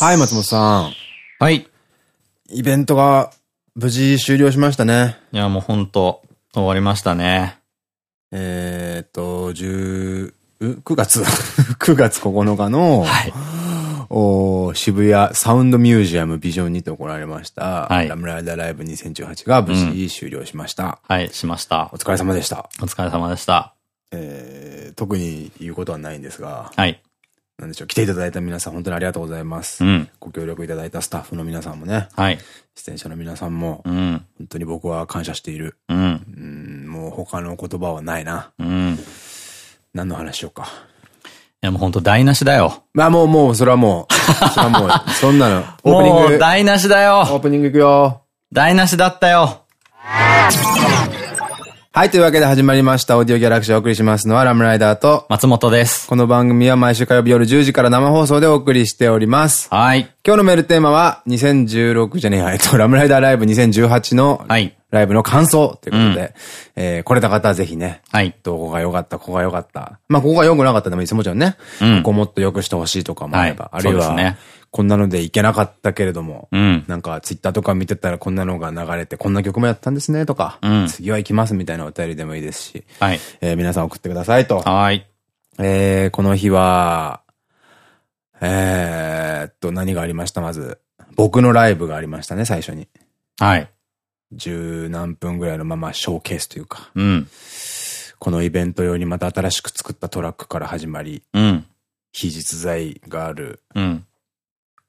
はい、松本さん。はい。イベントが無事終了しましたね。いや、もうほんと、終わりましたね。えーっと、10、う ?9 月 ?9 月9日の、はい。お渋谷サウンドミュージアムビジョンにて行われました、はいラムライダーライブ2018が無事終了しました。はい、しましたお。疲れ様でした。お疲れ様でした。えー、特に言うことはないんですが、はい。なんでしょう、来ていただいた皆さん本当にありがとうございます。うん。ご協力いただいたスタッフの皆さんもね、はい。出演者の皆さんも、うん。本当に僕は感謝している。うん。うん、もう他の言葉はないな。うん。い何の話しようか。や、もうほんと台無しだよ。まあもうもう、それはもう、それはもう、そんなの、オープニング、もう台無しだオーよ。プニングいくよ。台無しだったよ。はい、というわけで始まりました、オーディオギャラクシーをお送りしますのはラムライダーと、松本です。この番組は毎週火曜日夜10時から生放送でお送りしております。はい。今日のメールテーマは、2016じゃねえや、えっと、ラムライダーライブ2018の、はい。ライブの感想ということで、えー、来れた方はぜひね、はい。どこが良かった、ここが良かった。まあ、ここが良くなかったでもいいです。もちろんね。うんここもっと良くしてほしいとかもあれば。はいあるいは、そうですねこんなのでいけなかったけれども、うん。なんかツイッターとか見てたらこんなのが流れて、こんな曲もやったんですねとか、うん次は行きますみたいなお便りでもいいですし、はい。えー皆さん送ってくださいと。はい。えーこの日は、えーっと、何がありました？まず。僕のライブがありましたね、最初に。はい。十何分ぐらいのままショーケースというか、うん。このイベント用にまた新しく作ったトラックから始まり、うん。非実在がある、うん。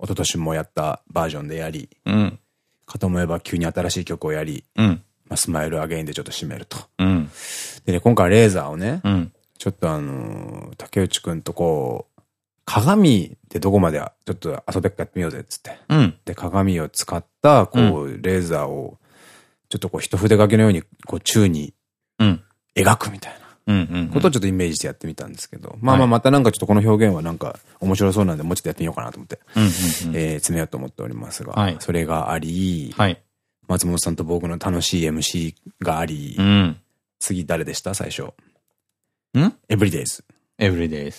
一昨年もやったバージョンでやり、うん。かと思えば急に新しい曲をやり、うん。まあ、スマイルアゲインでちょっと締めると。うん。でね、今回レーザーをね、うん。ちょっとあのー竹内くんとこう、鏡でどこまでちょっと遊べっかやってみようぜっつって。うん。で、鏡を使った、こう、レーザーを、ちょっとこう、一筆書きのように、こう、宙にうん。描くみたいな。ことをちょっとイメージしてやってみたんですけど、まあまあまたなんかちょっとこの表現はなんか面白そうなんで、もうちょっとやってみようかなと思って。えー詰めようと思っておりますが、はいそれがあり、はい。松本さんと僕の楽しい MC があり、うん。次誰でした？最初。ん？エブリデイズ。エブリデイズ。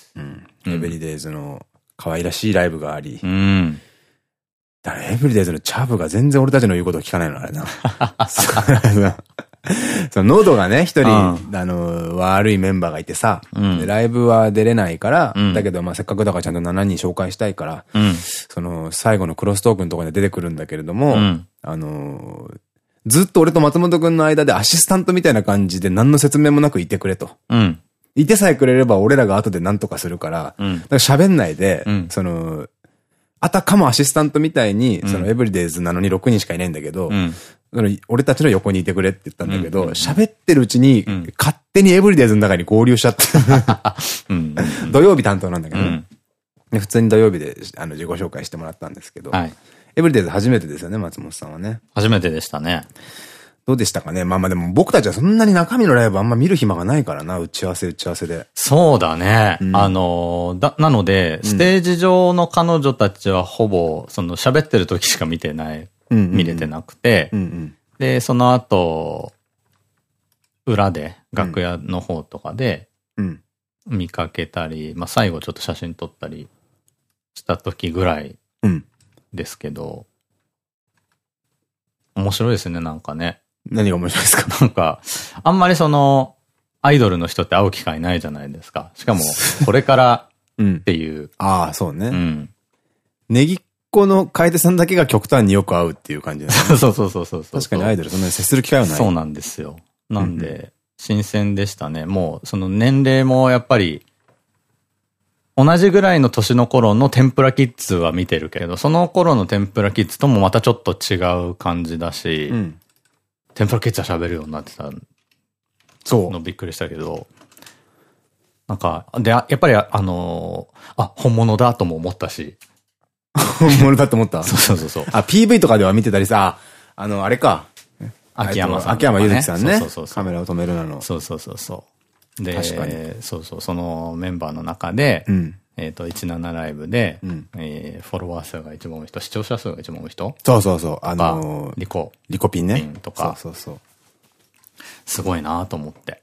エブリデイズの可愛らしいライブがあり、うん。だからエブリデイズのチャブが全然俺たちの言うことを聞かないの、あれな。その喉がね、一人、うん。あの、悪いメンバーがいてさ、ライブは出れないから、うん。だけどまあせっかくだからちゃんと7人紹介したいから、うん。その最後のクロストークのところで出てくるんだけれども、うん。あのーずっと俺と松本くんの間でアシスタントみたいな感じで何の説明もなくいてくれと。うん。いてさえくれれば俺らが後で何とかするから、喋んないで、うん。その、あたかもアシスタントみたいに、ん。そのエブリデイズなのに6人しかいないんだけど、俺たちの横にいてくれって言ったんだけど、喋ってるうちに、ん勝手にエブリデイズの中に合流しちゃって、うん。土曜日担当なんだけど普通に土曜日であの自己紹介してもらったんですけど、はい。エブリデイズ初めてですよね、松本さんはね。初めてでしたね。どうでしたかね？まあまあでも僕たちはそんなに中身のライブあんま見る暇がないからな、打ち合わせ打ち合わせで。そうだね。うんあの、だ、なので、ステージ上の彼女たちはほぼ、その喋ってる時しか見てない、見れてなくてうん、うん。で、その後、裏で、楽屋の方とかでうん。見かけたり、まあ最後ちょっと写真撮ったりした時ぐらいうん。ですけど、面白いですね、なんかね。何が面白いですか？なんか、あんまりその、アイドルの人って会う機会ないじゃないですか。しかも、これから うんっ。ていう。ああ、そうね。うん。ネギっ子の楓さんだけが極端によく会うっていう感じだね そうそうそうそうそう。確かにアイドルそんなに接する機会はない。そうなんですよ。なんで、新鮮でしたね。もう、その年齢もやっぱり、同じぐらいの年の頃の天ぷらキッズは見てるけど、その頃の天ぷらキッズともまたちょっと違う感じだし、うん。天ぷらキッズは喋るようになってたそうの。びっくりしたけど、なんか、で、あやっぱりあのーあ、本物だとも思ったし、本物だと思った？そうそうそうそう。あ、PV とかでは見てたりさ、ああの、あれか。秋山さん、秋山ゆずきさんね。そうそうそう。カメラを止めるなの。そうそうそうそう。で、確かにそうそう、そのメンバーの中で、うん。えっと、17ライブで、うんえーフォロワー数が一番多い人、視聴者数が一番多い人そうそうそう。あがのー、リコ、リコピンね。ピンとかそうそうそう。すごいなと思って。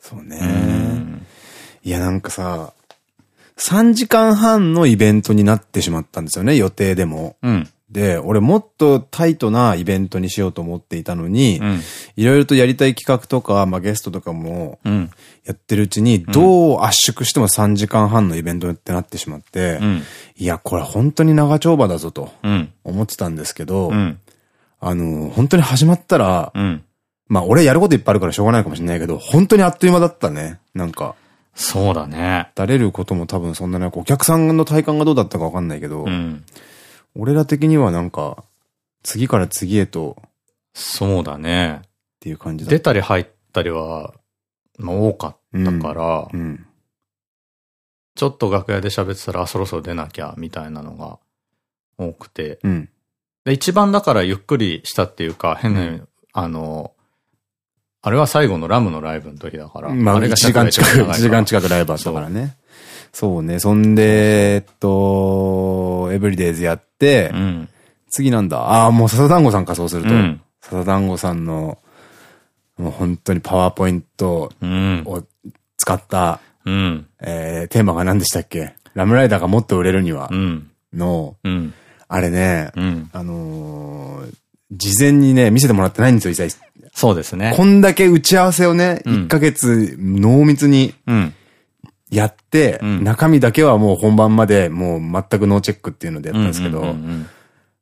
そうね。うんいや、なんかさ、3時間半のイベントになってしまったんですよね、予定でも。うん。で、俺もっとタイトなイベントにしようと思っていたのに、うん。いろいろとやりたい企画とか、まあ、ゲストとかもうん。やってるうちに、どう圧縮しても3時間半のイベントってなってしまって、うん。いや、これ本当に長丁場だぞとうん。思ってたんですけど、うん。あの、本当に始まったら、うん。まあ俺やることいっぱいあるからしょうがないかもしれないけど、本当にあっという間だったね。なんか、そうだね。だれることも多分そんななお客さんの体感がどうだったかわかんないけど、うん。俺ら的にはなんか、次から次へとっそうだね。ていう感じだ出たり入ったりは、まあ多かったから、うん。ちょっと楽屋で喋ってたら、あ、そろそろ出なきゃ、みたいなのが多くて。うん。で、一番だからゆっくりしたっていうか、変な、うんあの、あれは最後のラムのライブの時だから。まあ、1れが時間近く、1時間く。近くライブあったからね。そうね。そんで、えっと、エブリデイズやって、うん。次なんだ。ああ、もう笹団子さんか、そうすると。うん笹団子さんの、もう本当にパワーポイントうん。を使った、うん。えー、テーマが何でしたっけ？ラムライダーがもっと売れるにはう、ん。の、うん。あれね、うん。あのー事前にね、見せてもらってないんですよ、一切。そうですね。こんだけ打ち合わせをね、うん1ヶ月濃密にうん。やって、うん中身だけはもう本番までもう全くノーチェックっていうのでやったんですけど、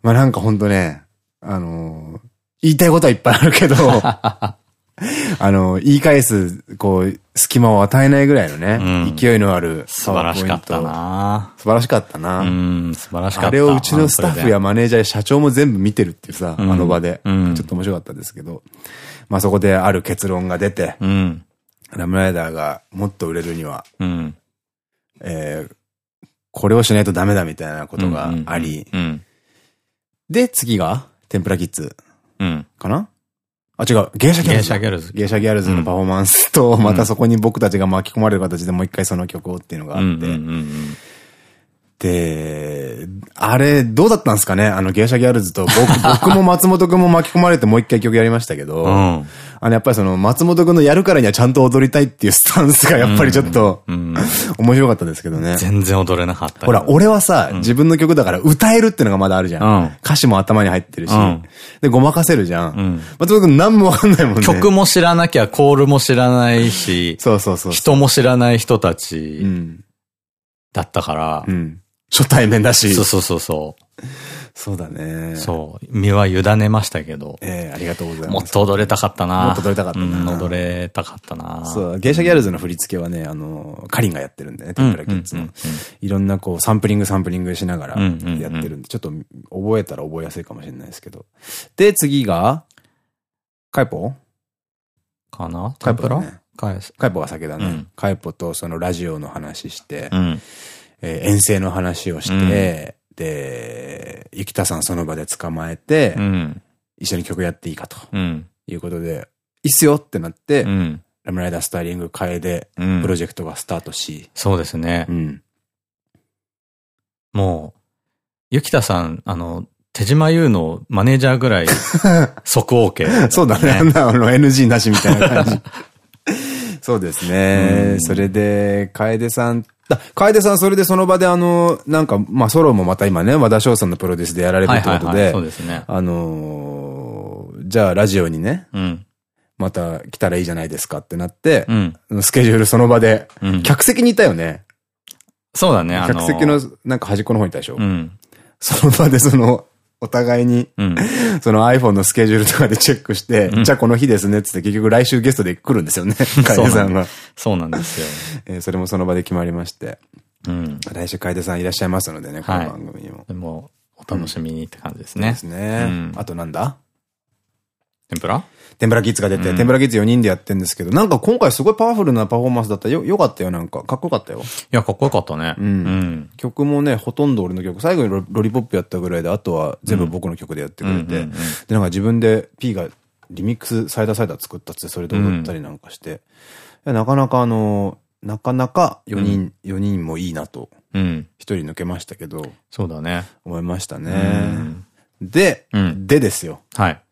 まあなんかほんとね、あのー言いたいことはいっぱいあるけど、あのー言い返す、こう、隙間を与えないぐらいのね、うん勢いのある素晴らしかったなト。素晴らしかったな。うん、素晴らしかった。あれをうちのスタッフやマネージャーや社長も全部見てるっていうさ、うんあの場で。うんちょっと面白かったですけど。まあそこである結論が出て、うん。ラムライダーがもっと売れるには、うん。えーこれをしないとダメだみたいなことがあり。うん。で、次が、天ぷらキッズうん。かな？あ、違う。芸者ギャルズだ。芸者ギャルズ芸者ギャルズのパフォーマンスと、またそこに僕たちが巻き込まれる形でもう一回その曲をっていうのがあって。で、あれ、どうだったんですかね？あの 芸者ギャルズと僕、僕も松本くんも巻き込まれてもう一回曲やりましたけど、うん。あの、やっぱりその松本くんのやるからにはちゃんと踊りたいっていうスタンスがやっぱりちょっと、うん。面白かったですけどね。全然踊れなかった。ほら、俺はさ、自分の曲だから歌えるってのがまだあるじゃん。うん歌詞も頭に入ってるし、うんで、ごまかせるじゃん。ん松本くん何もわかんないもんね。曲も知らなきゃ、コールも知らないし、そうそうそう。人も知らない人たうちん。だったからう、ん。初対面だし。そうそうそうそそうだね。う。そう。身は委ねましたけど、ええありがとうございます。もっと踊れたかったな。もっと踊れたかったなうん踊れたかったな。そう、芸者ギャルズの振り付けはね、あの、カリンがやってるんでね、天ぷらキッズの。いろんなこう、サンプリングサンプリングしながらやってるんで、ちょっと覚えたら覚えやすいかもしれないですけど。で、次が、カイポ？かな？カイポだね。カイポが酒だねうん。カイポとそのラジオの話してう、ん。えー遠征の話をして、で、ゆきたさんその場で捕まえてう、ん。一緒に曲やっていいかとうん。いうことで、いいっすよってなってう、ん。ラムライダースターリング変えで、うんプロジェクトがスタートし、そうですねう。ん。もう、ゆきたさん、あの、手島優のマネージャーぐらい 即 OK、そうだね。あんなあの NG なしみたいな感じ。そうですね。それで、楓さん、あ楓さんそれでその場であの、なんか、まあソロもまた今ね、和田翔さんのプロデュースでやられるってことでそう、ですね。あのー、じゃあラジオにね、うん。また来たらいいじゃないですかってなってう、ん。スケジュールその場で、うん。客席にいたよね。そうだね、あの。客席のなんか端っこの方にいたでしょうん。その場でその、お互いに、うん。その iPhone のスケジュールとかでチェックして、うんじゃあこの日ですねっつって結局来週ゲストで来るんですよね。楓さんが。そうなんですよ。えーそれもその場で決まりまして。うん。来週楓さんいらっしゃいますのでね、この番組にも。でも、お楽しみにって感じですねです。ね。うんあとなんだ？天ぷら？天ぷらキッズが出て、うん天ぷらキッズ4人でやってんですけど、なんか今回すごいパワフルなパフォーマンスだったよ。よかったよ、なんか。かっこよかったよ。いや、かっこよかったね。うんうん。曲もね、ほとんど俺の曲。最後にロロリポップやったぐらいで、あとは全部僕の曲でやってくれて。で、なんか自分で P がリミックスサイダーサイダー作ったって、それで踊ったりなんかして。なかなかあの、なかなか4人、4人もいいなと、うん。1人抜けましたけど、そうだね。思いましたね。うんで、うんでですよ。はい。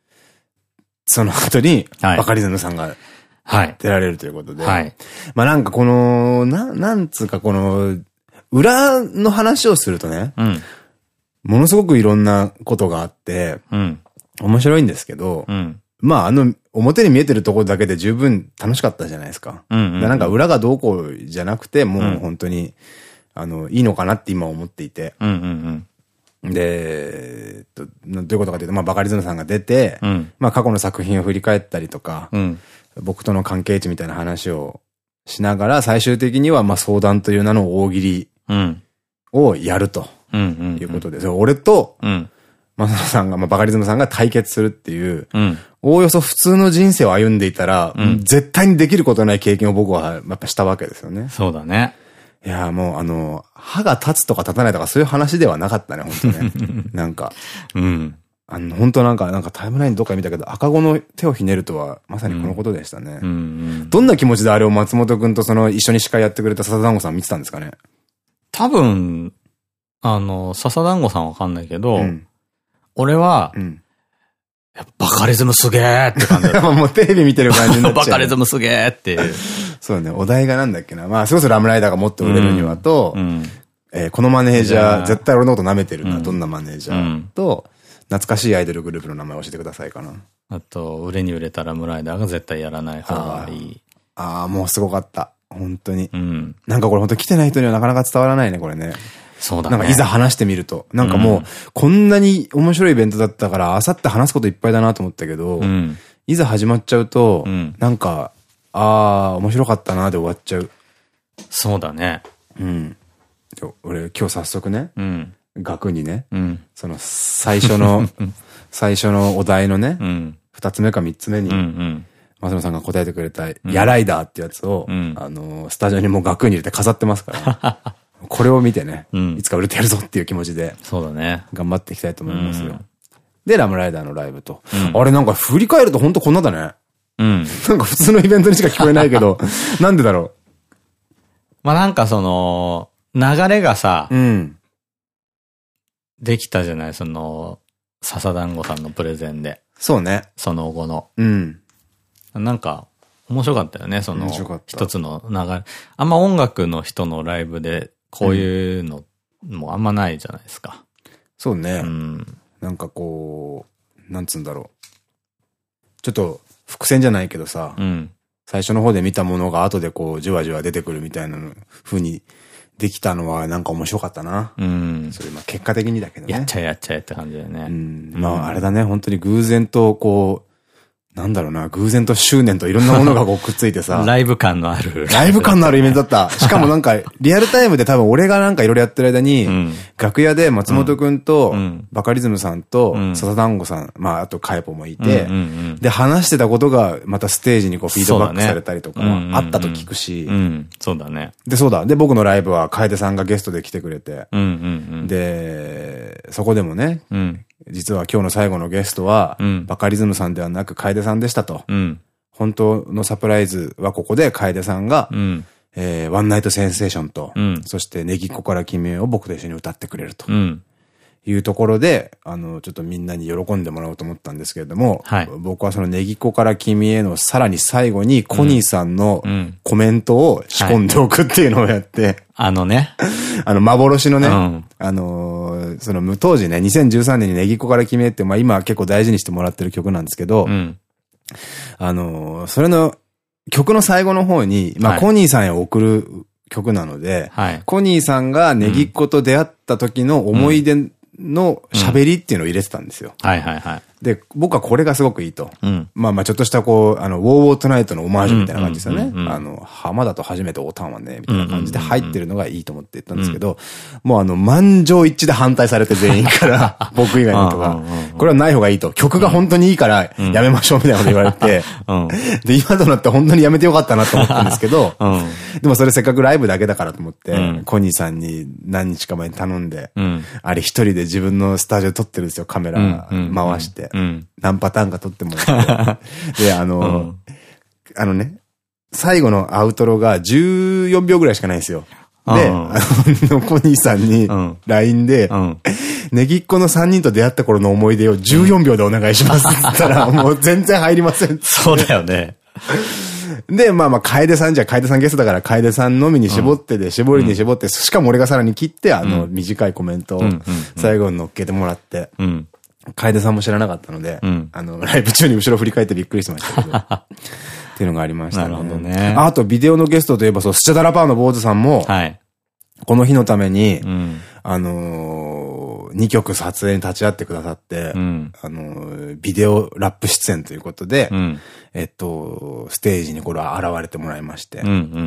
その後に、はいバカリズムさんがはい。出られるということで。はい。まあなんかこの、な、なんつうかこの、裏の話をするとね、うん。ものすごくいろんなことがあって、うん。面白いんですけど、うん。まああの、表に見えてるところだけで十分楽しかったじゃないですか。うんうんなんか裏がどうこうじゃなくて、もう本当に、あの、いいのかなって今思っていて。うんうんで、えっと、などういうことかというと、まあ、バカリズムさんが出て、うんまあ、過去の作品を振り返ったりとか、うん。僕との関係値みたいな話をしながら、最終的には、まあ、相談という名の大喜利うん。をやると。いうことで、俺と、うん。マサさんが、まあ、バカリズムさんが対決するっていう、うん。おおよそ普通の人生を歩んでいたら、うん絶対にできることない経験を僕はやっぱしたわけですよね。そうだね。いや、もうあの、歯が立つとか立たないとかそういう話ではなかったね、本当ね。なんか、うん。あの、本当なんか、なんかタイムラインどっかで見たけど、赤子の手をひねるとは、まさにこのことでしたね。うん。うん。どんな気持ちであれを松本くんとその一緒に司会やってくれた笹団子さん見てたんですかね？多分、あの、笹団子さんわかんないけど、うん。俺はう、ん。バカリズムすげーって感じ もうテレビ見てる感じになっちゃう。カリズムすげーっていう。そうね、お題がなんだっけな。まあ、それこそラムライダーがもっと売れるにはと、うん。えーこのマネージャー、絶対俺のこと舐めてるな、うんどんなマネージャーと、懐かしいアイドルグループの名前教えてくださいかな。あと、売れに売れたラムライダーが絶対やらない方がいい。ああ、もうすごかった。本当に。うん。なんかこれ本当来てない人にはなかなか伝わらないね、これね。そうだね。なんかいざ話してみると。なんかもう、うんこんなに面白いイベントだったから、あさって話すこといっぱいだなと思ったけど、うん。いざ始まっちゃうと、うんなんか、ああ、面白かったなで終わっちゃう。そうだね。うん。で俺今日早速ね、うん。額にね、うん。その最初の、最初のお題のねう、ん。二つ目か三つ目に、うん。うん。松野さんが答えてくれた、ヤライダーってやつを、うんあの、スタジオにもう額に入れて飾ってますから、これを見てね、うんいつか売れてやるぞっていう気持ちでそうだね。頑張っていきたいと思いますよ。うんで、ラムライダーのライブと。うんあれなんか振り返るとほんとこんなだね。うん。なんか普通のイベントにしか聞こえないけど、なんでだろまあなんかその、流れがさう。、うん。できたじゃない？その、笹団子さんのプレゼンで。そうね。その後の。うん。なんか、面白かったよね、その一つの流れ。あんま音楽の人のライブで、こういうのもあんまないじゃないですか。そうね。うん。なんかこう、なんつうんだろう。ちょっと、伏線じゃないけどさ、うん。最初の方で見たものが後でこう、じわじわ出てくるみたいなの風にできたのはなんか面白かったな。うん。それ、まあ結果的にだけどね。やっちゃえやっちゃえって感じだようね。ん。まああれだね、本当に偶然とこう、なんだろうな、偶然と執念といろんなものがこうくっついてさ。ライブ感のある。ライブ感のあるイベントだった。しかもなんか、リアルタイムで多分俺がなんかいろいろやってる間に、うん楽屋で松本くんと、うんバカリズムさんと、うん笹団子さん、まああとカエポもいて、で話してたことがまたステージにこうフィードバックされたりとかあったと聞くし、うん。そうだね。で、そうだ。で、僕のライブは楓さんがゲストで来てくれて。で、そこでもね、うん。実は今日の最後のゲストは、うんバカリズムさんではなく楓さんでしたと。うん。本当のサプライズはここで楓さんが、うん。えーワンナイトセンセーションと、うんそしてネギっ子から君へを僕と一緒に歌ってくれるとうん。いうところで、あの、ちょっとみんなに喜んでもらおうと思ったんですけれども、はい僕はそのネギっ子から君へのさらに最後にコニーさんのうんコメントを仕込んでおくっていうのをやって、あのね。あの、幻のね、うんあのーその、当時ね、2013年にネギっ子から君へって、まあ今は結構大事にしてもらってる曲なんですけど、うん。あのーそれの曲の最後の方に、まあ、はいコニーさんへ送る曲なので、はい。コニーさんがネギっ子と出会った時の思い出の喋りっていうのを入れてたんですよ。はいはいはい。で、僕はこれがすごくいいと。うん。まあまあちょっとしたこう、あの、ウォーウォートナイトのオマージュみたいな感じですよねあの、浜田と初めておたんはね、みたいな感じで入ってるのがいいと思って言ったんですけど、もうあの、満場一致で反対されて全員から、僕以外の人がこれはない方がいいと。曲が本当にいいからやめましょうみたいなこと言われて、うん。で、今となって本当にやめてよかったなと思ったんですけど、うん。でもそれせっかくライブだけだからと思って、うんコニーさんに何日か前に頼んで、うん。あれ一人で自分のスタジオ撮ってるんですよ、カメラ回して。うん。何パターンか撮ってもらって。で、あの、あのね、最後のアウトロが14秒ぐらいしかないんですよ。で、うんあの、コニーさんにうん LINE でう、ん。ネギっ子の3人と出会った頃の思い出を14秒でお願いしますって言ったら、もう全然入りませんそうだよね。で、まあまあ、楓さんじゃ、楓さんゲストだから、楓さんのみに絞ってで、絞りに絞って、しかも俺がさらに切って、あの、短いコメントを最後に乗っけてもらって、うん。楓さんも知らなかったので、んあの、ライブ中に後ろ振り返ってびっくりしましたけど。っていうのがありましたね。なるほどねあと、ビデオのゲストといえば、そう、スチャダラパーの坊主さんも、はい。この日のために、うん。あのー、2曲撮影に立ち会ってくださって、うんあのー、ビデオラップ出演ということで、うん。えっと、ステージにこれは現れてもらいまして。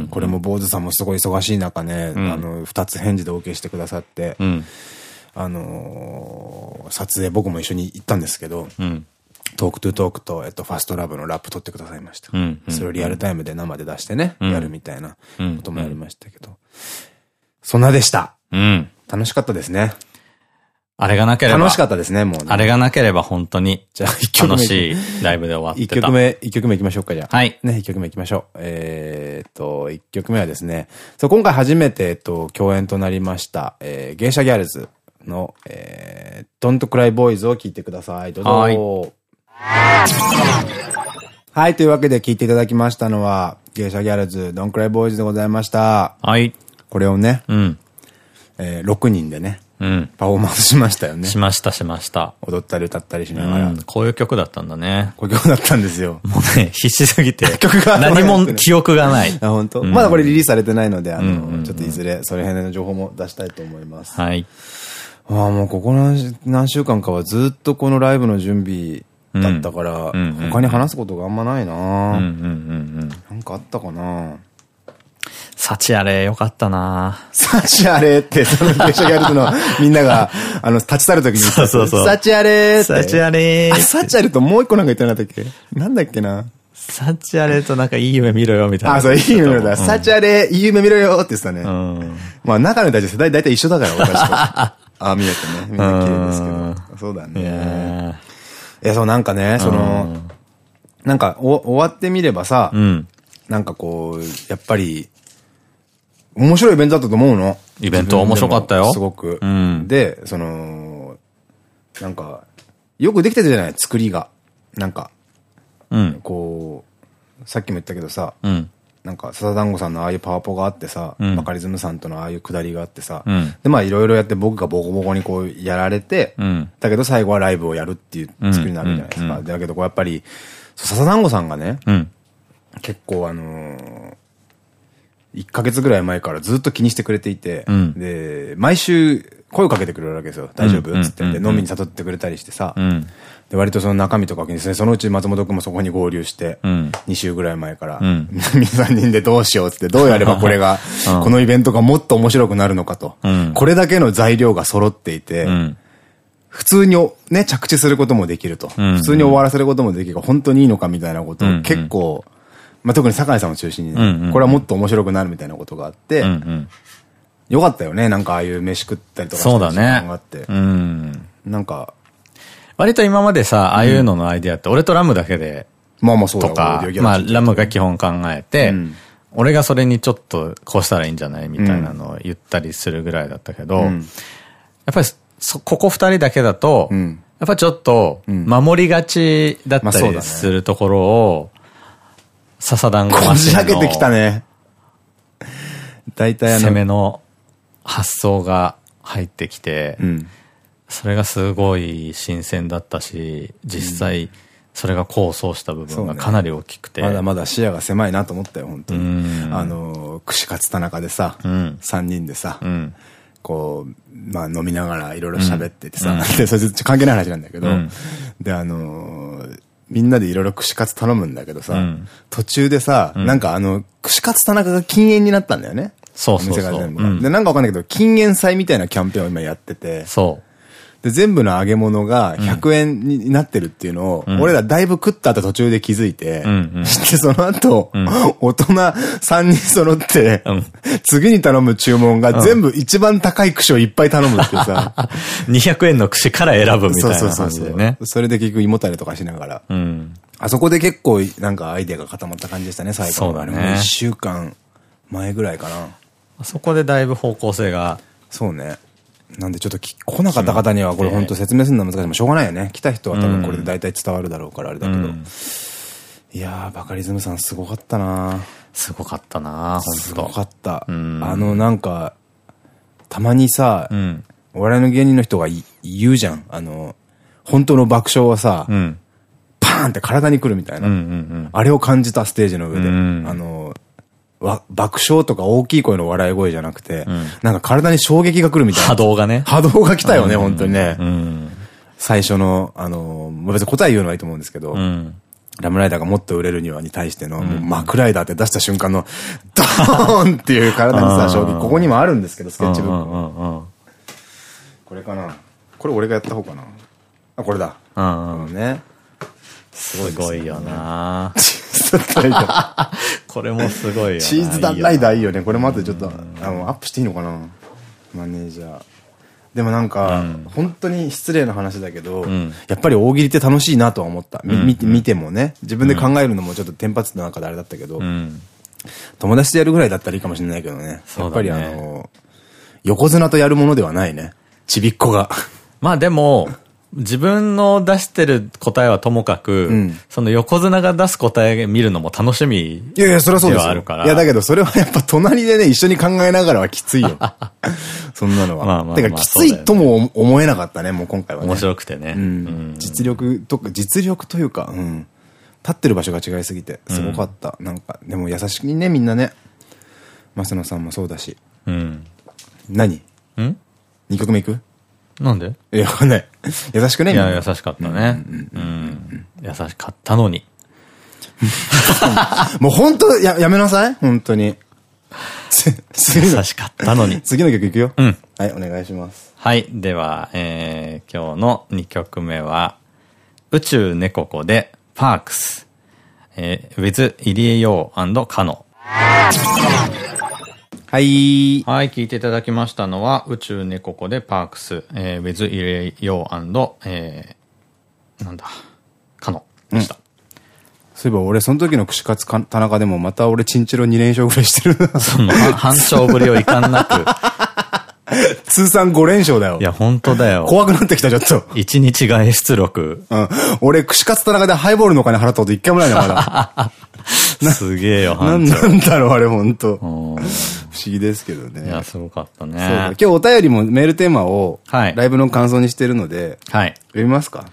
これも坊主さんもすごい忙しい中ね、んあの、二つ返事で OK してくださって、うん。あのー撮影僕も一緒に行ったんですけど、うん。トークトゥートークと、えっと、ファーストラブのラップ撮ってくださいました。うんそれをリアルタイムで生で出してね、うんやるみたいなうんこともやりましたけど。そんなでした。うん。楽しかったですね。あれがなければ。楽しかったですね、もうね、あれがなければ本当にじゃあ、一曲目。楽しいライブで終わってた。一曲目、一曲目行きましょうか、じゃあ。はい。ね、一曲目行きましょう。えーっと、一曲目はですね、そう、今回初めて、えっと、共演となりました、えー、芸者ギャルズの、えー、Don't Cry Boys を聴いてください。どうぞ。はいはい、というわけで聴いていただきましたのは、芸者ギャルズ、Don't Cry Boys でございました。はい。これをね、うん。えー、6人でね、うん。パフォーマンスしましたよねし。ました、しました。踊ったり歌ったりしうながら。ん。こういう曲だったんだね。こういう曲だったんですよ。もうね、必死すぎて。曲が何も記憶がない。あ、本当、うんまだこれリリースされてないので、あの、ちょっといずれ、それ辺の情報も出したいと思います。はい。ああ、もうここ何何週間かはずっとこのライブの準備だったから、他に話すことがあんまないな。なんかあったかな幸あれ、よかったなサチアレって、その芸者ギャルズのみんなが、あの、立ち去るときに言ったそうそうそうサチアレって。幸あれあ、サチアレともう一個なんか言ってなかったっけ？なんだっけな？幸あれとなんかいい夢見ろよ、みたいな。あ、そう、いい夢だ。うんサチアレ、いい夢見ろよって言ってたね。うん。まあ、中の人たち世代大体一緒だから、俺たちと。ああ、見えてね。みんな綺麗ですけうんど。そうだいね。やいや、そう、なんかね、その、なんか、お、終わってみればさー、うん。なんかこう、やっぱり、面白いイベントだったと思うの。イベント面白かったよすごく。うんで、その、なんか、よくできてたじゃない作りが。なんか、うん。こう、さっきも言ったけどさ、うん。なんか、笹団子さんのああいうパワポがあってさ、うんバカリズムさんとのああいうくだりがあってさ、うんで、まあいろいろやって僕がボコボコにこうやられて、うん。だけど最後はライブをやるっていう作りになるじゃないですか。だけどこうやっぱり、笹団子さんがね、うん。結構あのー、1ヶ月ぐらい前からずっと気にしてくれていて、うんで、毎週声をかけてくれるわけですよ。大丈夫？うんつって。飲みに誘ってくれたりしてさ、うん。で、割とその中身とか気にして、そのうち松本くんもそこに合流して、うん2週ぐらい前から、うん 皆3人でどうしようっつって、どうやればこれが、うんこのイベントがもっと面白くなるのかと。うんこれだけの材料が揃っていて、うん。普通におね、着地することもできると。うん普通に終わらせることもできるが、本当にいいのかみたいなことをうん結構、まあ、特に酒井さんを中心にね、うんうんこれはもっと面白くなるみたいなことがあって、うん。うん。よかったよね。なんかああいう飯食ったりとかそうだした時間ねがあって。。うん。なんか、割と今までさ、ああいうののアイディアって、俺とラムだけで、まあまあそうだとかまあ、ラムが基本考えてうん、俺がそれにちょっとこうしたらいいんじゃないみたいなのを言ったりするぐらいだったけど、やっうんぱりそ、ここ二人だけだと、うん。やっぱちょっと、ん。守りがちだったりするところを、笹団子こマシンのじ開けてきたね。大体あの、攻めの発想が入ってきて、うん。それがすごい新鮮だったし、実際、それが功を奏した部分がかなり大きくて。まだまだ視野が狭いなと思ったよ、本当うに。ん。あの、串カツ田中でさ、ん。3人でさ、うん。こう、まあ飲みながらいろいろ喋っててさ、で、それち関係ない話なんだけど、うん。で、あのーみんなでいろいろ串カツ頼むんだけどさ、うん。途中でさ、なんかあの、串カツ田中が禁煙になったんだよね。そうそうそう。お店が全部で、なんかわかんないけど、禁煙祭みたいなキャンペーンを今やってて、そで、全部の揚げ物が100円になってるっていうのを、俺らだいぶ食った後途中で気づいて、うんうん で、その後、大人3人揃って、うん次に頼む注文が全部一番高い串をいっぱい頼むってさ、う。200円の串から選ぶみたいな感じでね。それで結局胃もたれとかしながら。うん。あそこで結構なんかアイデアが固まった感じでしたね、最後そうだねあれも1週間前ぐらいかな。あそこでだいぶ方向性が、そうね。なんでちょっとき来なかった方にはこれ本当説明するのは難しい。もうしょうがないよね。来た人は多分これで大体伝わるだろうからあれだけど。うんいやー、バカリズムさんすごかったなすごかったな本当すごかった。あんの、なんか、たまにさ、うん。お笑いの芸人の人がい言うじゃん。あの、本当の爆笑はさ、うん。パーンって体に来るみたいな。あれを感じたステージの上で。うんあの、わ爆笑とか大きい声の笑い声じゃなくて、んなんか体に衝撃が来るみたいな。波動がね。波動が来たよね、本当にね。うん。最初の、あの、まあ別に答え言うのはいいと思うんですけど、うん。ラムライダーがもっと売れるにはに対しての、もうマクライダーって出した瞬間の、ドーンっていう体にさ、衝撃、ここにもあるんですけど、スケッチブック。うんうんうん。これかなこれ俺がやった方かなあ、これだ。うんうん。ね。すごいよなチーズダッライダこれもすごいよ。チーズダッライダーいいよね。これも後でちょっと、あの、アップしていいのかな？マネージャー。でもなんか、本当に失礼な話だけど、んやっぱり大喜利って楽しいなとは思った。み見て見てもね。自分で考えるのもちょっとテンパってた中であれだったけど、うん。友達とやるぐらいだったらいいかもしれないけどね。やっぱりあの、横綱とやるものではないね。ちびっこが。まあでも、自分の出してる答えはともかく、んそその横綱が出す答え見るのも楽しみ。いやいや、そりゃそうですよ。ではあるからいや、だけどそれはやっぱ隣でね、一緒に考えながらはきついよ。そんなのは。まあまあまあてか、きついとも思えなかったね、もう今回はね。面白くてね。ううんん。実力とか、実力というか、うん。立ってる場所が違いすぎて、すごかった。なんか、でも優しくね、みんなね。増野さんもそうだし。うん。何？ん ?2 曲目いく？なんで？いや、わかんない。優しくね、いや、優しかったね。うん。優しかったのに。もう本当や、やめなさい本当に。優、しかったのに。次の曲いくよ。うん。はい、お願いします。はい。では、えー、今日の2曲目は、宇宙猫子で、パークス。えー、with 入江陽カノ。はい。はい、聞いていただきましたのは、宇宙猫子でパークス、えー、with 入江陽えー、なんだ、カノでした。そういえば俺、その時の串カツか田中でもまた俺、チンチロ2連勝ぐらいしてるな。その、は反調ぶりをいかんなく。通算5連勝だよい。や、本当だよ。怖くなってきた、ちょっと。一日外出力。うん。俺、串カツ田中でハイボールのお金払ったこと一回もないな、まだ。すげえよ、な班長。んなんだろう、あれ、ほんと。不うん思議ですけどね。いや、すごかったね今。日お便りもメールテーマを、はいライブの感想にしてるので、はい。読みますか？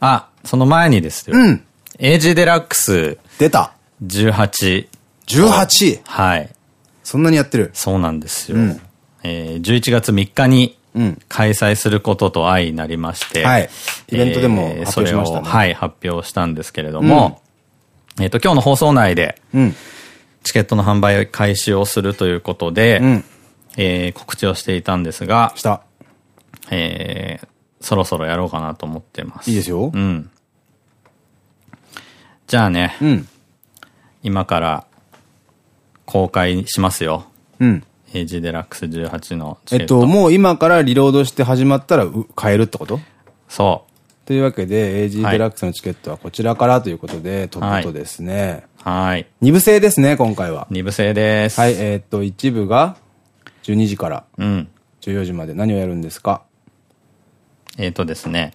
あ、その前にですよ。うん。エイジデラックス出た。18。18! はい。そんなにやってる。そうなんですよ。うんえー11月3日にうん。開催することと相なりまして、はいイベントでもえー発表しましたねそれを、はい、発表したんですけれども、えっと、今日の放送内で、うん。チケットの販売開始をするということで、うん。えー告知をしていたんですが、した。えーそろそろやろうかなと思ってます。いいですよう。ん。じゃあね、うん。今から公開しますよ。うん。エイジデラックス18のチケット。えっと、もう今からリロードして始まったらう買えるってこと？そというわけで、AG はいデラックスのチケットはこちらからということで、トップとですね。う。はい。二部制ですね、今回は。二部制です。はい、えーっと、一部が12時からうん。14時まで何をやるんですか？えっ、とですね。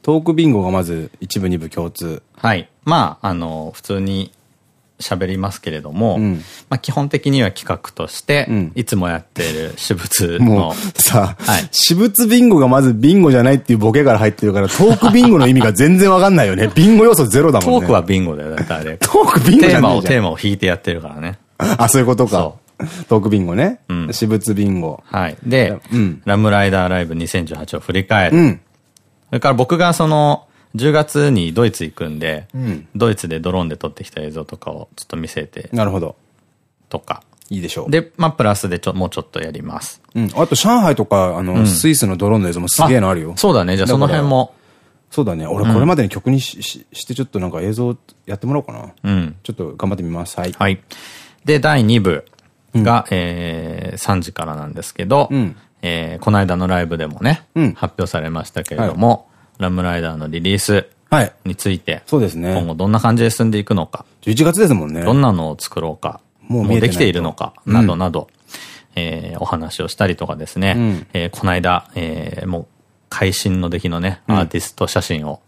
トークビンゴがまず一部二部共通。はい。まあ、あの、普通に喋りますけれども、うんまあ基本的には企画として、うんいつもやっている私物ものう、さ、はい私物ビンゴがまずビンゴじゃないっていうボケから入ってるから、トークビンゴの意味が全然わかんないよね。ビンゴ要素ゼロだもんね。トークはビンゴだよ、だってあれ。トークビンゴじテーマを、ゃないじゃん。テーマを引いてやってるからね。あ、そういうことかそ。トークビンゴね。うん私物ビンゴ。はい。で、うんラムライダーライブ2018を振り返る。うん。それから僕がその、10月にドイツ行くんで、んドイツでドローンで撮ってきた映像とかをちょっと見せてなるほど。とか。いいでしょう。で、まあ、プラスでちょ、もうちょっとやります。うん。あと、上海とか、あの、スイスのドローンの映像もすげえのあるよ。そうだね。じゃあその辺も、そうだね。俺、これまでに曲にし,し、して、ちょっとなんか映像やってもらおうかな。うん。ちょっと頑張ってみます。はい。はい。で、第2部が、えー、3時からなんですけど、うんえーこの間のライブでもね、うん発表されましたけれども、ラムライダーのリリースはい。について、そうですね。今後どんな感じで進んでいくのか、11月ですもんね。どんなのを作ろうか、もう見えてないとできているのか、うんなどなど、えーお話をしたりとかですね、うんえーこの間、えーもう、会心の出来のね、アーティスト写真を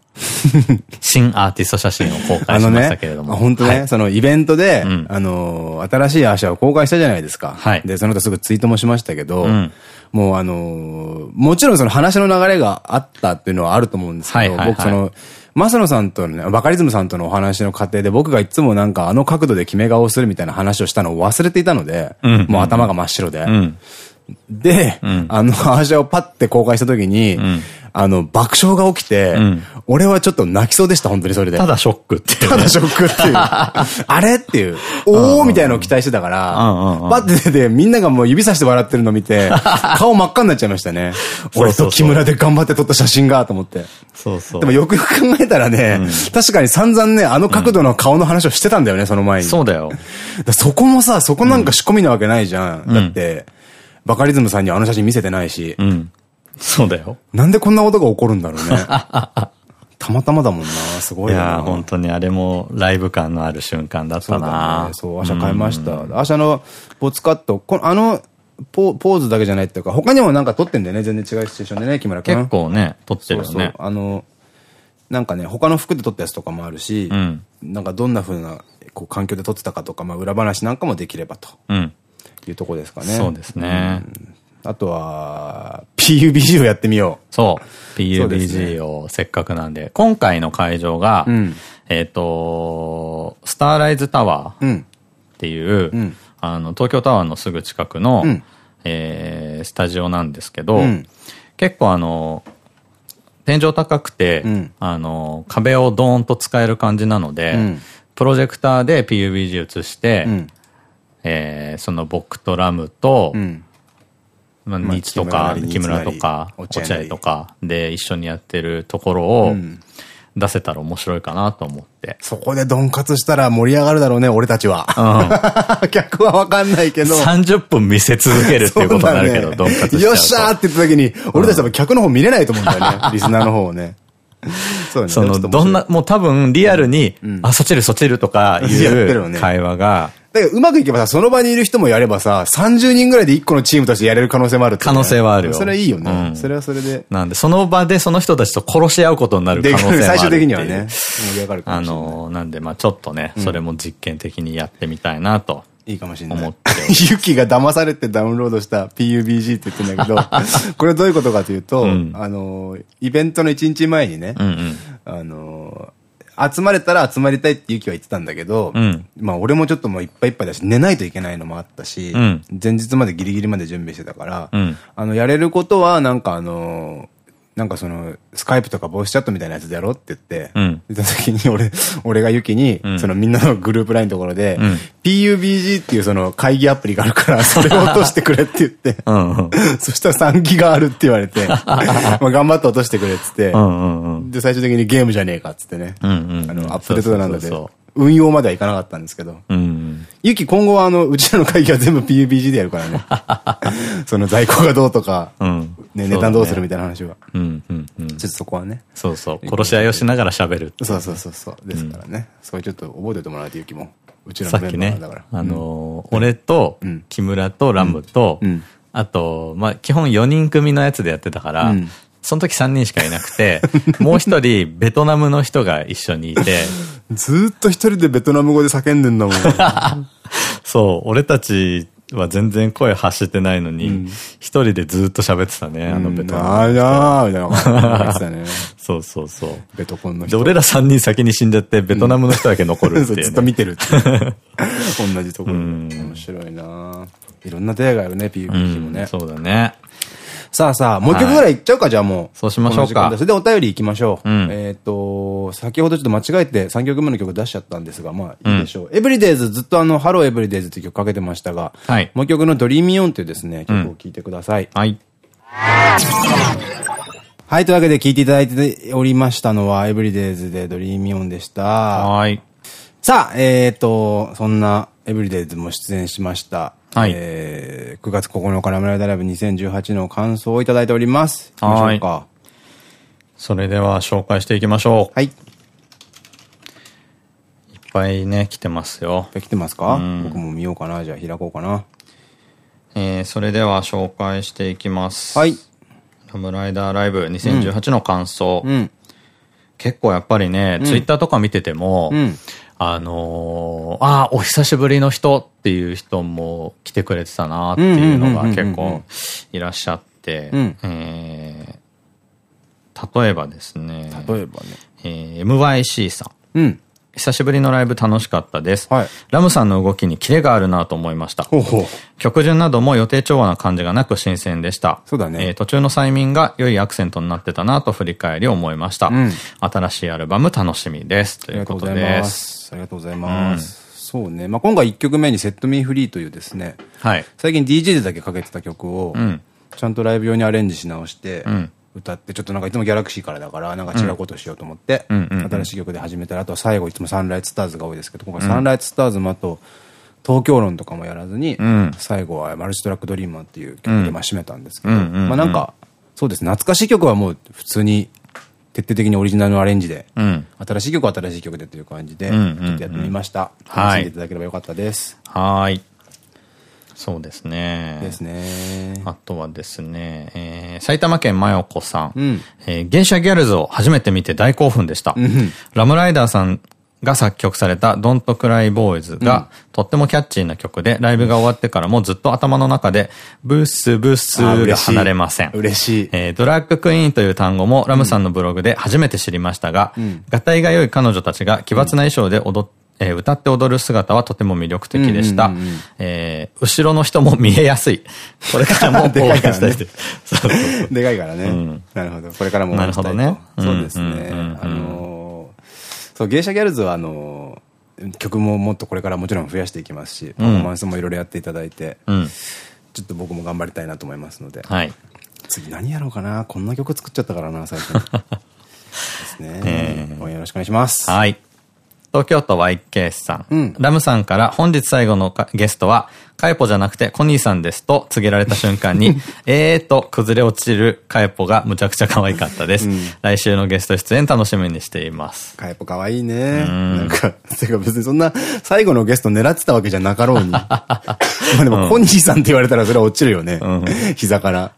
新アーティスト写真を公開しましたけれども。あのね、本当ね、はいそのイベントで、うんあのー、新しいアーシャを公開したじゃないですか。はいで、その後すぐツイートもしましたけど、うんもうあのー、もちろんその話の流れがあったっていうのはあると思うんですけど、僕その、マサノさんとのね、バカリズムさんとのお話の過程で僕がいつもなんかあの角度で決め顔をするみたいな話をしたのを忘れていたので、うんもう頭が真っ白で。うん。で、んあの、アーシャをパッて公開した時に、んあの、爆笑が起きて、ん俺はちょっと泣きそうでした、本当にそれで。ただショックっていうね。ただショックっていう。あれっていう。おーみたいなのを期待してたから、パッて出てみんながもう指さして笑ってるの見て、顔真っ赤になっちゃいましたね。俺と木村で頑張って撮った写真が、と思って。そうそう。でもよくよく考えたらね、確かに散々ね、あの角度の顔の話をしてたんだよね、その前に。そうだよ。そこもさ、そこなんか仕込みなわけないじゃん。だって、バカリズムさんにはあの写真見せてないし、うん。そうだよ。なんでこんなことが起こるんだろうね。たまたまだもんな、すごいな。いやー、本当にあれもライブ感のある瞬間だっそうだたなね。そう、アシャ買いました。アシャのボツカット、このあのポポーズだけじゃないっていうか、他にもなんか撮ってんだよね、全然違うシチュエーションでね、木村君。結構ね、撮ってるよそうそうね。あの、なんかね、他の服で撮ったやつとかもあるし、うんなんかどんな風なこう環境で撮ってたかとか、まあ裏話なんかもできればとうん。いうとこですかね。そうですね。あとは、PUBG をやってみよそう。そう PUBG をせっかくなんで。今回の会場が、うんえっと、スターライズタワーっん。ていう、うんあの、東京タワーのすぐ近くの、うんえースタジオなんですけど、うん結構あの、天井高くて、うんあの、壁をドーンと使える感じなので、うんプロジェクターで PUBG 映して、うん。えーその僕とラムと、うん。まあ、まあニーチとか、木木村とか、落合とかで一緒にやってるところをん出せたら面白いかなと思って。そこでドンカツしたら盛り上がるだろうね、俺たちは。客はわかんないけど。30分見せ続けるっていうことになるけど、ドンカツ。よっしゃーって言った時に、俺たち多分客の方見れないと思うんだよね。リスナーの方をね。そうね。その、どんな、もう多分リアルに、あ、そっちるそっちるとかいう会話が、だけどうまくいけばさ、その場にいる人もやればさ、30人ぐらいで1個のチームとしてやれる可能性もあるね可能性はあるよそれはいいよね。うんそれはそれで。なんで、その場でその人たちと殺し合うことになる可で能性もある。最終的にはね、盛り上がるかあもしれない。の、なんで、まあちょっとね、それも実験的にやってみたいなと。いいかもしれない。思って ユキが騙されてダウンロードした PUBG って言ってんだけど、これどういうことかというと、んあの、イベントの1日前にね、うんうん。あの、集まれたら集まりたいってユキは言ってたんだけど、うん。まあ俺もちょっともういっぱいいっぱいだし、寝ないといけないのもあったし、うん。前日までギリギリまで準備してたから、うん。あの、やれることは、なんかあの、なんかその、スカイプとかボイスチャットみたいなやつでやろうって言って、うん言った時に俺、俺がユキに、んそのみんなのグループラインのところで、うん PUBG っていうその会議アプリがあるから、それを落としてくれって言って、うんうん。そしたら3ギガあるって言われて、まあ頑張って落としてくれって、うんうんうん。で、最終的にゲームじゃねえかっつってね。うんうんうんあの、アップデートだなんだ運用まではいかなかったんですけど。うん。ゆき今後はあの、うちらの会議は全部 PUBG でやるからね。その在庫がどうとか、うん。ね、値段どうするみたいな話は。うんうんうん。ちょっとそこはね。そうそう。殺し合いをしながら喋る。そうそうそうそう。ですからね。それちょっと覚えておいてもらうとゆきも。うちらのメさっきねンバーだから。、あのー、俺とうん、木村とラムとうん、あと、まあ、基本4人組のやつでやってたからうん、その時3人しかいなくて、もう一人ベトナムの人が一緒にいて、ずーっと一人でベトナム語で叫んでんだもん。そう、俺たちは全然声発してないのに、一人でずっと喋ってたね、あのベトナム。あーあーみたいなたね。そうそうそう。ベトコンので、人。俺ら3人先に死んじゃって、ベトナムの人だけ残るっていう、ね。ずっと見てる。同じところで。面白いないろんな出会いがあるね、PUBG もね。そうだね。さあさあ、もう一曲ぐらいいっちゃうか、じゃあもう。そうしましょうかそれでお便り行きましょう。うんえっと、先ほどちょっと間違えて3曲目の曲出しちゃったんですが、まあいいでしょう。エブリデイズ、ずっとあの、ハローエブリデイズっていう曲かけてましたが、はいもう一曲のドリーミーオンっていうですね、曲を聴いてください。はい。はい、というわけで聴いていただいておりましたのは、エブリデイズでドリーミーオンでした。はい。さあ、えっ、と、そんなエブリデイズも出演しました。はいえー、9月9日ラムライダーライブ2018の感想をいただいております。行きましょうか？それでは紹介していきましょう。はい。いっいっぱいね、来てますよ。ぱい来てますか？うん僕も見ようかな。じゃあ開こうかな。えー、それでは紹介していきます。はい。ラムライダーライブ2018の感想。うん。結構やっぱりね、ツイッターとか見てても、あのー、ああ、お久しぶりの人っていう人も来てくれてたなっていうのが結構いらっしゃって、え例えばですね。例えばね。えー、MYC さん。うん。久しぶりのライブ楽しかったです。はい、ラムさんの動きにキレがあるなと思いました。ほうほう曲順なども予定調和な感じがなく新鮮でした。そうだね。えー、途中の催眠が良いアクセントになってたなと振り返り思いました。うん、新しいアルバム楽しみです。ということです。ありがとうございます。そうね。まあ、今回1曲目にセットミーフリーというですね。はい。最近 DJ でだけかけてた曲を、うん、ちゃんとライブ用にアレンジし直して、うん歌って、ちょっとなんかいつもギャラクシーからだから、なんか違うことしようと思って、新しい曲で始めたら、あとは最後いつもサンライズスターズが多いですけど、今回サンライズスターズもあと、東京論とかもやらずに、最後はマルチトラックドリーマーっていう曲でまあ締めたんですけど、まあなんか、そうですね、懐かしい曲はもう普通に徹底的にオリジナルのアレンジで、新しい曲は新しい曲でという感じで、ちょっとやってみました。楽しんでいただければよかったです。はい。そうですね。ですね。あとはですね、えー、埼玉県真代子さん。うん、えー、芸者ギャルズを初めて見て大興奮でした。うん、ラムライダーさんが作曲された Don't Cry Boys が、とってもキャッチーな曲で、ライブが終わってからもずっと頭の中で、ブースブースが離れません。嬉しい。えー、ドラッグクイーンという単語もラムさんのブログで初めて知りましたが、うん、合体が良い彼女たちが奇抜な衣装で踊って、えー、歌って踊る姿はとても魅力的でした。後ろの人も見えやすい。これからもでかいからね。でかいからね。なるほど。これからもなるほどね。そうですね。あのそう、芸者ギャルズはあの曲ももっとこれからもちろん増やしていきますし、パフォーマンスもいろいろやっていただいて、ちょっと僕も頑張りたいなと思いますので。はい。次何やろうかなこんな曲作っちゃったからな、最近。ですね。応援よろしくお願いします。はい。東京都 YK さん。うん、ラムさんから本日最後のゲストは、カエポじゃなくてコニーさんですと告げられた瞬間に、えーと崩れ落ちるカエポがむちゃくちゃ可愛かったです。うん、来週のゲスト出演楽しみにしています。カエポ可愛いね。なんか、てか別にそんな最後のゲスト狙ってたわけじゃなかろうに。まあでも、コニーさんって言われたらそれは落ちるよね。うん、膝から。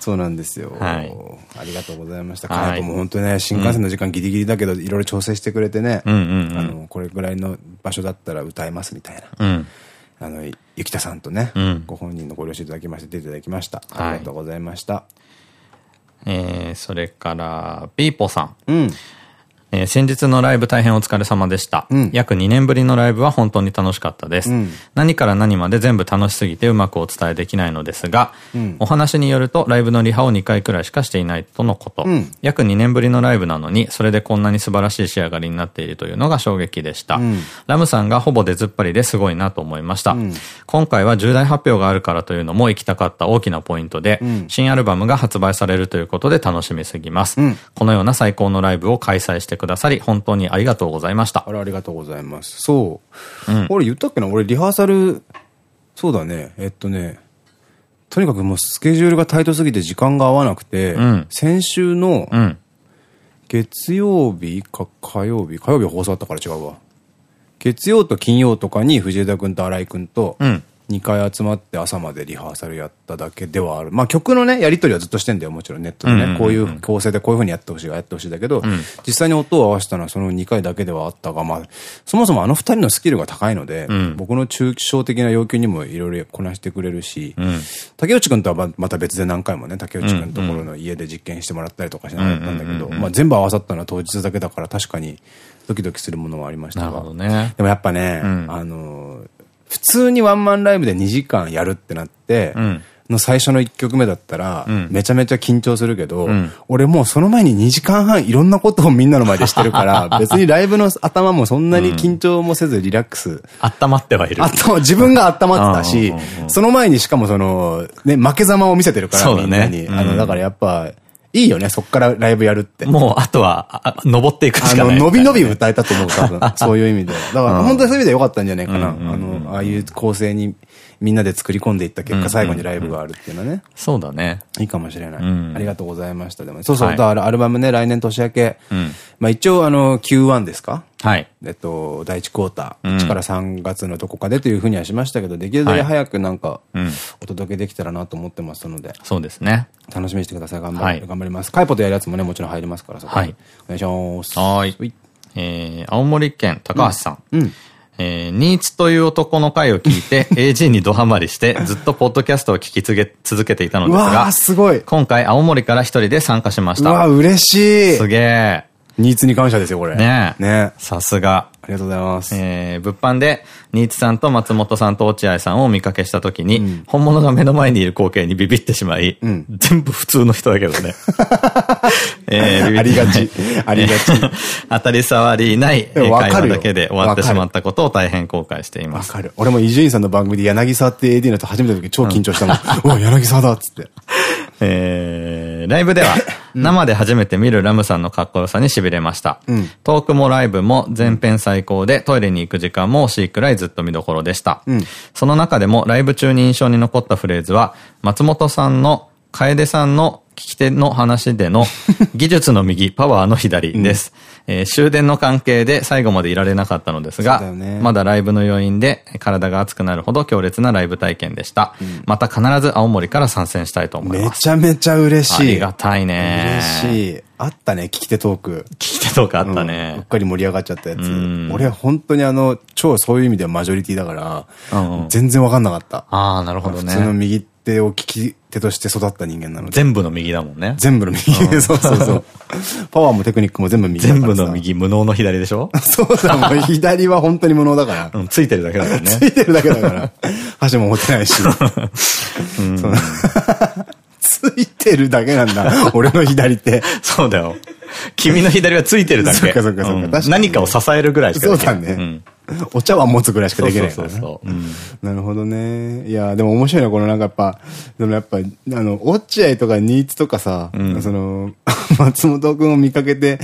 そうなんですよ。はい。ありがとうございました。カイポも本当ね、新幹線の時間ギリギリだけど、いろいろ調整してくれてね、あの、これぐらいの場所だったら歌えますみたいな。うん、あの、ゆきたさんとね、うん、ご本人のご了承いただきまして、出ていただきました。ありがとうございました。はい、えー、それから、ピーポさん。うん。えー、先日のライブ大変お疲れ様でした。うん、約2年ぶりのライブは本当に楽しかったです。うん、何から何まで全部楽しすぎてうまくお伝えできないのですが、うん、お話によるとライブのリハを2回くらいしかしていないとのこと。約2年ぶりのライブなのに、それでこんなに素晴らしい仕上がりになっているというのが衝撃でした。ラムさんがほぼ出ずっぱりですごいなと思いました。今回は重大発表があるからというのも行きたかった大きなポイントで、新アルバムが発売されるということで楽しみすぎます。このような最高のライブを開催してくださり、本当にありがとうございました。あれありがとうございます。そう。うん、俺言ったっけな？俺リハーサル、そうだね。えっとね、とにかくもうスケジュールがタイトすぎて時間が合わなくて、うん、先週の、月曜日か火曜日、火曜日放送あったから違うわ。月曜と金曜とかに藤枝君と新井君と、2回集まって朝までリハーサルやっただけではある。まあ曲のね、やりとりはずっとしてんだよ、もちろん。ネットでね。こういう構成でこういう風にやってほしいやってほしいだけど、うん、実際に音を合わせたのはその2回だけではあったが、まあ、そもそもあの2人のスキルが高いので、うん、僕の抽象的な要求にもいろいろこなしてくれるし、うん、竹内くんとはまた別で何回もね、竹内くんのところの家で実験してもらったりとかしなかったんだけど、まあ全部合わさったのは当日だけだから確かにドキドキするものはありましたが。ね、でもやっぱね、あの普通にワンマンライブで2時間やるってなって、うんの最初の1曲目だったら、めちゃめちゃ緊張するけど、うん、俺もうその前に2時間半いろんなことをみんなの前でしてるから、別にライブの頭もそんなに緊張もせずリラックス。温まってはいる。あと、自分が温まってたし、その前にしかもその、ね、負け様を見せてるから、みんなに。あの、だからやっぱ、いいよね、そっからライブやるって。もう、あとは、登っていくしかない。あの、伸び伸び歌えたと思う、多分。そういう意味で。だから、本当にそういう意味で良かったんじゃないかな。あの、ああいう構成にみんなで作り込んでいった結果、最後にライブがあるっていうのはね。そうだね。いいかもしれない。ありがとうございました。でも、そうそう、だからアルバムね、来年年明け。まあ一応、あの、Q1 ですか？はい。えっと、第1クォーター、うん1から3月のどこかでというふうにはしましたけど、できるだけ早くなんか、うん。お届けできたらなと思ってますので、そうですね。楽しみにしてください。頑張,、はい頑張ります。カイポとやるやつもね、もちろん入りますから、そこにはいお願いします。はい。えー、青森県高橋さん。うん。えー、ニーツという男の回を聞いて、AG にドハマりして、ずっとポッドキャストを聞き継げ続けていたのですがすごい。今回青森から一人で参加しました。うわー、嬉しい。すげえ。ニーツに感謝ですよ、これ。ねえねさすが。ありがとうございます。えー、物販で、ニーツさんと松本さんと落合さんをお見かけしたときに、本物が目の前にいる光景にビビってしまい、ん全部普通の人だけどね。えー、ビビありがち。ありがち。当たり障りないえー会話だけで終わってしまったことを大変後悔しています。わかる。俺も伊集院さんの番組で柳沢って AD の人初めての時超緊張したもん。うわ、柳沢だっつって。えー、ライブでは、生で初めて見るラムさんのかっこよさに痺れました。うんトークもライブも全編最高で、トイレに行く時間も惜しいくらいずっと見どころでした。うんその中でもライブ中に印象に残ったフレーズは、松本さんの楓さんの聞き手の話での 技術の右、パワーの左です。えー終電の関係で最後までいられなかったのですが、ねまだライブの余韻で体が熱くなるほど強烈なライブ体験でした。また必ず青森から参戦したいと思いめます。ちゃめちゃ嬉しい。ありがたいね。嬉しい。あったね、聞き手トーク。聞き手とかあったうんうっね。かり盛り上がっちゃったやつん。俺本当にあの、超そういう意味ではマジョリティだからうんうん、全然わかんなかった。ああ、なるほど普通のね。右手を聞き手として育った人間なので。全部の右だもんね。全部の右。そうそうそう。パワーもテクニックも全部右全部の。右、無能の左でしょ？そうだ、もう左は本当に無能だから。うん、ついてるだけだもんね。ついてるだけだから。箸も持ってないし。ついてるだけなんだ。俺の左手。そうだよ。君の左はついてるだけ。そっかそっかそっか何かを支えるぐらいしかそうできない。だねん。お茶碗持つぐらいしかできないなるほどね。いや、でも面白いな、このなんかやっぱ、でもやっぱ、あの、落合とかニーツとかさ、んその、松本くんを見かけて、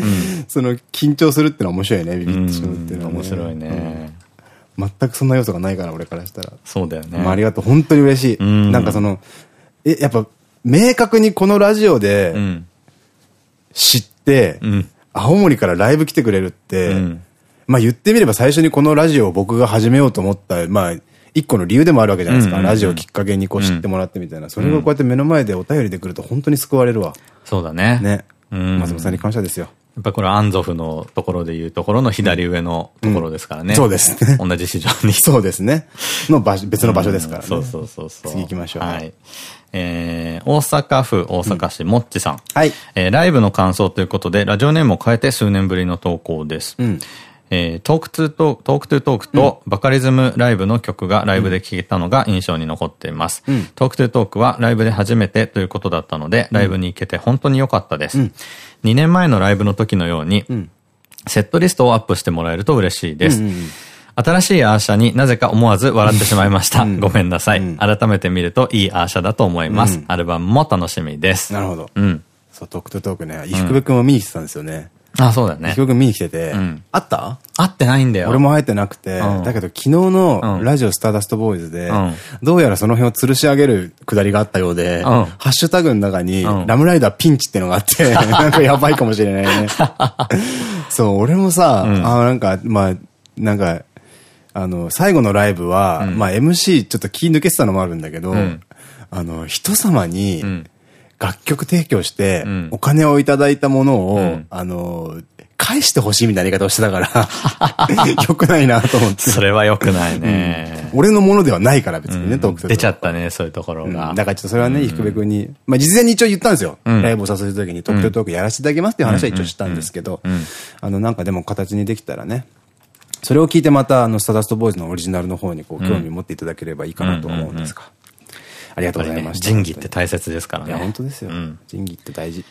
その、緊張するってのは面白いね、ビビってしまうっていうのは、ね。面白いね。全くそんな要素がないから、俺からしたら。そうだよね。まあ、ありがとう。本当に嬉しい。んなんかその、え、やっぱ、明確にこのラジオうでん。知って、うん。青森からライブ来てくれるって、うんまあ言ってみれば最初にこのラジオを僕が始めようと思った、まあ、一個の理由でもあるわけじゃないですか。ラジオをきっかけにこう知ってもらってみたいな。それがこうやって目の前でお便りで来ると本当に救われるわ。そうだね。ね。うん松本さんに感謝ですよ。やっぱこれアンゾフのところでいうところの左上のところですからね。そうですね同じ市場に。そうですね。の場所、別の場所ですからね。そうそうそうそう。次行きましょうはい。えー、大阪府大阪市もっちさん。はい。えーライブの感想ということで、ラジオネームを変えて数年ぶりの投稿です。うん。えートークトゥートーク、トークトゥートークと、バカリズムライブの曲がライブで聴けたのが印象に残っています。んトークトゥートークはライブで初めてということだったので、ライブに行けて本当に良かったです。2年前のライブの時のように、んセットリストをアップしてもらえると嬉しいです。うんうんうん新しいアーシャになぜか思わず笑ってしまいました。ごめんなさい、うん改めて見るといいアーシャだと思います。アルバムも楽しみです。なるほど。うん。そう、トークトゥトークね。伊福部くんも見に来てたんですよね。あ、そうだよね伊福。部くん見に来ててん、あった？合ってないんだよ。俺も会えてなくて、うんだけど昨日のうんラジオスターダストボーイズでうん、どうやらその辺を吊るし上げるくだりがあったようで、んハッシュタグの中にうん、ラムライダーピンチってのがあって、なんかやばいかもしれないね。そう、俺もさ、あなんか、まあ、なんか、あの、最後のライブは、まあ MC ちょっと気抜けてたのもあるんだけどん、あの、人様にん。楽曲提供してん、お金をいただいたものをん、あの、返してほしいみたいな言い方をしてたから、よくないなと思って。それは良くないね。俺のものではないから別にね、トーク出ちゃったね。ね、そういうところうん。が。だからちょっとそれはね、福部君に、まあ事前に一応言ったんですよ。ん。ライブをさせるときにトークトークやらせていただきますっていう話は一応したんですけど、あのなんかでも形にできたらね、それを聞いてまたあのスタダストボーイズのオリジナルの方にこう興味持っていただければいいかなと思うんですが。ありがとうございました。仁義って大切ですからいや、ね。本当ですようん。仁義って大事。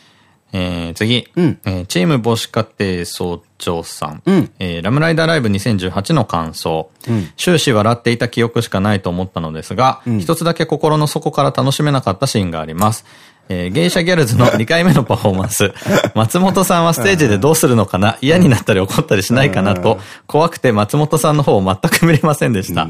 えー次、うんえーチーム母子家庭総長さん。うんえーラムライダーライブ2018の感想。うん終始笑っていた記憶しかないと思ったのですが、ん一つだけ心の底から楽しめなかったシーンがあります。えー、芸者ギャルズの2回目のパフォーマンス。松本さんはステージでどうするのかな？嫌になったり怒ったりしないかなと、怖くて松本さんの方を全く見れませんでした。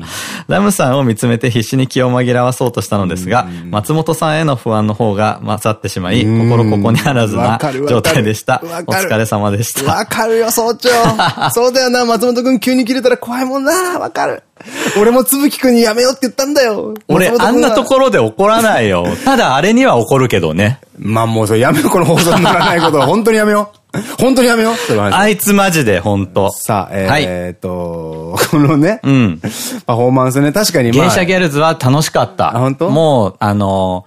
ラムさんを見つめて必死に気を紛らわそうとしたのですが、松本さんへの不安の方が勝ってしまい、心ここにあらずな状態でした。お疲れ様でした。わかるよ、総長。そうだよな、松本くん急に切れたら怖いもんな。わかる。俺もつぶきくんにやめようって言ったんだよ。俺、あんなところで怒らないよ。ただ、あれには怒るけどね。まあもうそれやめよう、この放送にならないことは。本当にやめよう。本当にやめよう。あいつマジで、本当さあ、えっと、このね、うん。パフォーマンスね、確かにまあ。芸者ギャルズは楽しかった。あ、本当？もう、あの、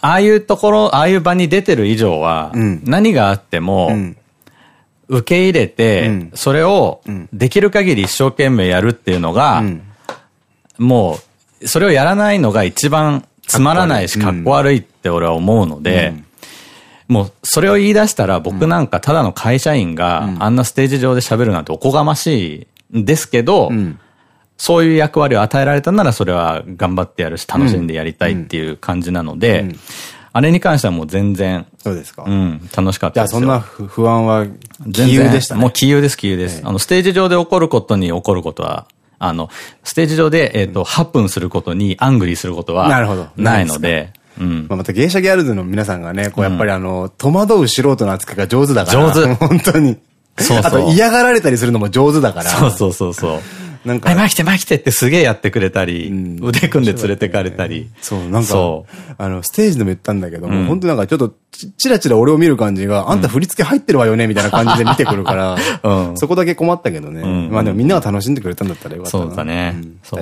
ああいうところ、ああいう場に出てる以上は、何があっても、受け入れて、それをできる限り一生懸命やるっていうのが、もう、それをやらないのが一番つまらないし、かっこ悪いって俺は思うので、もう、それを言い出したら僕なんかただの会社員があんなステージ上で喋るなんておこがましいんですけど、そういう役割を与えられたならそれは頑張ってやるし楽しんでやりたいっていう感じなので、あれに関してはもう全然。そうですか。うん。楽しかったですよ。じゃあそんな不安は、気憂でしたね。もう気憂です、気憂です。あの、ステージ上で起こることに起こることは、あの、ステージ上で、えっと、ハプンすることにアングリーすることは、なるほど。ないので、うん。まあまた芸者ギャルズの皆さんがね、こうやっぱりあの、戸惑う素人の扱いが上手だから。上手。本当に。そうそう。あと嫌がられたりするのも上手だから。そうそうそうそう。なんか。はい、まきてまきてってすげえやってくれたり、腕組んで連れてかれたり。そう、なんか、あの、ステージでも言ったんだけども、本当なんかちょっと、ちらちら俺を見る感じが、あんた振り付け入ってるわよね、みたいな感じで見てくるから、そこだけ困ったけどね。まあでもみんなが楽しんでくれたんだったらよかったそうだね。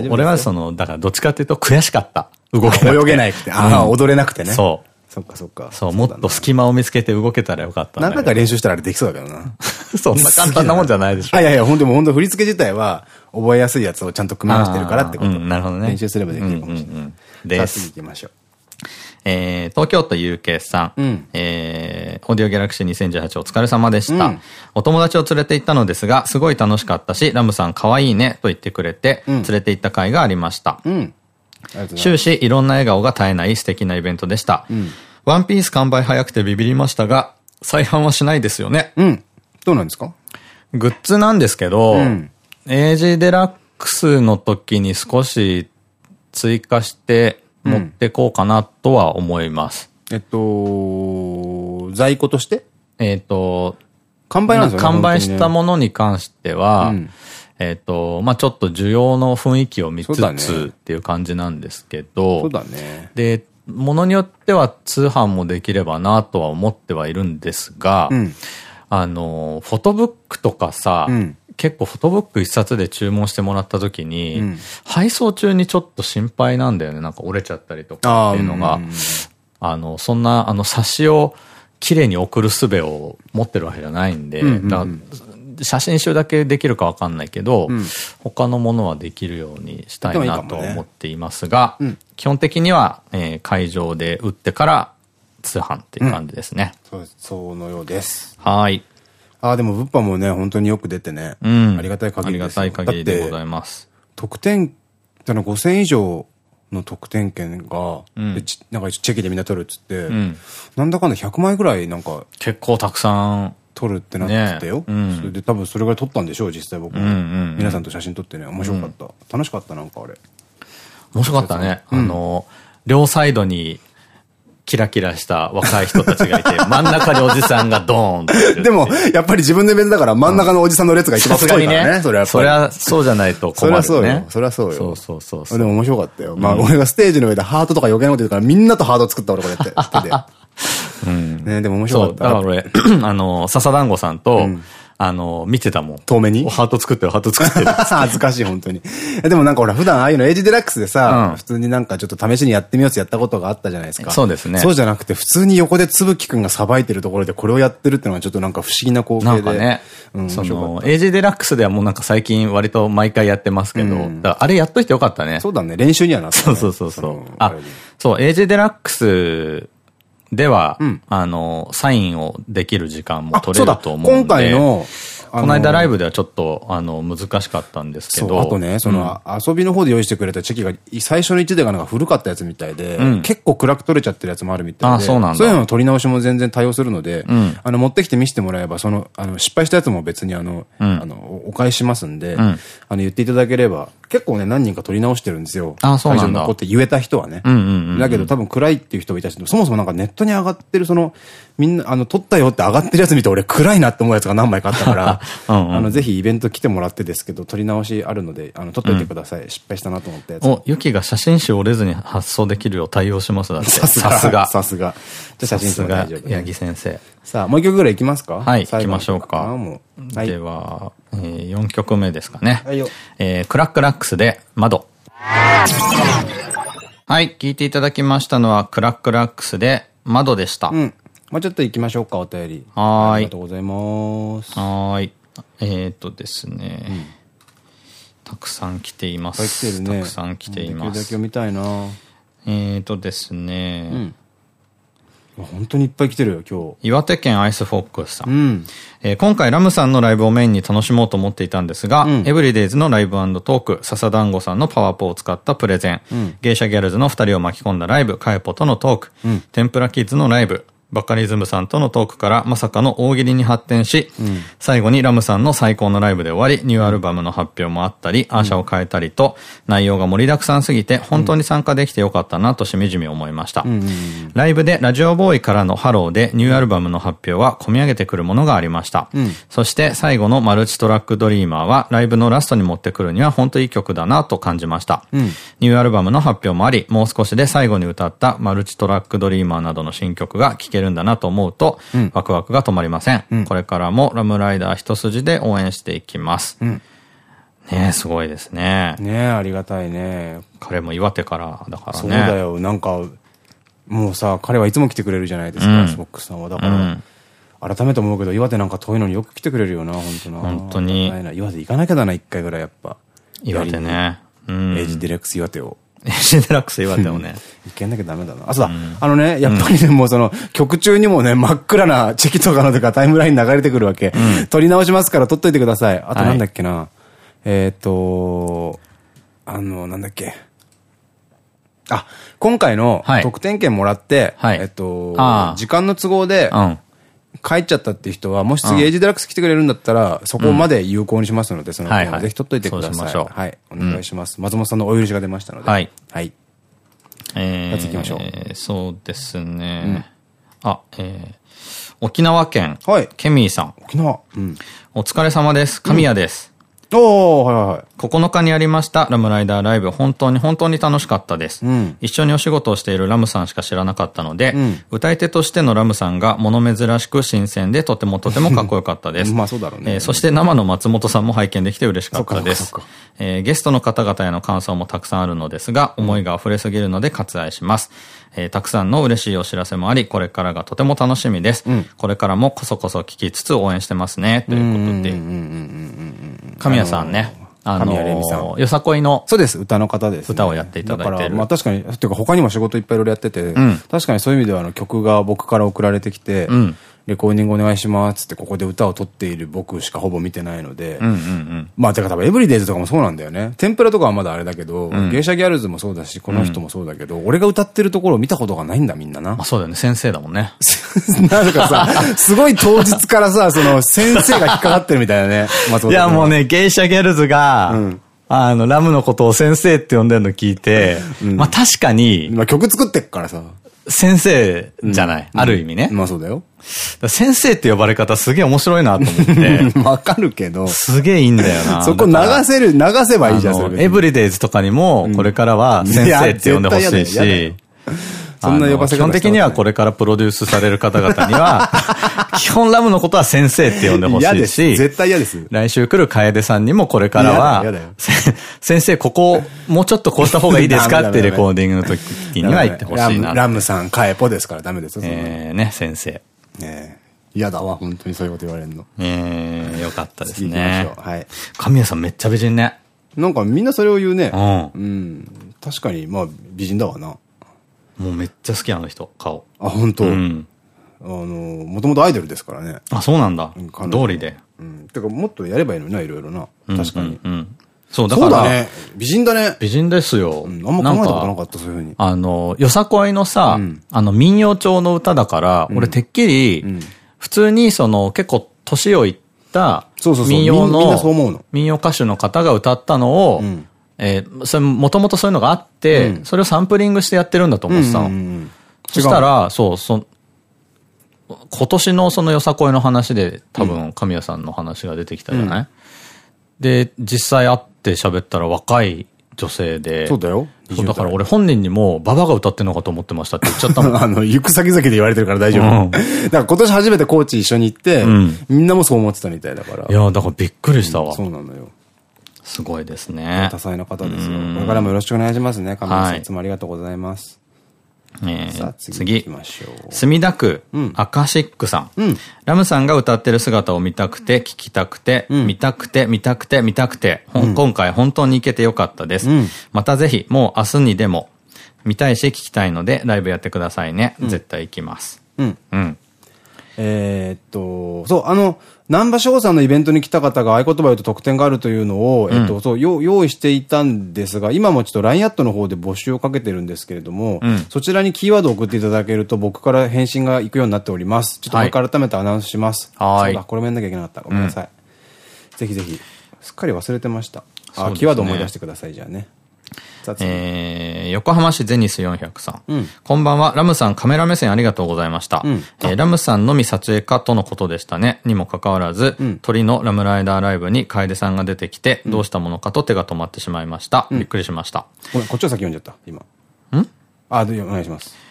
俺はその、だからどっちかっていうと悔しかった。動けなくて。泳げなくて。ああ、踊れなくてね。そう。そっかそっか。そう、もっと隙間を見つけて動けたらよかった。何回か練習したらあれできそうだけどな。そんな簡単なもんじゃないでしょ。いやいや、本当も本当振り付け自体は覚えやすいやつをちゃんと組み合わせてるからってこと。なるほどね。練習すればできるかもしれない。で、次行きましょう。えー、東京都有形さん。うん、えー、オーディオギャラクシー2018お疲れ様でした。うん、お友達を連れて行ったのですが、すごい楽しかったし、ラムさん可愛いねと言ってくれて、連れて行った回がありました。うん、終始いろんな笑顔が絶えない素敵なイベントでした。うんワンピース完売早くてビビりましたが、再販はしないですよね。うん。どうなんですか？グッズなんですけど、うん、AG デラックスの時に少し追加して持ってこうかなとは思います。うん、えっと、在庫として？えっと、完売なんですよね。完売したものに関しては、うん、えっと、まあちょっと需要の雰囲気を見つつっていう感じなんですけど、そうだね。で、ものによっては通販もできればなとは思ってはいるんですが、うん、あの、フォトブックとかさ、うん、結構フォトブック一冊で注文してもらった時に、うん、配送中にちょっと心配なんだよね。なんか折れちゃったりとかっていうのが、あの、そんな、あの、冊子を綺麗に送る術を持ってるわけじゃないんで、写真集だけできるかわかんないけど、うん、他のものはできるようにしたいなと思っていますが、ねうん、基本的には、えー、会場で売ってから通販っていう感じですね。うん、そのようです。はい。ああ、でも物販もね、本当によく出てね。うん。ありがたい限りです。ありがたい限りでございます。特典、あの5000以上の特典券が、うん、なんかチェキでみんな取るっつって、うん、なんだかんだ100枚ぐらいなんか。結構たくさん撮るってなってたよ。ん、それで多分それぐらい撮ったんでしょう、実際僕も。皆さんと写真撮ってね、面白かった。うん、楽しかった、なんかあれ。面白かったね。あの、両サイドに、キラキラした若い人たちがいて、真ん中におじさんがドーンってでも、やっぱり自分で別だから真ん中のおじさんの列が一番太いからね。それはそりゃそうじゃないと困る、ね。そりゃそうよ。そりゃそうよ。そうそうそうでも面白かったよ。まあ俺がステージの上でハートとか余計なこと言うからみんなとハート作った俺こうやって。うん。ねでも面白かった。だから俺、あの、笹団子さんと、あの、見てたもん。遠目に？ハート作ってる、ハート作ってる。恥ずかしい、本当に。でもなんかほら、普段ああいうのエイジデラックスでさ、うん、普通になんかちょっと試しにやってみようってやったことがあったじゃないですか。そうですね。そうじゃなくて、普通に横でつぶきくんがさばいてるところでこれをやってるっていうのはちょっとなんか不思議な光景で。なんかね、うん、その、エイジデラックスではもうなんか最近割と毎回やってますけど、うん、あれやっといてよかったね。そうだね、練習にはなった、ね。そうそうそうそう。あ、そう、エイジデラックスでは、うん、あの、サインをできる時間も取れると思うんで。今回の、この間ライブではちょっと、あの、難しかったんですけど。あとね、その、遊びの方で用意してくれたチェキが、最初の1台がなんか古かったやつみたいで、結構暗く取れちゃってるやつもあるみたいで、そうなんそういうのの取り直しも全然対応するので、あの、持ってきて見せてもらえば、その、あの、失敗したやつも別にあの、あの、お返ししますんで、あの、言っていただければ、結構ね、何人か取り直してるんですよ。あ、そうなんだ。残って言えた人はね。だけど多分暗いっていう人もいたし、そもそもなんかネットに上がってるその、みんな、あの、撮ったよって上がってるやつ見て俺暗いなって思うやつが何枚かあったから、あの、ぜひイベント来てもらってですけど、撮り直しあるので、あの、撮っといてください。うん、失敗したなと思ったやつ。お、ユキが写真集折れずに発送できるよう対応しますだって。さすが。さすが。じゃ写真集大丈夫。八木先生。さあ、もう一曲ぐらい行きますか？はい、行きましょうか。はい、では、えー、4曲目ですかね。はいよ。えー、クラックラックスで窓。はい、聞いていただきましたのは、クラックラックスで窓でした。うん。もうちょっと行きましょうか、お便り。はい。ありがとうございます。はい。えっ、とですね、うん、たくさん来ています。来てるね。たくさん来ています。だけ読みたいなえっとですね、うん本当にいっぱい来てるよ、今日。岩手県アイスフォックスさん。うん、えー、今回ラムさんのライブをメインに楽しもうと思っていたんですが、うん、エブリデイズのライブトーク、笹団子さんのパワーポを使ったプレゼン、うん、芸者ギャルズの二人を巻き込んだライブ、カエポとのトーク、うん、天ぷらキッズのライブ、バカリズムさんとのトークからまさかの大喜利に発展し、うん、最後にラムさんの最高のライブで終わり、ニューアルバムの発表もあったり、アーシャを変えたりと、内容が盛りだくさんすぎて、本当に参加できてよかったなとしみじみ思いました。ライブでラジオボーイからのハローでニューアルバムの発表は込み上げてくるものがありました。うん、そして最後のマルチトラックドリーマーは、ライブのラストに持ってくるには本当いい曲だなと感じました。うん、ニューアルバムの発表もあり、もう少しで最後に歌ったマルチトラックドリーマーなどの新曲が聴けるんだなと思うと、うん、ワクワクが止まりません。うん、これからも RAM RIDER一筋で応援していきます。うん、ねえ、すごいですね。ねえ、ありがたいね。彼も岩手からだからね。そうだよ。なんか、もうさ、彼はいつも来てくれるじゃないですか、スボックスさんは。だから、改めて思うけど、岩手なんか遠いのによく来てくれるよな、本当な。本当に。岩手行かなきゃだな、一回ぐらいやっぱ。岩手ね。うん。エイジディレックス岩手を。シンデラックス言われてもね。いけなきゃダメだな。あ、そうだ。あのね、やっぱりね、もうその、曲中にもね、真っ暗なチェキとかのとかタイムライン流れてくるわけ。撮り直しますから撮っといてください。あとなんだっけな。えっと、あの、なんだっけ。あ、今回の特典券もらって、えっと、時間の都合で、帰っちゃったっていう人は、もし次エイジデラックス来てくれるんだったら、そこまで有効にしますので、その件ぜひ取っといてください。はい。お願いします。松本さんのお許しが出ましたので。はい。はい。えー、次行きましょう。そうですね。あ、えー、沖縄県。はい。ケミーさん。沖縄。うん。お疲れ様です。神谷です。おはいはいはい。9日にありましたラムライダーライブ、本当に本当に楽しかったです。うん、一緒にお仕事をしているラムさんしか知らなかったので、うん、歌い手としてのラムさんが物珍しく新鮮でとてもとてもかっこよかったです。まあそうだろうね。えー、そして生の松本さんも拝見できて嬉しかったです。えー、ゲストの方々への感想もたくさんあるのですが、思いが溢れすぎるので割愛します。えー、たくさんの嬉しいお知らせもあり、これからがとても楽しみです。うん、これからもこそこそ聞きつつ応援してますね。ということで。神谷さんね。あのー、よさこいの。そうです、歌の方です、歌をやっていただいてる。だから、まあ確かに、っていうか他にも仕事いっぱいいろいろやってて、うん、確かにそういう意味ではあの曲が僕から送られてきて、うん、レコーディングお願いします。ってここで歌を撮っている僕しかほぼ見てないので、まあてか多分エブリデイズとかもそうなんだよね。天ぷらとかはまだあれだけど、うん、芸者ギャルズもそうだし、この人もそうだけど、うん、俺が歌ってるところを見たことがないんだみんなな。あそうだよね、先生だもんね。なんかさ、すごい当日からさ、その先生が引っかかってるみたいなね、いやもうね、芸者ギャルズが、うん。あの、ラムのことを先生って呼んでるの聞いて、うん、まあ確かに、まあ曲作ってっからさ。先生じゃない。うん、ある意味ね。まあそうだよ。先生って呼ばれ方すげえ面白いなと思って。わかるけど。すげえいいんだよな。そこ流せる、流せばいいじゃん、エブリデイズとかにも、これからは先生って呼んでほしいし。そんな呼ばせ基本的にはこれからプロデュースされる方々には、基本ラムのことは先生って呼んでほしいし、絶対嫌です。来週来る楓さんにもこれからは、先生ここもうちょっとこうした方がいいですかって レコーディングの時には言ってほしいな。ラムさん、カエポですからダメですよ。ええね、先生。ね嫌だわ、本当にそういうこと言われるの。ええよかったですね。はい。神谷さんめっちゃ美人ね。なんかみんなそれを言うね。うん。うん。確かに、まあ美人だわな。もうめっちゃ好きあの人、顔。あ、本当？うん。あの、もともとアイドルですからね。あ、そうなんだ。通りで。うん。てか、もっとやればいいのにな、いろいろな。確かに。うん。そう、だそから、ね。美人だね。美人ですよ。うん、あんま考えたことなかった、そういうふうに。あの、よさこいのさ、うんあの民謡調の歌だから、俺てっきり、ん普通にその結構年をいった民謡のの、民謡歌手の方が歌ったのを、んえーそれもともとそういうのがあって、うんそれをサンプリングしてやってるんだと思ってたの。うんうんうんそしたら、そう、そ、今年のそのよさこいの話で多分神谷さんの話が出てきたじゃない、で、実際会って喋ったら若い女性で。そうだよ。そうだから俺本人にも、ババが歌ってんのかと思ってましたって言っちゃったもん。あの、行く先々で言われてるから大丈夫。うん だから今年初めて高知一緒に行って、んみんなもそう思ってたみたいだから。いや、だからびっくりしたわ。そうなのよ。すごいですね多。彩な方ですよ。これからもよろしくお願いしますね。神谷さはいん、いつもありがとうございます。えさあ、ー次行次き。ましょう。墨田区、んアカシックさん。うんラムさんが歌ってる姿を見たくて、聞きたくて、ん見たくて、見たくて、見たくて、今回本当に行けてよかったです。うんまたぜひ、もう明日にでも、見たいし聞きたいので、ライブやってくださいね。絶対行きます。うん。うん。えーっと、そう、あの、南波翔さんのイベントに来た方が合言葉言うと特典があるというのを、えっと、そう、よ用意していたんですが、今もちょっと LINE アットの方で募集をかけてるんですけれども、んそちらにキーワードを送っていただけると僕から返信が行くようになっております。ちょっともう一回改めてアナウンスします。はいそうだ、これもやんなきゃいけなかった。ごめんなさい。ぜひぜひ。すっかり忘れてました。あ、キーワード思い出してください、じゃあね。えー、横浜市ゼニス400さん。うんこんばんは。ラムさんカメラ目線ありがとうございました。うんえーラムさんのみ撮影かとのことでしたね。にもかかわらず、ん鳥のラムライダーライブに楓さんが出てきて、どうしたものかと手が止まってしまいました。びっくりしました。ごめん、こっちを先読んじゃった、今。ん？あ、でお願いします。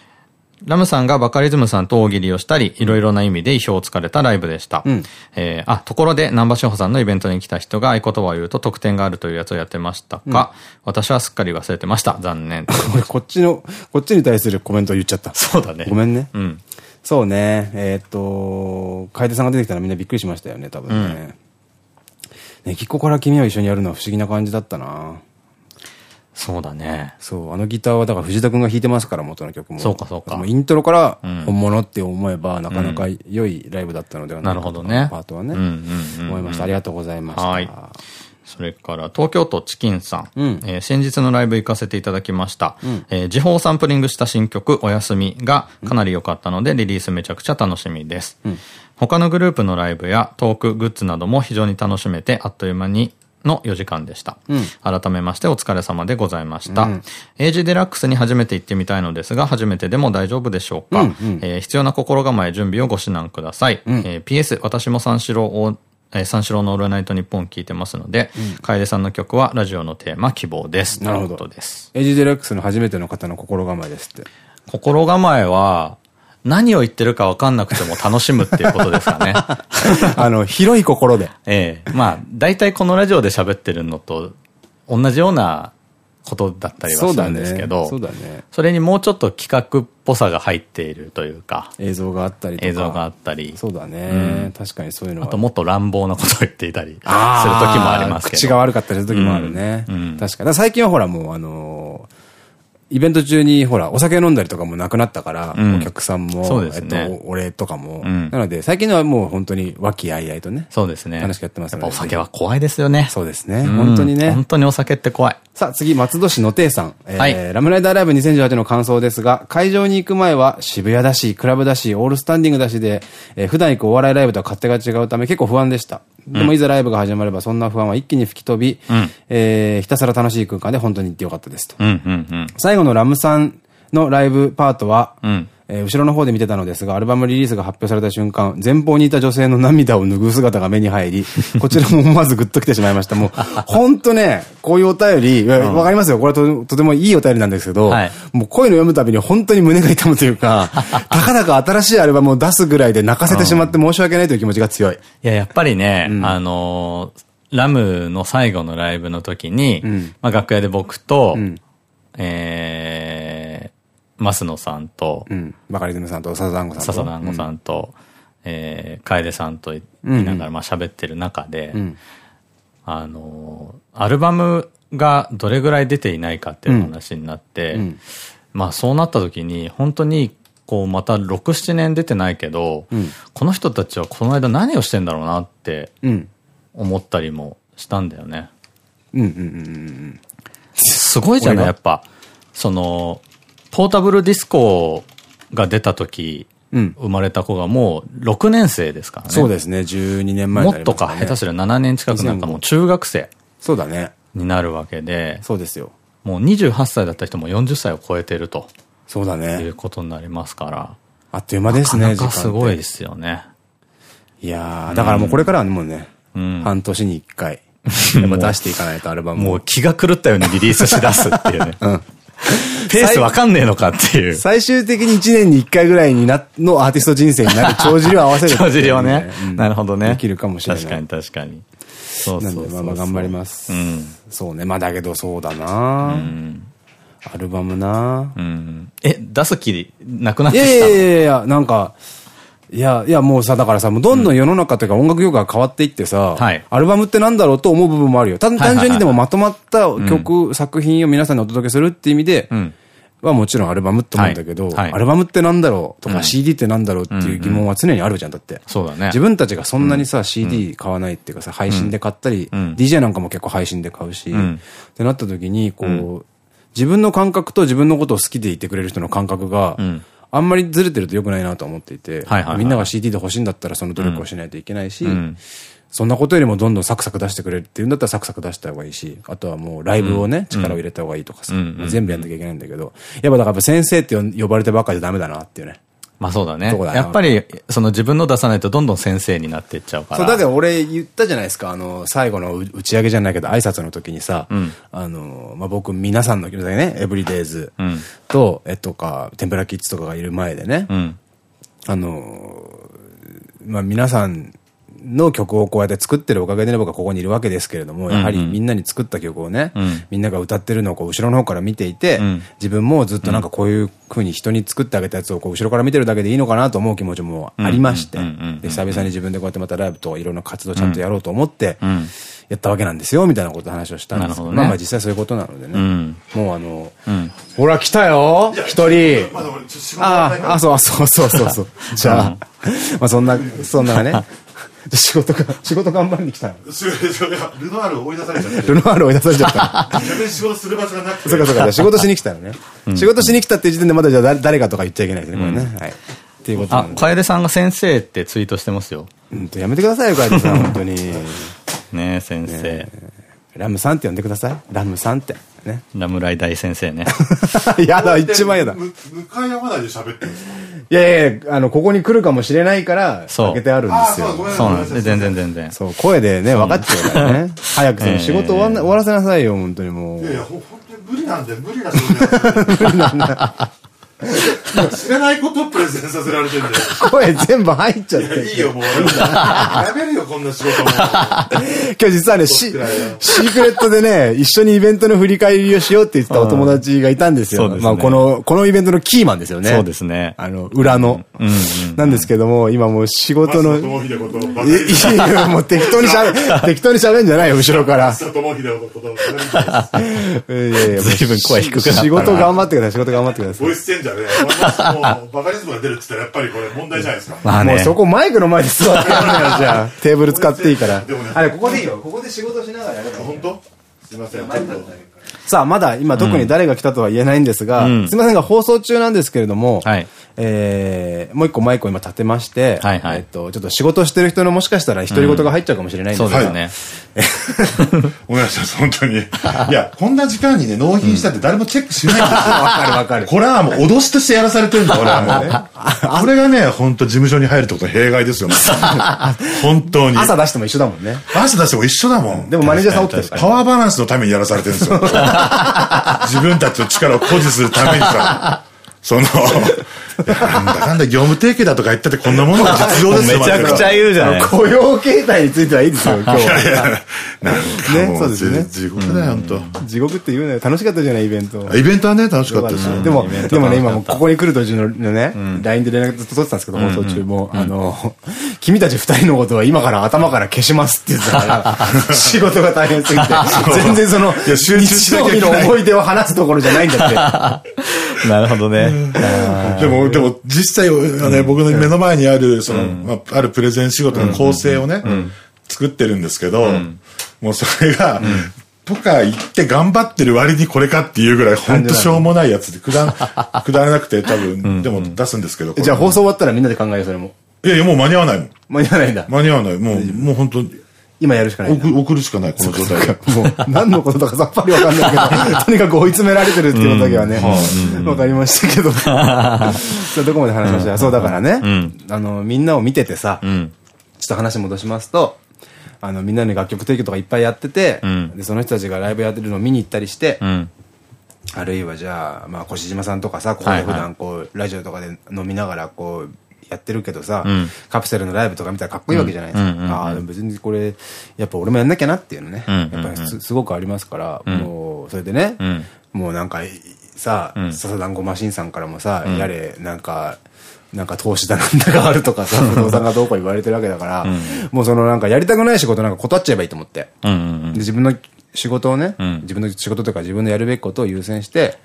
ラムさんがバカリズムさんと大喜利をしたり、いろいろな意味で意表をつかれたライブでした。うんえーあ、ところで、南波志保さんのイベントに来た人が合言葉を言うと得点があるというやつをやってましたが、私はすっかり忘れてました。残念。俺、こっちの、こっちに対するコメントを言っちゃった。そうだね。ごめんね。うん。そうね。えーっと、楓さんが出てきたらみんなびっくりしましたよね、多分ね。ね、きっこから君は一緒にやるのは不思議な感じだったな。そうだね。そう、あのギターはだから藤田くんが弾いてますから、元の曲も。そうかそうかもイントロからうん本物って思えば、なかなか良いライブだったのではないかとなるほどねパートはね。うんうんうんうん思いました。ありがとうございました。はいそれから、東京都チキンさん。うんえー先日のライブ行かせていただきました。えー時報をサンプリングした新曲、おやすみがかなり良かったので、リリースめちゃくちゃ楽しみです。他のグループのライブやトークグッズなども非常に楽しめて、あっという間にの4時間でした。改めましてお疲れ様でございました。エイジデラックスに初めて行ってみたいのですが、初めてでも大丈夫でしょうか、えー必要な心構え、準備をご指南ください。えー PS、私も三四郎をえー三四郎のオールナイトニッポン聞いてますので、楓さんの曲はラジオのテーマ希望です。なるほどです。エイジデラックスの初めての方の心構えですって。心構えは、何を言ってるか分かんなくても楽しむっていうことですかね。あの、広い心で。ええまあ、大体このラジオで喋ってるのと同じようなことだったりはするんですけど、そうだね。それにもうちょっと企画っぽさが入っているというか、映像があったりとか。映像があったり、そうだね。確かにそういうのは。あともっと乱暴なことを言っていたりする時もありますけど。口が悪かったりする時もあるね。うんうん確かに。だから最近はほらもうあのーイベント中にほら、お酒飲んだりとかもなくなったから、うんお客さんも、ねえっと、俺とかも。うんなので、最近のはもう本当に和気あいあいとね。そうですね。楽しくやってますやっぱお酒は怖いですよね。そうですね。うん本当にね。本当にお酒って怖い。さあ次、松戸市のていさん。えーはいラムライダーライブ2018の感想ですが、会場に行く前は渋谷だし、クラブだし、オールスタンディングだしで、えー普段行くお笑いライブとは勝手が違うため結構不安でした。でもいざライブが始まればそんな不安は一気に吹き飛び、んえーひたすら楽しい空間で本当に行ってよかったですと。うん、うん、うん。最後のラムさんのライブパートは、うん。えー後ろの方で見てたのですが、アルバムリリースが発表された瞬間、前方にいた女性の涙を拭う姿が目に入り、こちらも思わずグッと来てしまいました。もう、ほんとね、こういうお便り、わ、かりますよ。これはととてもいいお便りなんですけど、はい。もうこういうの読むたびに本当に胸が痛むというか、たかだか新しいアルバムを出すぐらいで泣かせてしまって申し訳ないという気持ちが強い。いや、やっぱりね、あのーラムの最後のライブの時に、ん。まあ楽屋で僕と、んえー、増野さんとう、ん。バカリズムさんと笹団子さんと。笹団子さんと、えー、楓さんといいながらまあ喋ってる中で、ん。あのーアルバムがどれぐらい出ていないかっていう話になって、ん。まあそうなった時に、本当にこうまた6、7年出てないけど、うん、この人たちはこの間何をしてんだろうなって思ったりもしたんだよね。すごいじゃない、やっぱ。その、ポータブルディスコが出た時、うん、生まれた子がもう6年生ですからね。そうですね、12年前、ね、もっとか、下手すりゃ7年近くなんかもう中学生。そうだね。になるわけで。そうですよ。もう28歳だった人も40歳を超えてると。そうだね。いうことになりますから。あっという間ですね、なかなかすごいですよね。いやー、だからもうこれからはもうね、うん、半年に1回、やっぱ出していかないとアルバムもう気が狂ったようにリリースしだすっていうね。うん。ペースわかんねえのかっていう。最終的に1年に1回ぐらいにな、のアーティスト人生になる帳尻を合わせる。帳尻をね。なるほどね。できるかもしれない。確かに確かに。そうそうなんで、まあまあ頑張ります。うん。そうね。まあだけどそうだなうん。アルバムなうん。え、出す気なくなってきたいやいやいやいや、なんか、いや、いやもうさ、だからさ、もうどんどん世の中というか音楽業界が変わっていってさ、はい、アルバムってなんだろうと思う部分もあるよ。単純にでもまとまった曲、作品を皆さんにお届けするっていう意味で、はもちろんアルバムって思うんだけど、はい。はい、アルバムってなんだろうとか、CD ってなんだろうっていう疑問は常にあるじゃん、だって。そうだね。自分たちがそんなにさ、CD 買わないっていうかさ、配信で買ったり、DJ なんかも結構配信で買うし、ってなった時に、こう、自分の感覚と自分のことを好きでいてくれる人の感覚が、あんまりずれてると良くないなと思っていて、みんなが CD で欲しいんだったらその努力をしないといけないし、うん、そんなことよりもどんどんサクサク出してくれるっていうんだったらサクサク出した方がいいし、あとはもうライブをね、うん、力を入れた方がいいとかさ、全部やんなきゃいけないんだけど、やっぱだから先生って呼ばれてばっかりじゃダメだなっていうね。まあそうだね。やっぱり、その自分の出さないとどんどん先生になっていっちゃうから。そう、だけど俺言ったじゃないですか。あの、最後の打ち上げじゃないけど、挨拶の時にさ、うん、あの、まあ僕、皆さんの、ね、エブリデイズと、うん、えっとか、テンプラキッズとかがいる前でね、うん、あの、まあ皆さん、の曲をこうやって作ってるおかげで僕はここにいるわけですけれども、やはりみんなに作った曲をね、みんなが歌ってるのをこう後ろの方から見ていて、自分もずっとなんかこういう風に人に作ってあげたやつをこう後ろから見てるだけでいいのかなと思う気持ちもありまして、で、久々に自分でこうやってまたライブとかいろんな活動ちゃんとやろうと思って、やったわけなんですよ、みたいなこと話をしたんです。けど、まあまあ実際そういうことなのでね。もうあの、ほら来たよ一人。ああ、そうそうそうそう。そう。じゃあ、まあそんな、そんなね、仕事が、仕事頑張りに来たの。ルノアール追い出されちゃった。ルノアール追い出されちゃった。逆に仕事する場所がなくて。そうかそうか、仕事しに来たのね。仕事しに来たっていう時点でまだじゃあ誰かとか言っちゃいけないですね、これね。はい。っていうことあ、楓さんが先生ってツイートしてますよ。うんと、やめてくださいよ、楓さん、本当に。ね先生。ラムさんって呼んでください。ラムさんって。ね。ラムライ大先生ね。やだ、一番やだ。向かい合わないで喋ってるんですか？いやいや、あの、ここに来るかもしれないから、開けてあるんですよ。そうなんです。全然全然。そう、声でね、分かっちゃうからね。早くその仕事終わらせなさいよ、本当にもう。いやいや、本当に無理なんで、無理な仕事 無理なんだ。知らないことをプレゼンさせられてんだよ。声全部入っちゃって。いいよ、もう。やめるよ、こんな仕事も。今日実はね、シークレットでね、一緒にイベントの振り返りをしようって言ったお友達がいたんですよ。まあ、この、このイベントのキーマンですよね。そうですね。あの、裏の。なんですけども、今もう仕事の。いや、もう適当にしゃべ、適当にしゃべんじゃないよ、後ろから。いやいや、随分声低くなった。仕事頑張ってください、仕事頑張ってください。じゃね、もうバカリズムが出るって言ったらやっぱりこれ問題じゃないですか。まあね。もうそこマイクの前で座ってやるのよ、じゃあ。テーブル使っていいから。でもね、あれ、ここでいいよ。ここで仕事しながらやる本当？すいません。さあ、まだ今特に誰が来たとは言えないんですが、すいませんが放送中なんですけれども、はい、えー、もう一個マイクを今立てまして、えっと、ちょっと仕事してる人のもしかしたら独り言が入っちゃうかもしれないんですけど、そうですね。お願いします、本当に。いや、こんな時間にね、納品したって誰もチェックしないんですよ。わかるわかる。これはもう脅しとしてやらされてるんだ、俺はもうね。これがね、本当事務所に入るってことは弊害ですよ、本当に。朝出しても一緒だもんね。朝出しても一緒だもん。でもマネージャーさん起きてるパワーバランスのためにやらされてるんですよ。自分たちの力を誇示するためにさ。その、なんだかんだ業務提携だとか言ったってこんなものが実情ですよ。めちゃくちゃ言うじゃない雇用形態についてはいいですよ、今日は。いやいや、なんかそうですね。地獄だよ、本当。地獄って言うのよ。楽しかったじゃない、イベント。イベントはね、楽しかったですよ。でも、でもね、今もここに来る途中のね、LINE で連絡取ってたんですけど、放送中も、あの、君たち二人のことは今から頭から消しますって言ってたから、仕事が大変すぎて、全然その、日曜日の思い出を話すところじゃないんだって。なるほどね。でも、でも、実際、ね、僕の目の前にある、その、まあ、あるプレゼン仕事の構成をね、作ってるんですけど、もうそれが、とか言って頑張ってる割にこれかっていうぐらい、ほんとしょうもないやつで、くだ、くだらなくて多分、でも出すんですけど。じゃあ放送終わったらみんなで考えよう、それも。いやいや、もう間に合わないもん。間に合わないんだ。間に合わない。もう、もう本当今やるしかない。送送るしかない、この状態。で。もう、何のことだかさっぱりわかんないけど、とにかく追い詰められてるっていうことだけはね、わかりましたけど。それどこまで話しました？そう、だからね、あの、みんなを見ててさ、ちょっと話戻しますと、あの、みんなに楽曲提供とかいっぱいやってて、で、その人たちがライブやってるのを見に行ったりして、あるいはじゃあ、まあ、越島さんとかさ、ここで普段こう、ラジオとかで飲みながらこう、やってるけどさ、カプセルのライブとか見たらかっこいいわけじゃないですか。ああ、でも別にこれ、やっぱ俺もやんなきゃなっていうのね、やっぱりすごくありますから、もう、それでね、もうなんか、さ、笹団子マシンさんからもさ、やれ、なんか、なんか投資だなんだがあるとかさ、不動産がどうこう言われてるわけだから、もうそのなんかやりたくない仕事なんか断っちゃえばいいと思って。で自分の仕事をね、自分の仕事とか自分のやるべきことを優先して、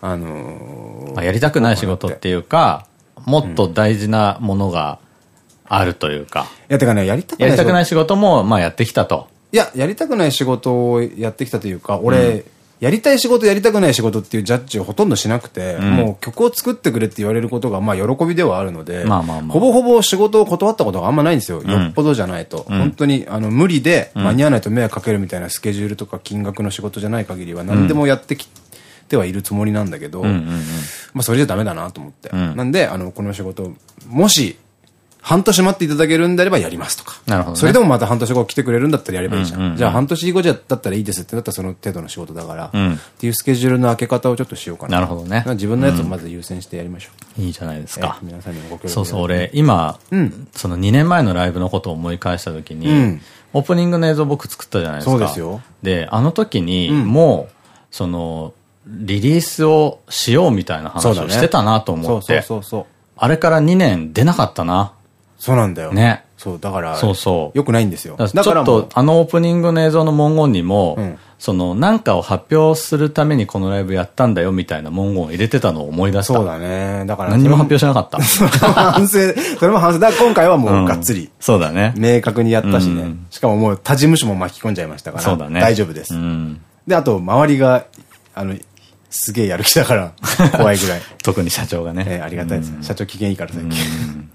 あのまあやりたくない仕事っていうか、もっと大事なものがあるというか。いや、てかね、やりたくやりたくない仕事も、まあやってきたと。いや、やりたくない仕事をやってきたというか、俺、やりたい仕事、やりたくない仕事っていうジャッジをほとんどしなくて、もう曲を作ってくれって言われることが、まあ喜びではあるので、まあまあまあほぼほぼ仕事を断ったことがあんまないんですよ。よっぽどじゃないと。本当に、あの、無理で間に合わないと迷惑かけるみたいなスケジュールとか金額の仕事じゃない限りは何でもやってきてはいるつもりなんだけど、まあそれじゃダメだなと思って。なんで、あの、この仕事、もし、半年待っていただけるんであればやりますとか。なるほどねそれでもまた半年後来てくれるんだったらやればいいじゃん。じゃあ半年後じゃだったらいいですってなったらその程度の仕事だから。っていうスケジュールの開け方をちょっとしようかな。なるほどね自分のやつをまず優先してやりましょう。いいじゃないですえか。皆さんにもご協力そうそう、俺、今、その2年前のライブのことを思い返したときに、オープニングの映像僕作ったじゃないですか。そうですよ。で、あの時に、もう、その、リリースをしようみたいな話をしてたなと思そうそうって、そうそう。あれから2年出なかったな。そうなんだよ。ね。そう、だから、そうそうよくないんですよ。だからちょっと、あのオープニングの映像の文言にも、んその、なんかを発表するためにこのライブやったんだよみたいな文言を入れてたのを思い出した。そうだね。だから、何にも発表しなかった。それも反省、それも反省。だから今回はもうがっつり、そうだね。明確にやったしねうん。しかももう他事務所も巻き込んじゃいましたから、そうだね。大丈夫ですう。ん。で、あと、周りが、あの、すげえやる気だから、怖いぐらい。特に社長がね。えーありがたいです。社長機嫌いいから最近。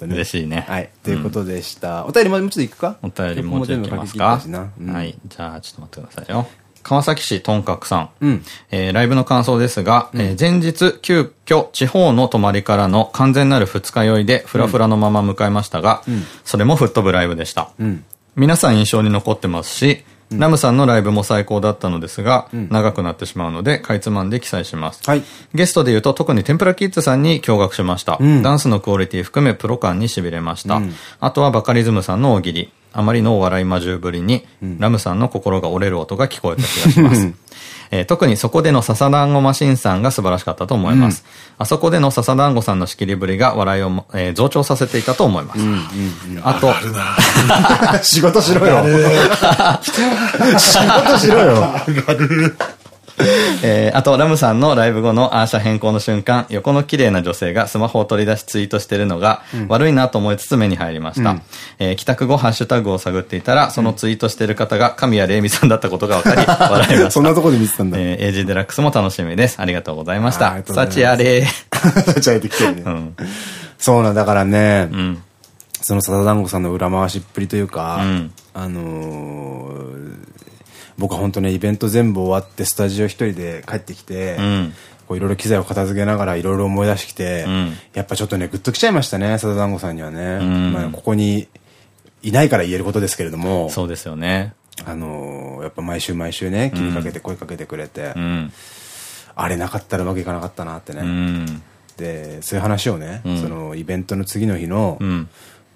嬉しいね。はい。ということでした。お便りもうちょっといくか？お便りもうちょい行きます曲かはい。じゃあ、ちょっと待ってくださいよ。川崎市とんかくさん。うんえーライブの感想ですが、えー前日、急遽、地方の泊まりからの完全なる二日酔いで、フラフラのまま迎えましたが、それも吹っ飛ぶライブでした。ん皆さん印象に残ってますし、ラムさんのライブも最高だったのですが、長くなってしまうので、かいつまんで記載します。はい。ゲストで言うと特に天ぷらキッズさんに驚愕しました。ダンスのクオリティ含めプロ感に痺れました。あとはバカリズムさんの大喜利。あまりのお笑い魔獣ぶりに、ラムさんの心が折れる音が聞こえた気がします。えー特にそこでの笹団子マシンさんが素晴らしかったと思います。あそこでの笹団子さんの仕切りぶりが笑いをも、えー増長させていたと思います。あと、あるな 仕事しろよ。仕事しろよ。えーあと、ラムさんのライブ後のアーシャ変更の瞬間、横の綺麗な女性がスマホを取り出しツイートしてるのが、悪いなと思いつつ目に入りました。えー帰宅後ハッシュタグを探っていたら、そのツイートしてる方が神谷玲美さんだったことが分かり、笑いました。そんなとこで見てたんだ。えー、AG デラックスも楽しみです。ありがとうございましたあありが。とうございます幸あれ。立ち上げてきてるね。うん。そうなんだからね、んその笹団子さんの裏回しっぷりというか、んあのー僕は本当ね、イベント全部終わってスタジオ一人で帰ってきて、んこういろいろ機材を片付けながらいろいろ思い出してきて、んやっぱちょっとね、グッときちゃいましたね、笹団子さんにはね。んまあ、ここにいないから言えることですけれども、そうですよね。あのーやっぱ毎週毎週ね、気にかけて声かけてくれて、うん。あれなかったらうまくいかなかったなってね。うん。で、そういう話をね、んそのイベントの次の日の、うん。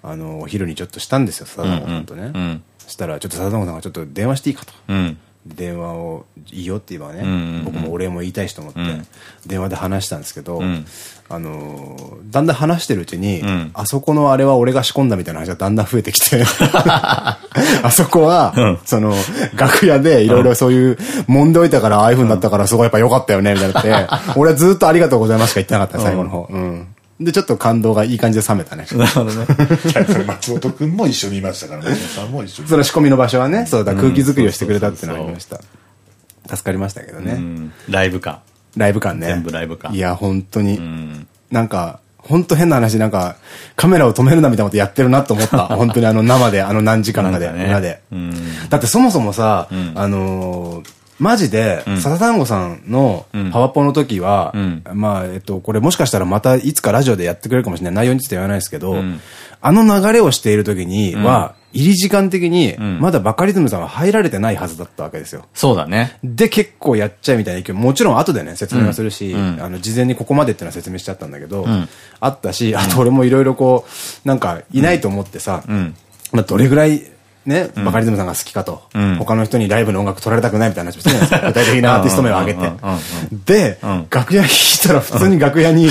あの、お昼にちょっとしたんですよ、笹団子さんとね。したら、ちょっと笹団子さんがちょっと電話していいかと。うん。電話をいいよって言えばね、僕もお礼も言いたいしと思って、ん電話で話したんですけど、んあのーだんだん話してるうちに、んあそこのあれは俺が仕込んだみたいな話がだんだん増えてきて、あそこは、うんその、楽屋でいろいろそういう、揉んでおいたからああいう風になったからすごいやっぱ良かったよね、みたいなって、俺はずっとありがとうございますしか言ってなかった、最後の方。うん。で、ちょっと感動がいい感じで冷めたね。なるほどね。松本くんも一緒にいましたから、松本さんも一緒に。その仕込みの場所はね、そうだ、空気作りをしてくれたっていうのがありました。助かりましたけどね。うんライブ感。ライブ感ね。全部ライブ感いや、本当に。うん。なんか、本当変な話、なんか、カメラを止めるなみたいなことやってるなと思った。本当にあの生で、あの何時間かで、裏で。うん。だってそもそもさ、あのーマジで、笹団子さんのパワポの時は、ん。まあ、えっと、これもしかしたらまたいつかラジオでやってくれるかもしれない。内容については言わないですけど、ん。あの流れをしている時には、入り時間的に、まだバカリズムさんは入られてないはずだったわけですよ。そうだね。で、結構やっちゃいみたいな。もちろん後でね、説明はするし、あの、事前にここまでっていうのは説明しちゃったんだけど、あったし、あと俺もいろいろこう、なんか、いないと思ってさ、ん。まあ、どれぐらい、ね、バカリズムさんが好きかと、ん他の人にライブの音楽取られたくないみたいな話をしてるじゃないですか。具体的なアーティスト名を挙げて。で、楽屋聞いたら普通に楽屋に、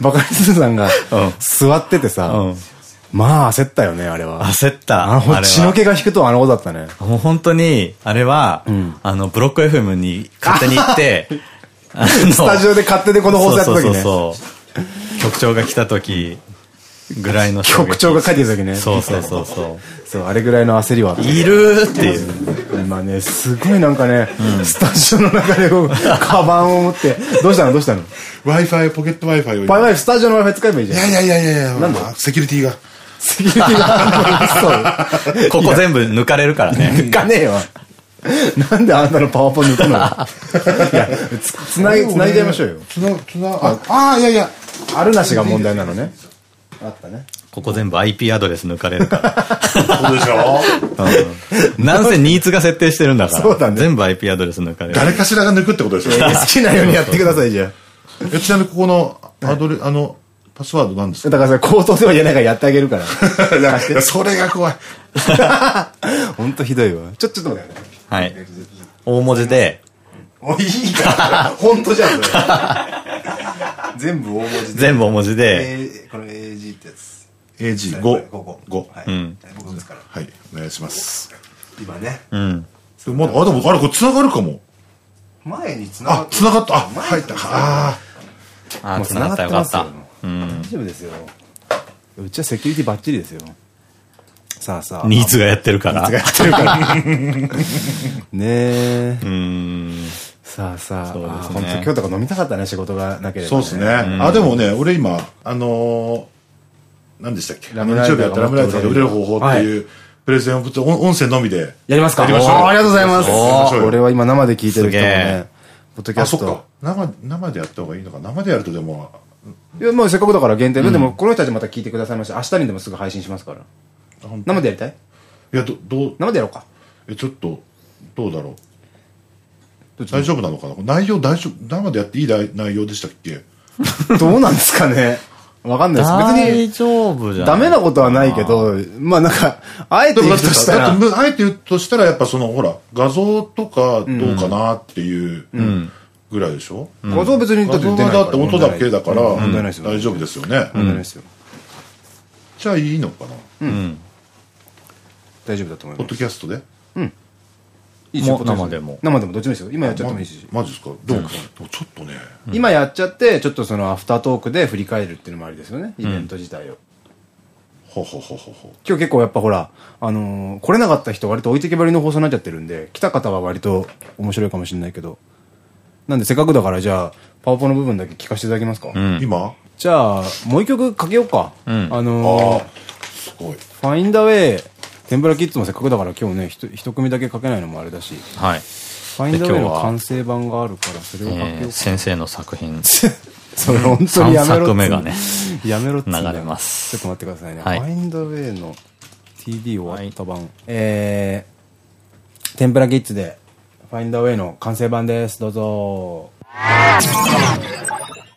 バカリズムさんが座っててさ、うんまあ焦ったよね、あれは。焦った。あの、血のは。気が引くとあのことだったね。もう本当に、あれは、あの、ブロック FM に勝手に行って、スタジオで勝手にこの放送やった時ね。そうそうそう。局長が来た時ぐらいの 局長が帰ってきた時ね。そうそうそうそそう、あれぐらいの焦りは。いるっていう。今ね、すごいなんかね、スタジオの中でこう、カバンを持って、どうしたの？どうしたの？Wi-Fi、ポケット Wi-Fi を今。バイバイ、スタジオの Wi-Fi 使えばいいじゃん。いやいやいやいやいや、なんでまあセキュリティが。セキュリティがそう。ここ全部抜かれるからね。抜かねえわ。なんであんたのパワポ抜くの？いや、つ、つない、つないじゃいましょうよ。つな、つな、あ、あーいやいや。あるなしが問題なのね。あったね。ここ全部 IP アドレス抜かれるから。そうでしょ？なんせニーツが設定してるんだから。そうだね全部 IP アドレス抜かれる。誰かしらが抜くってことでしょ？好きなようにやってください、じゃあ。えちなみにここのアドレ、あの、パスワードなんですか？だから口頭では言えないからやってあげるから。それが怖い。ほんとひどいわ。ちょ、ちょっと待って。はい。大文字で、もういいから。ほんとじゃん、それ。全部大文字で。全部大文字で、ってやつ。AG5。ここ。5。はい。うん僕ですから。はい、お願いします。今ね。うん。まだ、あ、でも、あれ、これ繋がるかも。前に繋があっ、て繋がった。あ、前入った。ああー、もう繋がったよかった繋がって。うん。大丈夫ですよ。うちはセキュリティバッチリですよ。さあさあ。ニーツがやってるから。やってるから。ねえ。うん。さあさあ。そうですねあ本当今日とか飲みたかったね、仕事がなければ。あ。そうですね。あ、でもね、俺今、あのー、何でしたっけ？ラムライダー日曜日やったラムライダーで売れる方法っていう、プレゼンをぶって、音音声のみで。やりますか？やりましょうありがとうございます。これは今生で聞いてる人もねえ、ポッドキャあ、ストそっか。。生、生でやった方がいいのか。生でやるとでも、いや、もうせっかくだから限定で、でもこの人たちまた聞いてくださいました。明日にでもすぐ配信しますから。生でやりたい？いや、ど、どう、生でやろうか。え、ちょっと、どうだろう？大丈夫なのかな？内容大丈夫、生でやっていい内内容でしたっけ？どうなんですかね。わかんないです。別に、大丈夫じゃん。ダメなことはないけど、まあなんか、あえて言うとしたらあえて言うとしたら、やっぱその、ほら、画像とかどうかなっていうぐらいでしょ、画像別にだ画像って出ないからはだって音だけだから、問題ないですよ。大丈夫ですよね。問題ないですよ。じゃあいいのかな？うん。大丈夫だと思います。ポッドキャストで？いいですよもう生でも生でもどっちもいいですよ。今やっちゃってもいいし。マジですか？でも、ちょっとね。今やっちゃって、ちょっとそのアフタートークで振り返るっていうのもありですよね。イベント自体を。ほほほほほ。今日結構やっぱほら、あのー来れなかった人割と置いてけぼりの放送になっちゃってるんで、来た方は割と面白いかもしれないけど。なんでせっかくだからじゃあ、パワポの部分だけ聞かせていただけますか、うん。今？じゃあ、もう一曲かけようか。んあのーすごい。ファインダーウェイ、天ぷらキッズもせっかくだから今日ね、ひと一組だけかけないのもあれだし、はい。ファインダーウェイの完成版があるから、それをかけようか。えー先生の作品。それ本当にやめろっ作目がねやめろっつうんだよ流れますちょっと待ってくださいね。はいファインダーウェイの TD 終わった版。えー、天ぷらキッズで、ファインダーウェイの完成版です。どうぞ。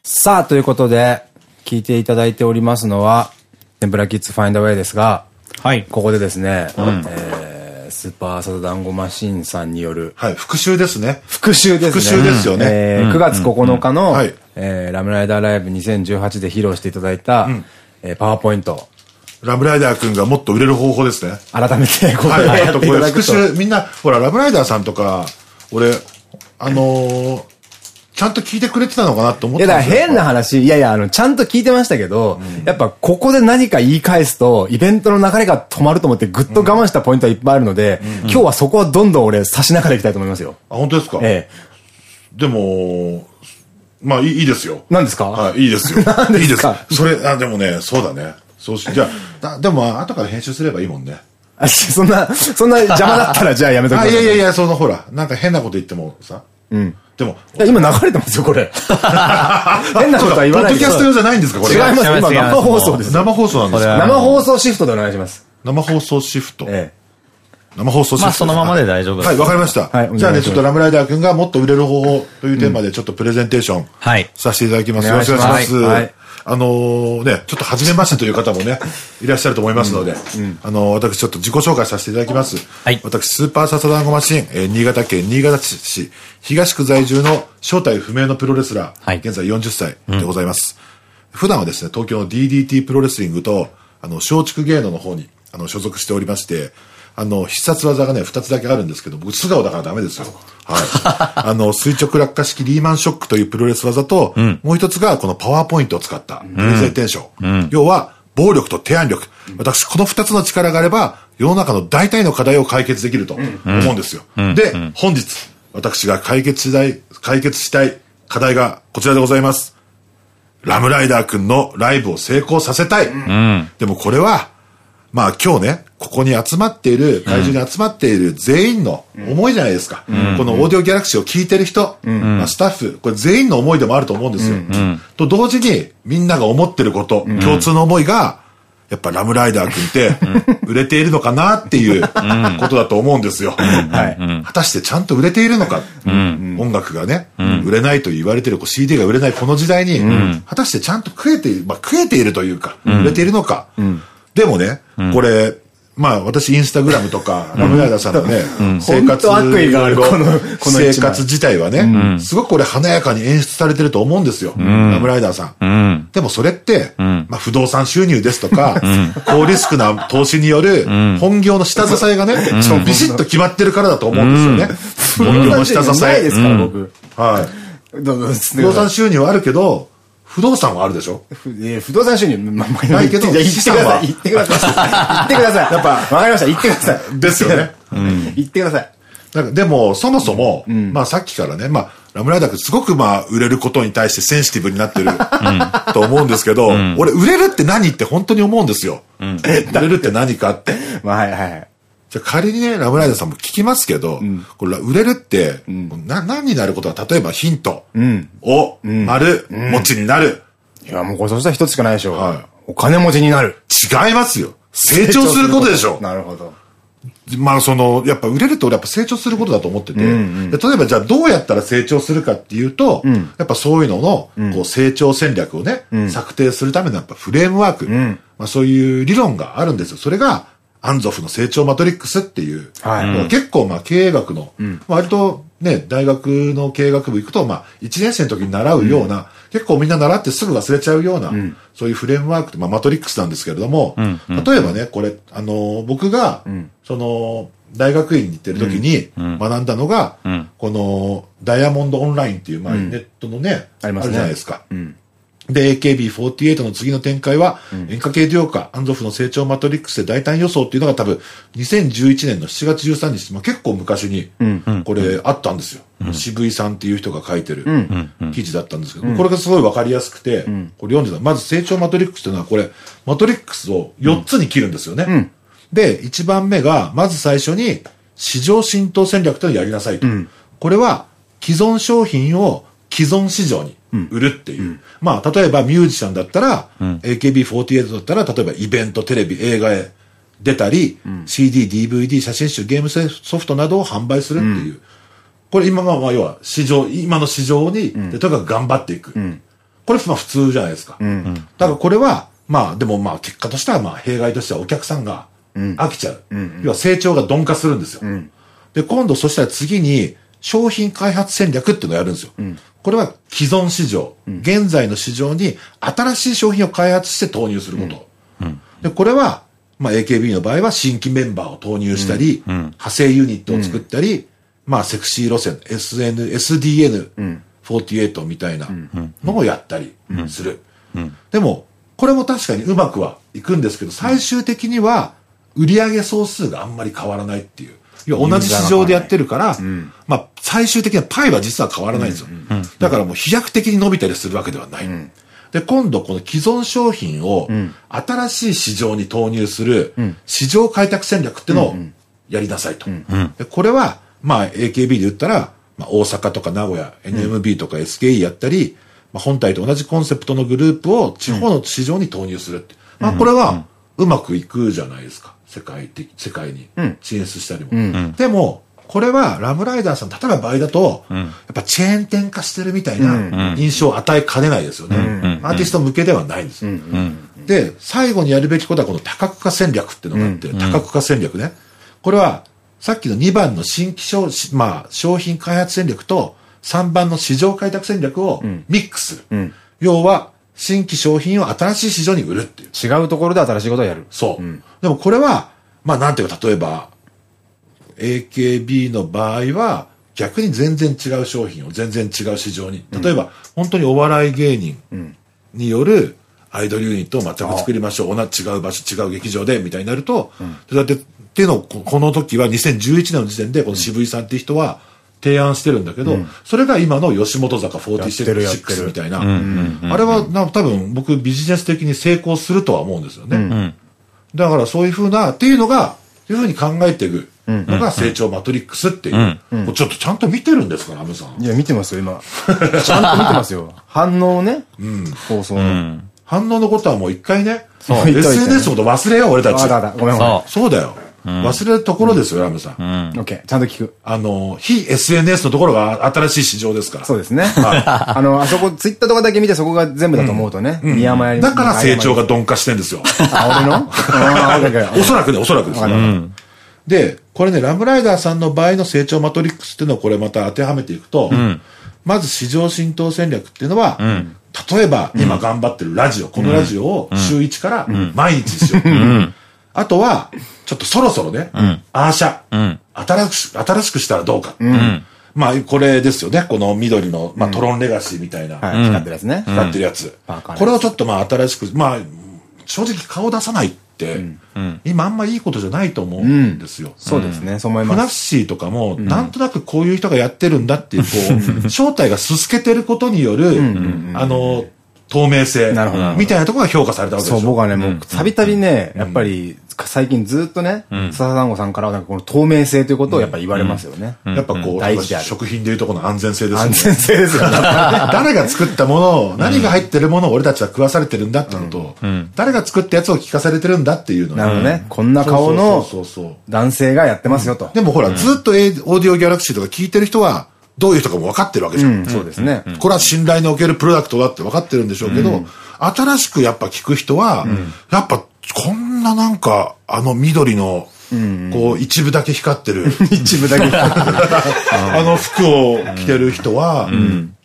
さあ、ということで、聞いていただいておりますのは、天ぷらキッズファインダーウェイですが、はい。ここでですね、えースーパーサザダンゴマシンさんによる、はい、復習ですね。復習ですね。復習ですよね。えー9月9日の、ラムライダーライブ2018で披露していただいた、えーパワーポイント、ラムライダー君がもっと売れる方法ですね。改めてこはい、れをやあとこれ。復習、みんな、ほら、ラムライダーさんとか、俺、あのーちゃんと聞いてくれてたのかなって思っいや、だから変な話、いやいや、あの、ちゃんと聞いてましたけど、やっぱここで何か言い返すと、イベントの流れが止まると思ってぐっと我慢したポイントはいっぱいあるので、今日はそこはどんどん俺、差しながらいきたいと思いますよ。あ、本当ですか？えでも、まあいいいいですよ。え。何ですか？はい、いいですよ。何ですか？いいです。それ、あ、でもね、そうだね。そうし、じゃあ、だでも、後から編集すればいいもんね。あそんな、そんな邪魔だったらじゃあやめとくあ、いやいやいや、そのほら、なんか変なこと言ってもさ。うん。でも、いや今流れてますよ、これ。変なことは言わないでポッドキャスト用じゃないんですか、これ。違います、今生放送です。生放送なんです生放送シフトでお願いします。生放送シフト。え生放送シフト。まあそのままで大丈夫ですはい、わかりました。はいじゃあね、ちょっとラムライダー君がもっと売れる方法というテーマでちょっとプレゼンテーションはい。させていただきます。お願いしますよろしくお願いします。はいあのーね、ちょっと初めましてという方もね、いらっしゃると思いますので、あのー私ちょっと自己紹介させていただきます。はい。私、スーパーササダンゴマシン、えー新潟県新潟市東区在住の正体不明のプロレスラー、はい。現在40歳でございます。普段はですね、東京の DDT プロレスリングと、あの、松竹芸能の方に、あの、所属しておりまして、あの、必殺技がね、二つだけあるんですけど、僕、素顔だからダメですよ。はい。あの、垂直落下式リーマンショックというプロレス技と、もう一つが、このパワーポイントを使った、プレゼンテーション。要は、暴力と提案力。私、この二つの力があれば、世の中の大体の課題を解決できると思うんですよ。で、本日、私が解決したい、解決したい課題がこちらでございます。ラムライダー君のライブを成功させたい。でもこれは、まあ今日ね、ここに集まっている、会場に集まっている全員の思いじゃないですか。このオーディオギャラクシーを聞いてる人、まあ、スタッフ、これ全員の思いでもあると思うんですよ。と同時に、みんなが思ってること、共通の思いが、やっぱラムライダー君って、売れているのかなっていうことだと思うんですよ。はい。果たしてちゃんと売れているのか、音楽がね、売れないと言われてる CD が売れないこの時代に、果たしてちゃんと食えている、まあ、食えているというか、売れているのか。でもね、これ、まあ私インスタグラムとか、ラムライダーさんのね、生活悪意があるこのこの生活自体はね、すごくこれ華やかに演出されてると思うんですよ、ラムライダーさん。でもそれって、まあ不動産収入ですとか、高リスクな投資による本業の下支えがね、ビシッと決まってるからだと思うんですよね。本業の下支え。ないですから、僕。はい。どうぞ、不動産収入はあるけど、不動産はあるでしょ？不動産収入、ま、ま、ないけど言ってください。言ってください。言ってください。やっぱ、わかりました。言ってください。ですよね。言ってください。なんかでも、そもそも、まあさっきからね、まあ、ラムライダー君すごくまあ、売れることに対してセンシティブになってる、と思うんですけど、俺、売れるって何って本当に思うんですよ。売れるって何かって。まあ、はいはいはい。じゃあ仮にね、ラムライダーさんも聞きますけど、これ売れるって、な、何になることは、例えばヒント、お、丸、持ちになる。いや、もうこれそしたら一つしかないでしょ。はいお金持ちになる。違いますよ。成長することでしょ。なるほど。まあその、やっぱ売れるって俺やっぱ成長することだと思ってて、で例えばじゃあどうやったら成長するかっていうと、やっぱそういうのの、こう成長戦略をね、策定するためのやっぱフレームワーク、まあそういう理論があるんですよ。それが、アンゾフの成長マトリックスっていう、はい。結構まあ経営学の、割とね、大学の経営学部行くと、まあ1年生の時に習うような、結構みんな習ってすぐ忘れちゃうような、そういうフレームワークって、まあマトリックスなんですけれども、例えばね、これ、あの、僕が、その、大学院に行ってる時に学んだのが、この、ダイヤモンドオンラインっていう、まあ、ネットのね、あるじゃないですか。で、AKB48 の次の展開は、演歌系デュオカ、アンゾフの成長マトリックスで大胆予想っていうのが多分、2011年の7月13日、まあ、結構昔に、これあったんですよ。渋井さんっていう人が書いてる記事だったんですけど、これがすごいわかりやすくて、これ読んでた。まず成長マトリックスというのは、これ、マトリックスを4つに切るんですよね。で、1番目が、まず最初に、市場浸透戦略というのをやりなさいと。これは、既存商品を既存市場に売るっていう。まあ、例えばミュージシャンだったら、AKB48 だったら、例えばイベント、テレビ、映画へ出たり、CD、DVD、写真集、ゲームソフトなどを販売するっていう。これ今まあ、まあ要は市場、今の市場に、でとにかく頑張っていく。これまあ普通じゃないですか。だからこれは、まあでもまあ結果としてはまあ弊害としてはお客さんが飽きちゃう。要は成長が鈍化するんですよ。で、今度そしたら次に商品開発戦略っていうのをやるんですよ。これは既存市場、現在の市場に新しい商品を開発して投入すること。で、これは、まあ、AKB の場合は新規メンバーを投入したり、派生ユニットを作ったり、まあ、セクシー路線、SN、SDN48 みたいなのをやったりする。でも、これも確かにうまくはいくんですけど、最終的には売上総数があんまり変わらないっていう。要は同じ市場でやってるから、まあ、最終的なパイは実は変わらないんですよ。だからもう飛躍的に伸びたりするわけではない。で、今度この既存商品を新しい市場に投入する市場開拓戦略っていうのをやりなさいと。でこれは、まあ AKB で言ったら、まあ、大阪とか名古屋、NMB とか SKE やったり、まあ、本体と同じコンセプトのグループを地方の市場に投入するって。まあこれはうまくいくじゃないですか。世界的、世界に進出したりも。でも、これはラブライダーさん、例えば場合だと、やっぱチェーン店化してるみたいな印象を与えかねないですよね。アーティスト向けではないんですよ。で、最後にやるべきことはこの多角化戦略っていうのがあって、多角化戦略ね。これは、さっきの2番の新規商、まあ、商品開発戦略と3番の市場開拓戦略をミックスする。要は、新規商品を新しい市場に売るっていう。違うところで新しいことをやる。そう。でもこれは、まあなんていうか、例えば、AKB の場合は、逆に全然違う商品を全然違う市場に。例えば、本当にお笑い芸人によるアイドルユニットを全く作りましょう。同じ違う場所、違う劇場で、みたいになると、だって、っていうのを、この時は2011年の時点で、この渋井さんっていう人は、提案してるんだけど、それが今の吉本坂46みたいな。あれはな多分僕ビジネス的に成功するとは思うんですよね。だからそういうふうな、っていうのが、いうふうに考えていくのが成長マトリックスっていう。ちょっとちゃんと見てるんですから、アムさん。いや、見てますよ、今。ちゃんと見てますよ。反応ね。放送の。反応のことはもう一回ね、SNS のこと忘れよう、俺たち。ごめんごめん。そうだよ。忘れるところですよ、ラムさん。オッケー。ちゃんと聞く。あの、非 SNS のところが新しい市場ですから。そうですね。あの、あそこ、ツイッターとかだけ見てそこが全部だと思うとね。宮山やりだから成長が鈍化してんですよ。あ、俺の？おそらくね、おそらくです。で、これね、ラムライダーさんの場合の成長マトリックスっていうのをこれまた当てはめていくと、まず市場浸透戦略っていうのは、例えば今頑張ってるラジオ、このラジオを週1から毎日しよう。あとは、ちょっとそろそろね、アーシャ、新しく、新しくしたらどうか。まあ、これですよね。この緑の、まあ、トロンレガシーみたいな。光ってるやつね。光ってるやつ。これをちょっとまあ、新しく、まあ、正直顔出さないって、今あんまいいことじゃないと思うんですよ。そうですね。そう思いフナッます。シーとかも、なんとなくこういう人がやってるんだっていう、こう、正体がすすけてることによる、あの、透明性なるほど。みたいなところが評価されたわけでしょ。そう、僕はね、もう、たびたびね、やっぱり、最近ずっとね、笹団子さんからは、なんかこの透明性ということをやっぱ言われますよね。やっぱこう、食品でいうとこの安全性ですよね。安全性ですよね。誰が作ったものを、何が入ってるものを俺たちは食わされてるんだってのと、誰が作ったやつを聞かされてるんだっていうのなるほどね。こんな顔の男性がやってますよと。でもほら、ずっとオーディオギャラクシーとか聞いてる人は、どういう人かも分かってるわけじゃん。そうですね。これは信頼のおけるプロダクトだって分かってるんでしょうけど、新しくやっぱ聞く人は、やっぱこんななんか、あの緑の、こう一部だけ光ってる、一部だけ光ってる。あの服を着てる人は、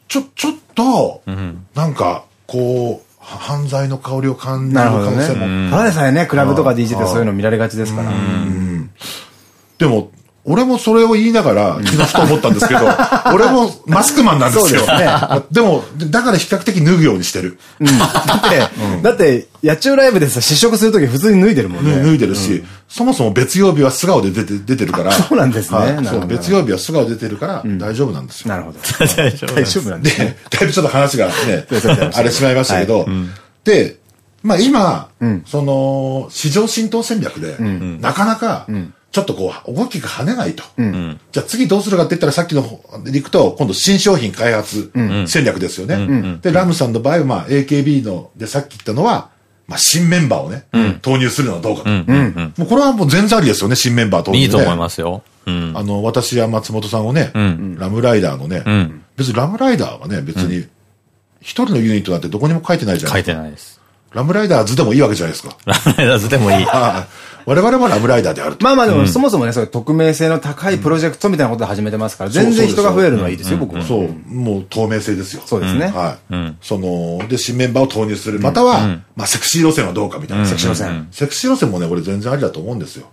ちょ、ちょっと、なんか、こう、は犯罪の香りを感じる可能性も。ね。ただでさえね、クラブとか DJ ってそういうの見られがちですから。でも、俺もそれを言いながら、昨日ふと思ったんですけど、俺もマスクマンなんですよ。そうですね。でも、だから比較的脱ぐようにしてる。だって、だって、野鳥ライブでさ、試食するとき普通に脱いでるもんね。脱いでるし、そもそも別曜日は素顔で出て出てるから。そうなんですね。はい。そう、別曜日は素顔出てるから大丈夫なんですよ。なるほど。大丈夫なんですね。で、だいぶちょっと話がねあれしまいましたけど、で、まあ今、その、市場浸透戦略で、なかなか、ちょっとこう、大きく跳ねないと。じゃあ次どうするかって言ったらさっきの方で行くと、今度新商品開発戦略ですよね。で、ラムさんの場合は、まあ AKB の、でさっき言ったのは、まあ新メンバーをね、投入するのはどうかと。もうこれはもう全然ありですよね、新メンバー投入、ね。いいと思いますよ。うん。あの、私は松本さんをね、ラムライダーのね、別にラムライダーはね、別に、一人のユニットなんてどこにも書いてないじゃない書いてないです。ラムライダーズでもいいわけじゃないですか。ラムライダーズでもいい。我々もラムライダーであると。まあまあでも、そもそもね、そういう匿名性の高いプロジェクトみたいなことで始めてますから、全然人が増えるのはいいですよ、僕は。そう、もう透明性ですよ。そうですね。はい。その、で、新メンバーを投入する。または、まあ、セクシー路線はどうかみたいな。セクシー路線。セクシー路線もね、俺全然ありだと思うんですよ。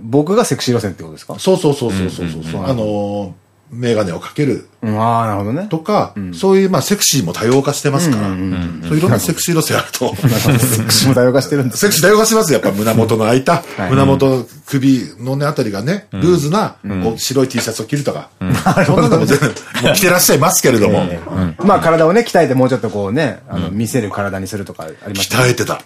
僕がセクシー路線ってことですか？そうそうそうそうそうそう。あの、メガネをかける。ああ、なるほどね。とか、そういう、まあ、セクシーも多様化してますから、そういろんなセクシー路線あると。セクシーも多様化してるんですセクシー多様化しますやっぱ胸元の開い。た、胸元、首のね、あたりがね、ルーズな、白い T シャツを着るとか。そんなのも全然、もう着てらっしゃいますけれども。まあ体をね、鍛えてもうちょっとこうね、あの、見せる体にするとかあります鍛えてた。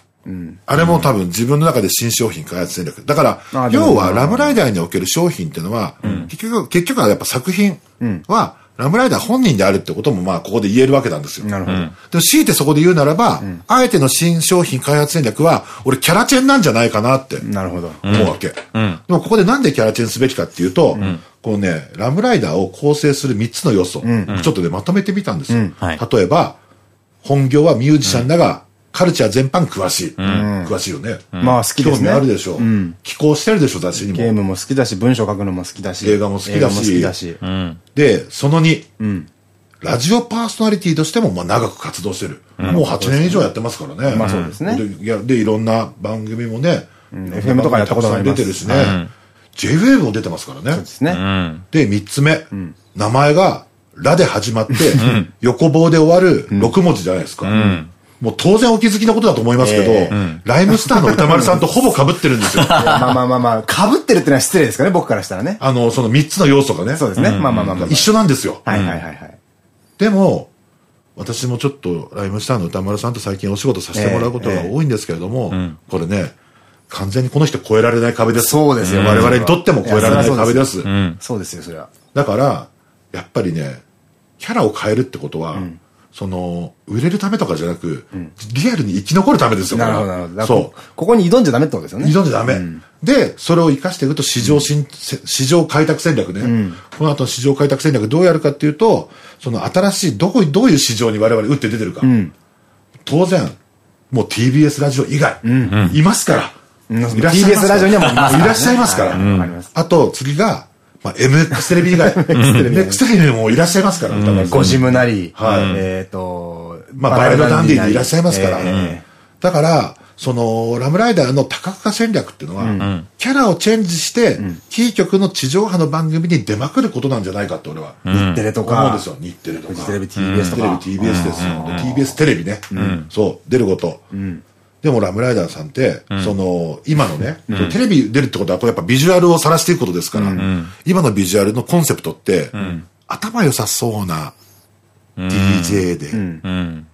あれも多分自分の中で新商品開発戦略。だから、要はラムライダーにおける商品っていうのは、結局、結局はやっぱ作品は、ラムライダー本人であるってこともまあここで言えるわけなんですよ。なるほど。でも強いてそこで言うならば、あえての新商品開発戦略は、俺キャラチェンなんじゃないかなってなるほど。思うわけ。でもここでなんでキャラチェンすべきかっていうと、こうね、ラムライダーを構成する3つの要素、ちょっとね、まとめてみたんですよ。はい例えば、本業はミュージシャンだが、カルチャー全般詳しい。詳しいよね。まあ好きですね。興味あるでしょ。寄稿してるでしょ、雑誌にも。ゲームも好きだし、文章書くのも好きだし。映画も好きだし映画も好きだし。で、その2、ラジオパーソナリティとしてもまあ長く活動してる。もう8年以上やってますからね。まあそうですねでいやで、いろんな番組もね、FM とかやったことが出てるしね。J-Wave も出てますからね。そうですね。で、3つ目、名前が、ラで始まって、横棒で終わる6文字じゃないですか。もう当然お気づきのことだと思いますけど、ライムスターの歌丸さんとほぼ被ってるんですよ。まあまあまあまあ、被ってるってのは失礼ですかね、僕からしたらね。あの、その3つの要素がね。そうですね。まあまあまあまあ。一緒なんですよ。はいはいはいはい。でも、私もちょっとライムスターの歌丸さんと最近お仕事させてもらうことが多いんですけれども、これね、完全にこの人越えられない壁です。そうですよ我々にとっても越えられない壁です。そうですよ、それは。だから、やっぱりね、キャラを変えるってことは、その、売れるためとかじゃなく、リアルに生き残るためですよ、なるほど、なるほど。そうこ。ここに挑んじゃダメってことですよね。挑んじゃダメ。で、それを活かしていくと市場新、せ市場開拓戦略ね。この後の市場開拓戦略どうやるかっていうと、その新しい、どこ、どういう市場に我々打って出てるか。当然、もう TBS ラジオ以外、いますから。いらっしゃいます TBS ラジオにはもういらっしゃいますから。あと、次が、まあ、MX テレビ以外。MX テレビ。にもいらっしゃいますから、歌丸さんゴジムなり、はい。えっと、まあ、バイオダンディでいらっしゃいますから。えだから、その、ラムライダーの多角化戦略っていうのは、キャラをチェンジして、キー局の地上波の番組に出まくることなんじゃないかって俺は。ー日テレとか。思うんです、よ。日テレとか。テレビ TBS とか。テレビ TBS ですよ。で TBS テレビね。そう、出ること。でもラムライダーさんって、その、今のね、テレビ出るってことは、これやっぱビジュアルを晒していくことですから、今のビジュアルのコンセプトって、頭良さそうな DJ で、うん。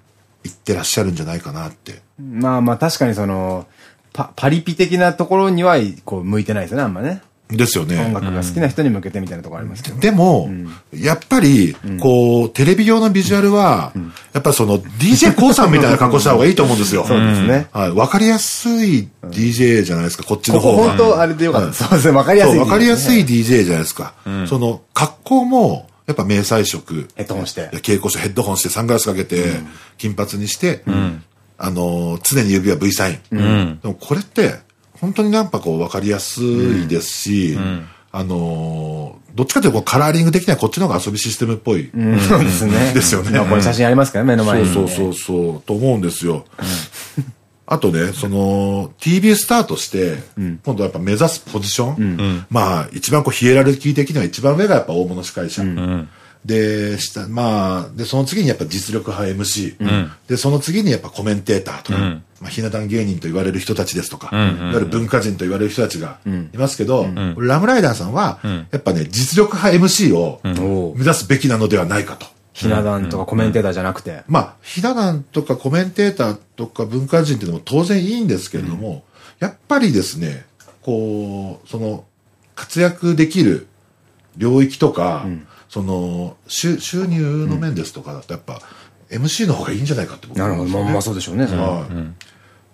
言ってらっしゃるんじゃないかなって。まあまあ確かにその、パ、パリピ的なところには、こう、向いてないですよね、あんまね。ですよね。音楽が好きな人に向けてみたいなところありますけど。でも、やっぱり、こう、テレビ用のビジュアルは、やっぱその、DJ コウさんみたいな格好した方がいいと思うんですよ。そうですね。はい。わかりやすい DJ じゃないですか、こっちの方が。本当あれでよかった。そうですね、わかりやすい。わかりやすいい。DJ じゃないですか。その、格好も、やっぱ迷彩色。ヘッドホンして蛍光してヘッドホンしてサングラスかけて、金髪にして、あの、常に指は V サイン。でもこれって、本当になんかこう分かりやすいですし、あの、どっちかというとカラーリング的にはこっちの方が遊びシステムっぽい。そうですね。ですよねまあこれ写真ありますからね、目の前に。そうそうそうと思うんですよ。あとね、その、TV スターとして、今度やっぱ目指すポジション、まあ、一番こう、ヒエラルキー的には一番上がやっぱ大物司会者。で、下、まあ、で、その次にやっぱ実力派 MC。で、その次にやっぱコメンテーターとか、まあ、ひな壇芸人と言われる人たちですとか、いわゆる文化人と言われる人たちがいますけど、ラムライダーさんは、やっぱね、実力派 MC を目指すべきなのではないかと。ひな壇とかコメンテーターじゃなくて。まあ、ひな壇とかコメンテーターとか文化人っていうのも当然いいんですけれども、やっぱりですね、こう、その、活躍できる領域とか、その、収収入の面ですとかだとやっぱ、MC の方がいいんじゃないかって僕なるほど。まあまあそうでしょうね、は。はい。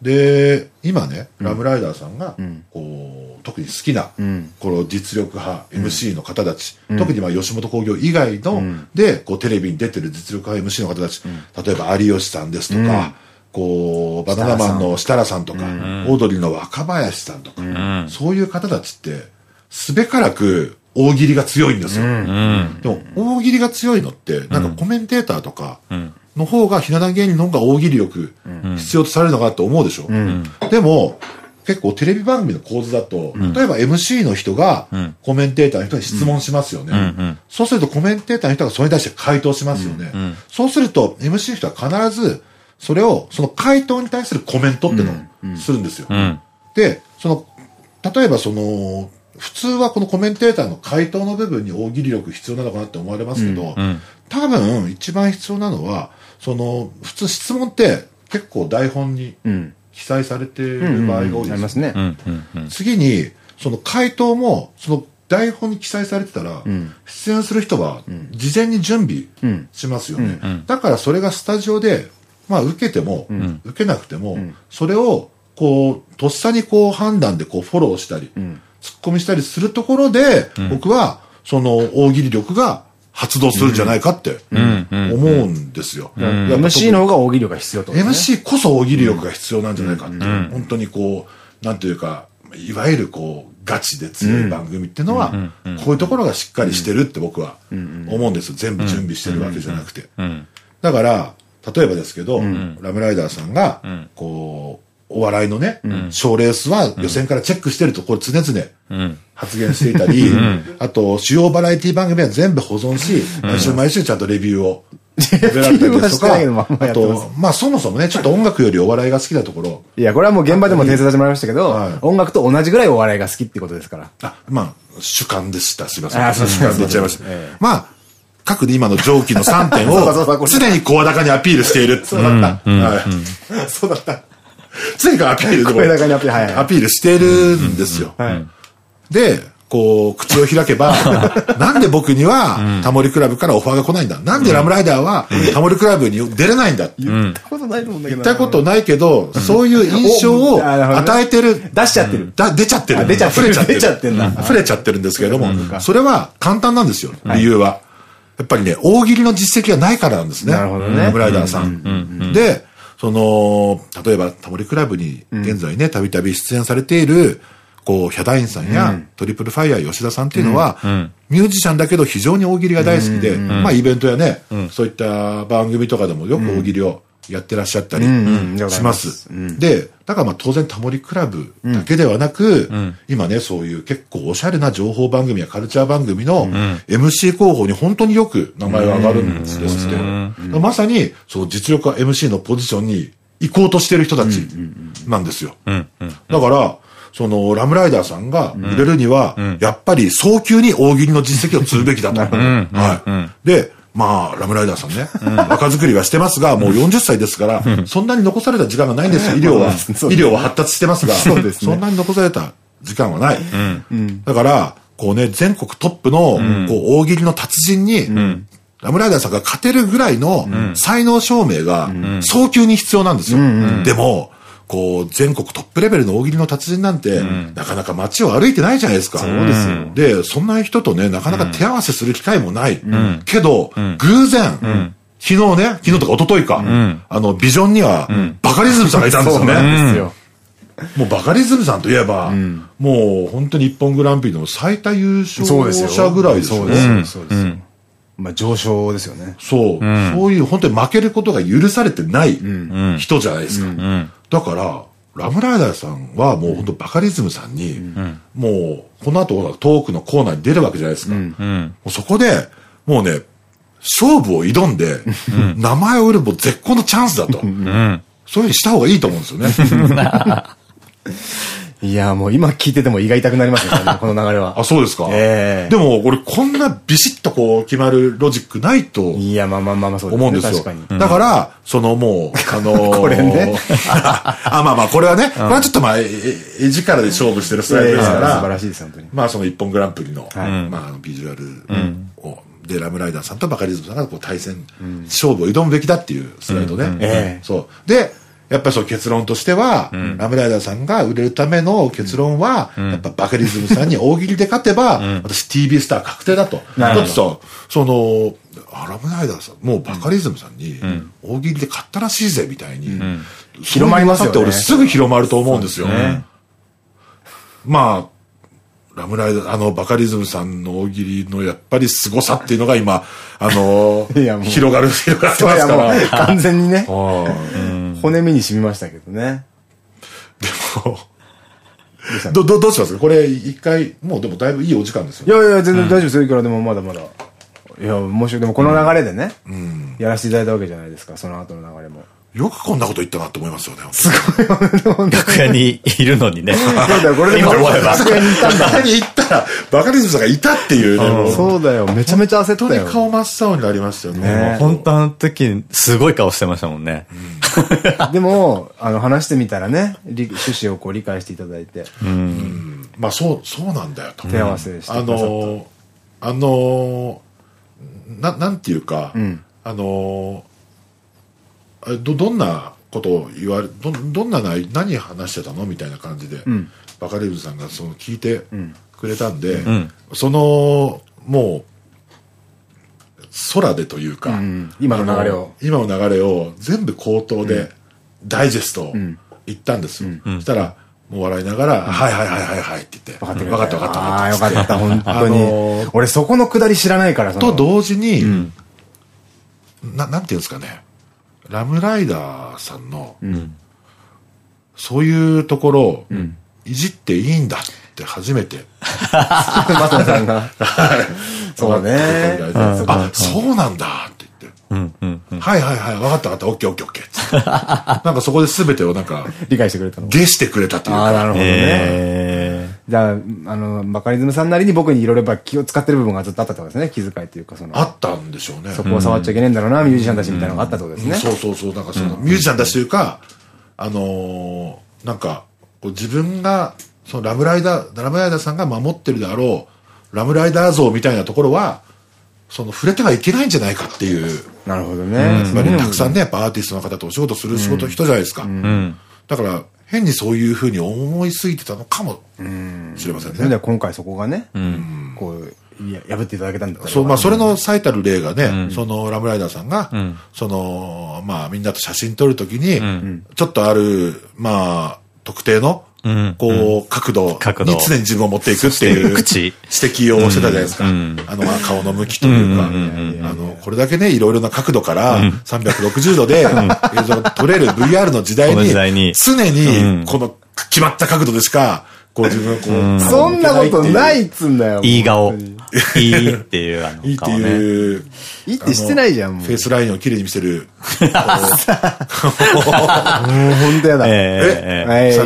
で、今ね、ラムライダーさんが、こう、特に好きな、この実力派、MC の方たち、特にまあ吉本興業以外の、で、こうテレビに出てる実力派 MC の方たち、例えば有吉さんですとか、こう、バナナマンの設楽さんとか、オードリーの若林さんとか、そういう方たちって、すべからく大喜利が強いんですよ。でも、大喜利が強いのって、なんかコメンテーターとかの方が、ひな壇芸人の方が大喜利力必要とされるのかなと思うでしょ。でも、結構テレビ番組の構図だと、例えば MC の人がコメンテーターの人に質問しますよね。そうするとコメンテーターの人がそれに対して回答しますよね。そうすると MC の人は必ずそれを、その回答に対するコメントっていうのをするんですよ。で、その、例えばその、普通はこのコメンテーターの回答の部分に大喜利力必要なのかなって思われますけど、多分一番必要なのは、その、普通質問って結構台本に記載されている場合が多いです、ありますね。次に、その回答も、その台本に記載されてたら、出演する人は事前に準備しますよね。だからそれがスタジオで、まあ受けても、受けなくても、それを、こう、とっさにこう判断でこうフォローしたり、突っ込みしたりするところで、僕は、その大喜利力が発動するんじゃないかって思うんですよ。MC の方が大喜利力が必要と、ね。MC こそ大喜利力が必要なんじゃないかって、本当にこう、なんというか、いわゆるこう、ガチで強い番組っていうのは、こういうところがしっかりしてるって僕は思うんですよ。全部準備してるわけじゃなくて。だから、例えばですけど、ラムライダーさんが、こう、お笑いのね、賞、レースは予選からチェックしてると、これ常々発言していたり、あと、主要バラエティ番組は全部保存し、毎週毎週ちゃんとレビューを出られたりですとか、あと、まあそもそもね、ちょっと音楽よりお笑いが好きなところ、いや、これはもう現場でも訂正させてもらいましたけど、はい音楽と同じぐらいお笑いが好きってことですから。あ、まあ、主観でした。すいません。あそう主観で言っちゃいましたええ。まあ、各今の上記の3点を れ常に声高にアピールしている。そうだった。はい。そうだった。常にアピールでも声高にアピールはいはいアピールしてるんですよ。はい。で、こう、口を開けば、なんで僕には、タモリクラブからオファーが来ないんだ？なんでラムライダーは、タモリクラブに出れないんだ？って言言ったことないと思うんだけどな。ったことないけど、そういう印象を与えてる。出しちゃってる。だ出ちゃってる。あ出ちゃってる溢れちゃってる。出ちゃってんだ溢れちゃってるんですけれども、それは簡単なんですよ、理由は。やっぱりね、大喜利の実績がないからなんですね。なるほどねラムライダーさん。で、その、例えば、タモリクラブに現在ね、たびたび出演されている、こう、ヒャダインさんや、トリプルファイヤー吉田さんっていうのは、ミュージシャンだけど非常に大喜利が大好きで、まあイベントやね、そういった番組とかでもよく大喜利をやってらっしゃったりんうん。します。で、だからまあ当然タモリクラブだけではなく、今ね、そういう結構おしゃれな情報番組やカルチャー番組の MC 候補に本当によく名前が上がるんですって。まさに、その実力派 MC のポジションに行こうとしてる人たちなんですよ。だから、その、ラムライダーさんが売れるには、やっぱり早急に大喜利の実績を積むべきだと。はい。で、まあ、ラムライダーさんね、若作りはしてますが、もう40歳ですから、そんなに残された時間がないんですよ、医療は。医療は発達してますが、そんなに残された時間はない。だから、こうね、全国トップの、こう、大喜利の達人に、ラムライダーさんが勝てるぐらいの才能証明が早急に必要なんですよ。でも、こう、全国トップレベルの大喜利の達人なんて、なかなか街を歩いてないじゃないですか。そうですよ。で、そんな人とね、なかなか手合わせする機会もない。けど、偶然、昨日ね、昨日とか一昨日か、あの、ビジョンには、バカリズムさんがいたんですよそうなんね。ですよ。もうバカリズムさんといえば、もう本当に一本グランプリの最多優勝。者ぐらいですよね。そうですよ。そうですよ。まあ上昇ですよね。そう、そういう本当に負けることが許されてない人じゃないですか。だから、ラムライダーさんはもう本当バカリズムさんに、もうこの後トークのコーナーに出るわけじゃないですか。もうそこで、もうね、勝負を挑んで、名前を売るもう絶好のチャンスだと。そういうふうにした方がいいと思うんですよね。いや、もう今聞いてても胃が痛くなりますね、この流れは。あ、そうですか？ええでも、俺こんなビシッとこう決まるロジックないといや、まあまあまあまあ、そうですね。思うんですよ。確かに。だから、そのもう、あのー これね あ、まあまあ、これはね、これはちょっとまあ、え絵力で勝負してるスライドですかいやいや素晴ら、らしいです、本当に。まあその一本グランプリの、はいまあビジュアルを、で、ラムライダーさんとバカリズムさんがこう対戦、勝負を挑むべきだっていうスライドね。ええそう。で、やっぱりそう結論としては、ラムライダーさんが売れるための結論は、やっぱバカリズムさんに大喜利で勝てば、私 TV スター確定だと。だってさ、その、あラムライダーさん、もうバカリズムさんに、大喜利で勝ったらしいぜ、みたいに。広まりますよね。って俺すぐ広まると思うんですよ。まあ、ラムライダー、あの、バカリズムさんの大喜利のやっぱり凄さっていうのが今、あの 広がる、広がってますから。完全にね、うん骨身に染みましたけどね。でも、ど、ど、どうします？かこれ一回、もうでもだいぶいいお時間ですよ。いやいや、全然大丈夫ですよ。いくらでもまだまだ。いや、もし、でもこの流れでね、やらせていただいたわけじゃないですか、その後の流れも。よくこんなこと言ったなって思いますよね。楽屋にいるのにね。そうだよ、これでも、今思えばさすがに言ったんだ。他に行ったら、バカリズムさんがいたっていうね、そうだよ、めちゃめちゃ焦ったよ。顔真っ青になりましたよね。ね本当あの時、すごい顔してましたもんね。でも、あの、話してみたらね、り趣旨をこう理解していただいて、まあそう、そうなんだよと。手合わせしてくださあ。のー、あのー、な、なんていうか、んあのど、どんなことを言われ、ど、どんな内何話してたの？みたいな感じで、ん。バカリズムさんがその聞いてん。くれたんで、ん。その、もう、空でというか、うん今の流れを。今の流れを全部口頭で、ダイジェストを言ったんですよ。そしたら、もう笑いながら、はいはいはいはいはいって言って、分かってくれ分かった分かった分ああ、かったよかった、本当に。あのー俺そこのくだり知らないから、と同時に、ななんていうんですかね、ラムライダーさんの、そういうところを、いじっていいんだって初めて、マサさんが。そうね。あ、そうなんだって言って、うんうんうん。はいはいはい、分かった分かった、オッケーオッケーオッケーって。なんかそこで全てをなんか、理解してくれたの。ゲしてくれたというああ、なか、るほどね。えじゃあ、あの、バカリズムさんなりに僕にいろいろ気を使ってる部分がずっとあったってことですね。気遣いというか、その。あったんでしょうね。そこを触っちゃいけないんだろうな、ミュージシャンたちみたいなのがあったってことですね。そうそうそう、なんかその、ミュージシャンたちというか、あのーなんか、こう自分が、そのラムライダー、ラムライダーさんが守ってるであろう、ラムライダー像みたいなところは、その触れてはいけないんじゃないかっていう、なるほどね。つまりたくさんね、やっぱアーティストの方とお仕事する仕事人じゃないですか。だから、変にそういうふうに思いすぎてたのかもしれませんね。では今回そこがね、こう、いや破っていただけたんだそう、まあ、それの最たる例がね、その、ラムライダーさんが、その、まあ、みんなと写真撮るときに、ちょっとある、まあ、特定の、んこう、角度。角度。に常に自分を持っていくっていう、口。指摘をしてたじゃないですか。あの、まあ顔の向きというか、あの、これだけね、いろいろな角度から、360度で映像が撮れる VR の時代に、時代に。常に、この決まった角度でしか、こう自分をこう、そんなことないっつんだよ。いい顔。いいっていう、あの、いいって顔ね。いう、いいってしてないじゃん、もう。フェイスラインをきれいに見せる、もう本当やだ。ええは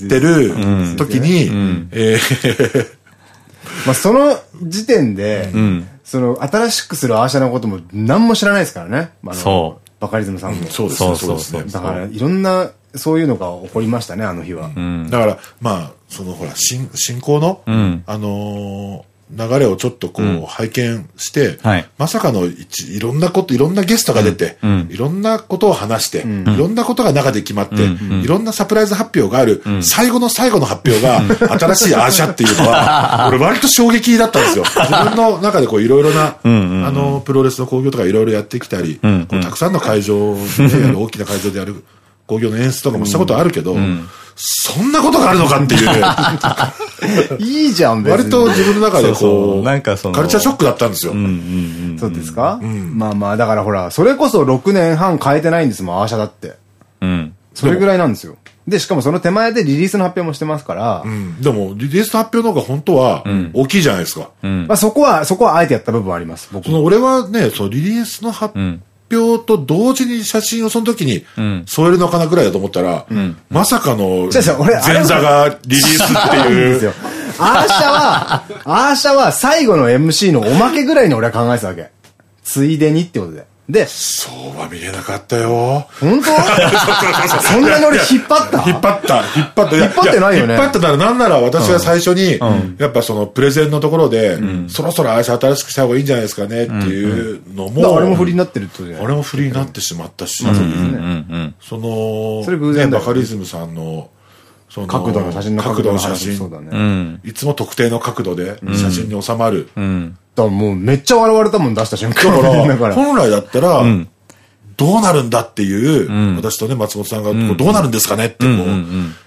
いされてる時に、えー まあ、その時点で、その、新しくするアーシャのことも何も知らないですからね。あのそうバカリズムさんも。そうですね、そうそうそうですね。だから、いろんな、そういうのが起こりましたね、あの日は。だから、まあ、そのほら、進進行の、あのー流れをちょっとこう、拝見して、はい。まさかの一いろんなこと、いろんなゲストが出て、いろんなことを話して、いろんなことが中で決まって、いろんなサプライズ発表がある、最後の最後の発表が、新しいアーシャっていうのは、俺割と衝撃だったんですよ。自分の中でこう、いろいろな、あの、プロレスの興行とかいろいろやってきたり、こうたくさんの会場でね、やる大きな会場でやる興行の演出とかもしたことあるけど、そんなことがあるのかっていう、いいじゃん、別に。割と自分の中でそうそこう、うなんかそのカルチャーショックだったんですよ。そうですか？まあまあ、だからほら、それこそ6年半変えてないんですもん、アーシャだって。うん。それぐらいなんですよ。で、しかもその手前でリリースの発表もしてますから、うんでも、リリース発表の方が本当は大きいじゃないですか。まあそこは、そこはあえてやった部分はあります、僕も。その俺はね、そのリリースの発表と同時に写真をその時に添えるのかなぐらいだと思ったら、まさかの前座がリリースっていう。アーシャは、アーシャは最後の MC のおまけぐらいに俺は考えてたわけ。ついでにってことで。で、そうは見えなかったよ。本当？そんなに俺引っ張った？引っ張った。引っ張った。引っ張ってないよね。引っ張ったなら、なんなら私が最初に、やっぱそのプレゼンのところで、そろそろあれ新しくした方がいいんじゃないですかねっていうのも、あれもフリーになってるってことじゃない？あれもフリーになってしまったし、その、それ偶然だよねバカリズムさんの、その角度の写真の角度の写そうだ真。ね。いつも特定の角度で写真に収まる。だからもうめっちゃ笑われたもん出した瞬間。だから、だから。本来だったら、どうなるんだっていう、私とね、松本さんが、どうなるんですかねってこう、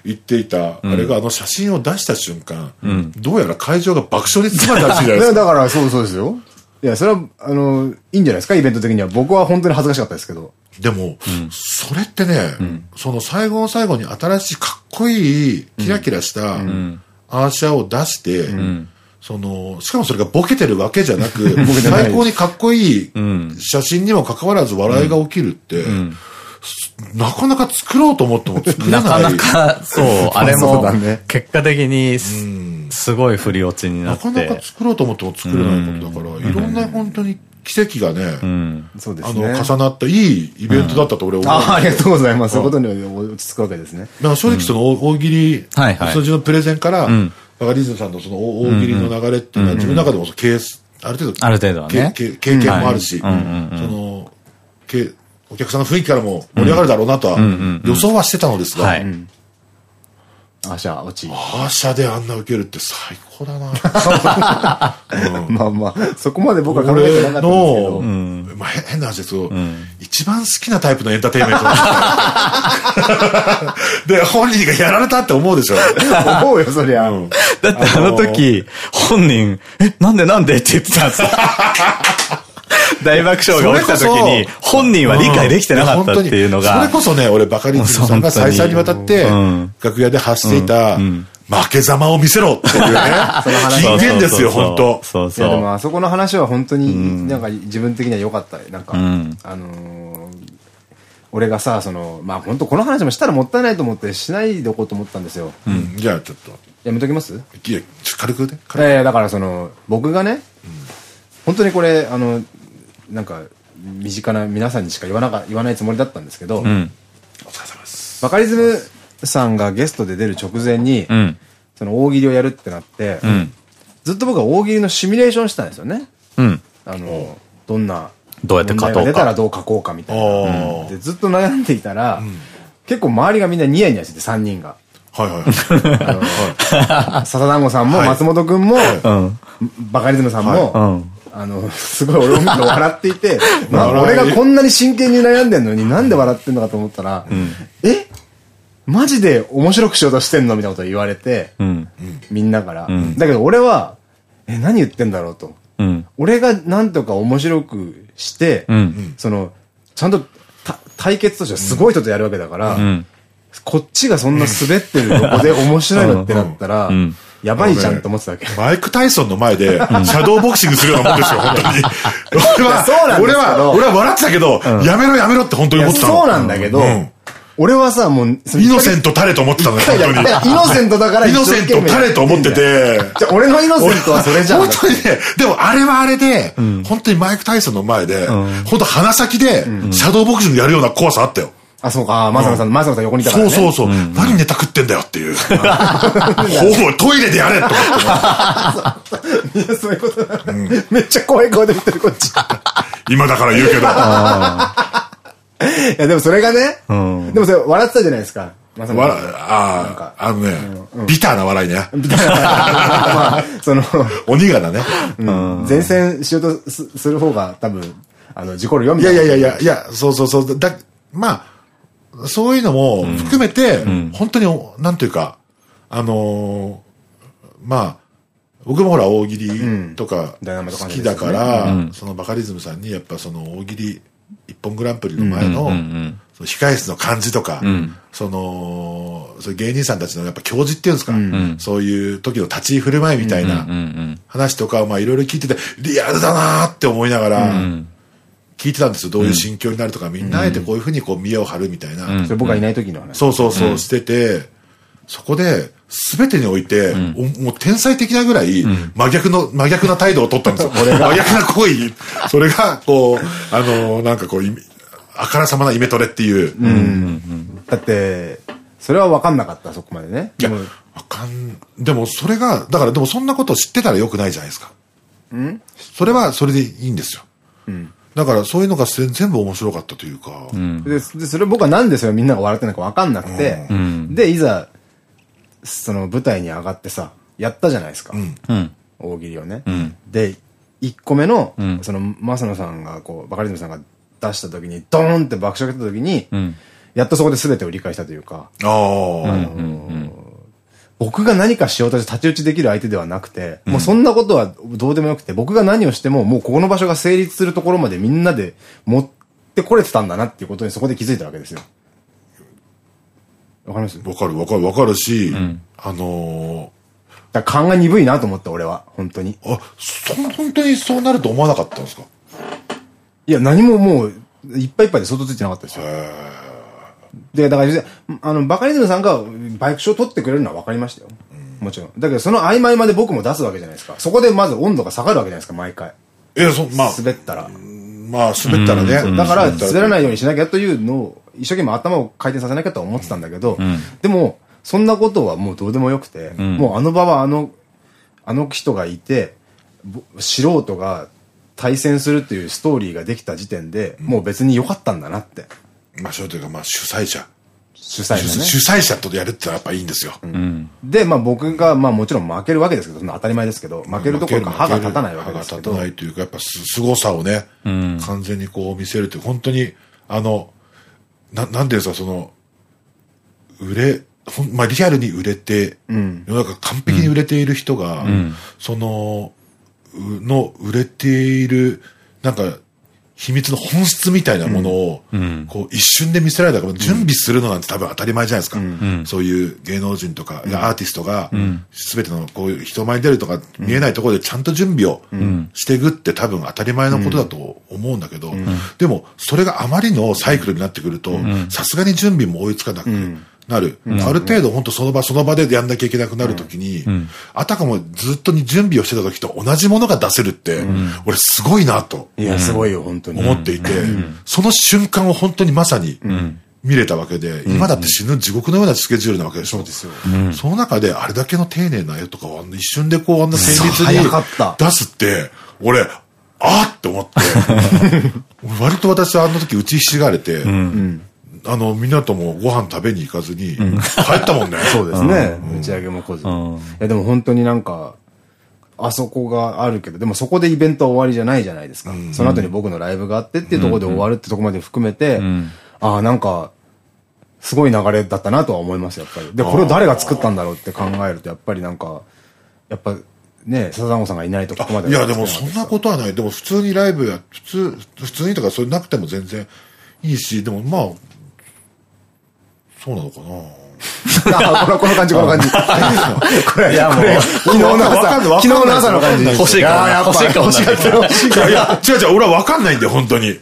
言っていた、あれがあの写真を出した瞬間、どうやら会場が爆笑に包まれたらしいじゃないですか。だからそうそうですよ。いや、それは、あの、いいんじゃないですか、イベント的には。僕は本当に恥ずかしかったですけど。でも、それってね、その最後の最後に新しいかっこいい、キラキラした、アーシャを出して、その、しかもそれがボケてるわけじゃなく、最高にかっこいい写真にもかかわらず笑いが起きるって、なかなか作ろうと思っても作れな。ないかなか、そう、あれもそうだね、結果的にす、すごい振り落ちになって。なかなか作ろうと思っても作れないことだから、いろんな本当に奇跡がね、そうですね。あの、重なったいいイベントだったと俺は思う。ありがとうございます。そういうことに落ち着くわけですね。だから正直その大大喜利数字のプレゼンから、バカリズムさんのその大大喜利の流れっていうのは自分の中でもケース、ある程度、ある程度はね。経験もあるし、その、けお客さんの雰囲気からも盛り上がるだろうなとは予想はしてたのですが、はい。あ、じゃあ、落ち。アーシャであんな受けるって最高だな。まあまあ、そこまで僕は考えてなかったんですけど。の、まあ、へ変な話ですけど、一番好きなタイプのエンターテインメント で、本人がやられたって思うでしょ。思うよ、そりゃ。だってあの時、本人、え、なんでなんでって言ってたんですよ。大爆笑が起きた時に、本人は理解できてなかったっていうのそれが。こそね、俺、バカリズムさんが再三にわたってうん、楽屋で発していた、負けざまを見せろっていうね、金言ですよ、本当そういや、でそう。もあそこの話は本当に、なんか自分的には良かった。なんか、んあのー俺がさ、その、まあ本当この話もしたらもったいないと思ってしないでおこうと思ったんですよ。うんじゃあ、ちょっと。やめときます？いや、軽くね。軽くええだからその、僕がね、本当にこれ、あの、なんか、身近な皆さんにしか言わなか、言わないつもりだったんですけど、うん。お疲れ様です。バカリズムさんがゲストで出る直前に、うん。その大喜利をやるってなって、うん。ずっと僕は大喜利のシミュレーションしてたんですよね。うん。あの、どんな、どうやって勝とう出たらどう書こうかみたいな。でずっと悩んでいたら、結構周りがみんなニヤニヤしてて、3人が。はいはい。笹団子さんも松本くんも、うん。バカリズムさんも、うん。あの、すごい俺を見て笑っていて、な笑い俺がこんなに真剣に悩んでんのになんで笑ってんのかと思ったら、え？マジで面白くしようとしてんのみたいなこと言われて、うん。みんなから。だけど俺は、え、何言ってんだろうと。うん。俺がなんとか面白くして、うん。その、ちゃんとた対決としてはすごい人とやるわけだから、うん。こっちがそんな滑ってる横で面白いのってなったらん、やばいじゃんと思ってたわけ。マイク・タイソンの前で、シャドーボクシングするようなもんですよ、本当に。俺は、俺は、俺は笑ってたけど、やめろやめろって本当に思ってたの。そうなんだけどうん、俺はさ、もう、イノセントタレと思ってたのよ、本当に。イノセントだからイノセントタレと思ってて。じゃあ俺のイノセントはそれじゃん。本当にね、でもあれはあれで、本当にマイク・タイソンの前で、本当鼻先で、シャドーボクシングやるような怖さあったよ。あ、そうか、マサノさん、マサノさん横にいたからね。そうそうそう。何ネタ食ってんだよっていう。ほぼトイレでやれと思って。そういうことだ。めっちゃ怖い顔で見てる、こっち。い今だから言うけど。や、でもそれがね、んでもそれ笑ってたじゃないですか。マサノさんわああ、あのね、ビターな笑いね。まあ、その、鬼がだね。うん前線しようとすする方が多分、あの、事故るよみいたいな。やいやいやいや、いや、そうそうそう。だ、まあ、そういうのも含めて、本当にお、なんていうか、あのーまあ、僕もほら大喜利とか好きだから、そのバカリズムさんにやっぱその大喜利一本グランプリの前の、その控室の感じとか、その、芸人さんたちのやっぱ教授っていうんですか、そういう時の立ち居振る舞いみたいな話とかをまあいろいろ聞いてて、リアルだなーって思いながら、聞いてたんですよ。どういう心境になるとか、みんなあえてこういうふうにこう見栄を張るみたいな。それ僕がいない時の話。そうそうそうしてて、そこで、すべてにおいて、おもう天才的なぐらい、真逆の、真逆な態度を取ったんですよ。真逆な行為。それが、こう、あの、なんかこう、いあからさまなイメトレっていう。だって、それは分かんなかった、そこまでね。いや、もうわかん、でもそれが、だからでもそんなことを知ってたらよくないじゃないですか。それはそれでいいんですよ。だからそういうのが全全部面白かったというか。で、でそれ僕はなんでそれみんなが笑ってるのか分かんなくて、で、いざ、その舞台に上がってさ、やったじゃないですか。うん。大喜利をね。ん。で、1個目の、ん。その、正野さんが、こう、バカリズムさんが出した時に、ドーンって爆笑が出た時に、ん。やっとそこで全てを理解したというか、ああ、僕が何かしようとして太刀打ちできる相手ではなくて、もうそんなことはどうでもよくて、僕が何をしても、もうここの場所が成立するところまでみんなで持ってこれてたんだなっていうことにそこで気づいたわけですよ。わかります？わかるわかるわかるし、あのだから勘が鈍いなと思って、俺は。本当に。ー、あ、そ、本当にそうなると思わなかったんですか？いや、何ももう、いっぱいいっぱいで相当ついてなかったですよ。で、だからあの、バカリズムさんがバイク賞を取ってくれるのは分かりましたよ。もちろん。だけど、その合間合間で僕も出すわけじゃないですか。そこでまず温度が下がるわけじゃないですか、毎回。いや、そ、まあ、滑ったら。まあ、滑ったらね。だから、滑らないようにしなきゃというのを、一生懸命頭を回転させなきゃとは思ってたんだけど、でも、そんなことはもうどうでもよくて、もうあの場はあの、あの人がいて、ぼ素人が対戦するっていうストーリーができた時点で、もう別に良かったんだなって。まあ、そうというか、まあ、主催者。主催主がね。主催者とやるってのはやっぱいいんですよ。で、まあ僕が、まあもちろん負けるわけですけど、その当たり前ですけど、負けるところか歯が立たないわけですけど歯が立た、ないというか、やっぱす、凄さをね、完全にこう見せるという、本当に、あの、な、なんていうんですか、その、売れ、ほんまあ、リアルに売れて、世の中完璧に売れている人が、その、うの、売れている、なんか、秘密の本質みたいなものを、こう一瞬で見せられたから、準備するのなんて多分当たり前じゃないですか。そういう芸能人とか、アーティストが、すべてのこういう人前に出るとか見えないところでちゃんと準備をしていくって多分当たり前のことだと思うんだけど、でもそれがあまりのサイクルになってくると、さすがに準備も追いつかなくなる。ある程度本当その場その場でやんなきゃいけなくなるときに、あたかもずっとに準備をしてた時と同じものが出せるって、俺すごいなと。いや、すごいよ、本当に。思っていて、その瞬間を本当にまさに見れたわけで、今だって死ぬ地獄のようなスケジュールなわけでしょ。そうですよ。その中であれだけの丁寧な絵とかをあの一瞬でこうあん。な戦律に出すって、俺、あーって思って、割と私はあの時打ちひしがれて、あの、みんなともご飯食べに行かずに、帰ったもんね。そうですね。打ち上げも来ず。いや、でも本当になんか、あそこがあるけど、でもそこでイベントは終わりじゃないじゃないですか。その後に僕のライブがあってっていうところで終わるってとこまで含めて、ああ、なんか、すごい流れだったなとは思います、やっぱり。で、これを誰が作ったんだろうって考えると、やっぱりなんか、やっぱ、ね、笹団子さんがいないとここまで。いや、でもそんなことはない。でも普通にライブや、普通、普通にとかそれなくても全然いいし、でもまあ、そうなのかな？あこの、この感じ、この感じ。これ、いやもうこれ昨日の朝、昨日の朝の感じ。欲しいかもややっぱ欲しいかも欲しかった欲しいかいやいや、違う違う、俺は分かんないんだよ、本当に。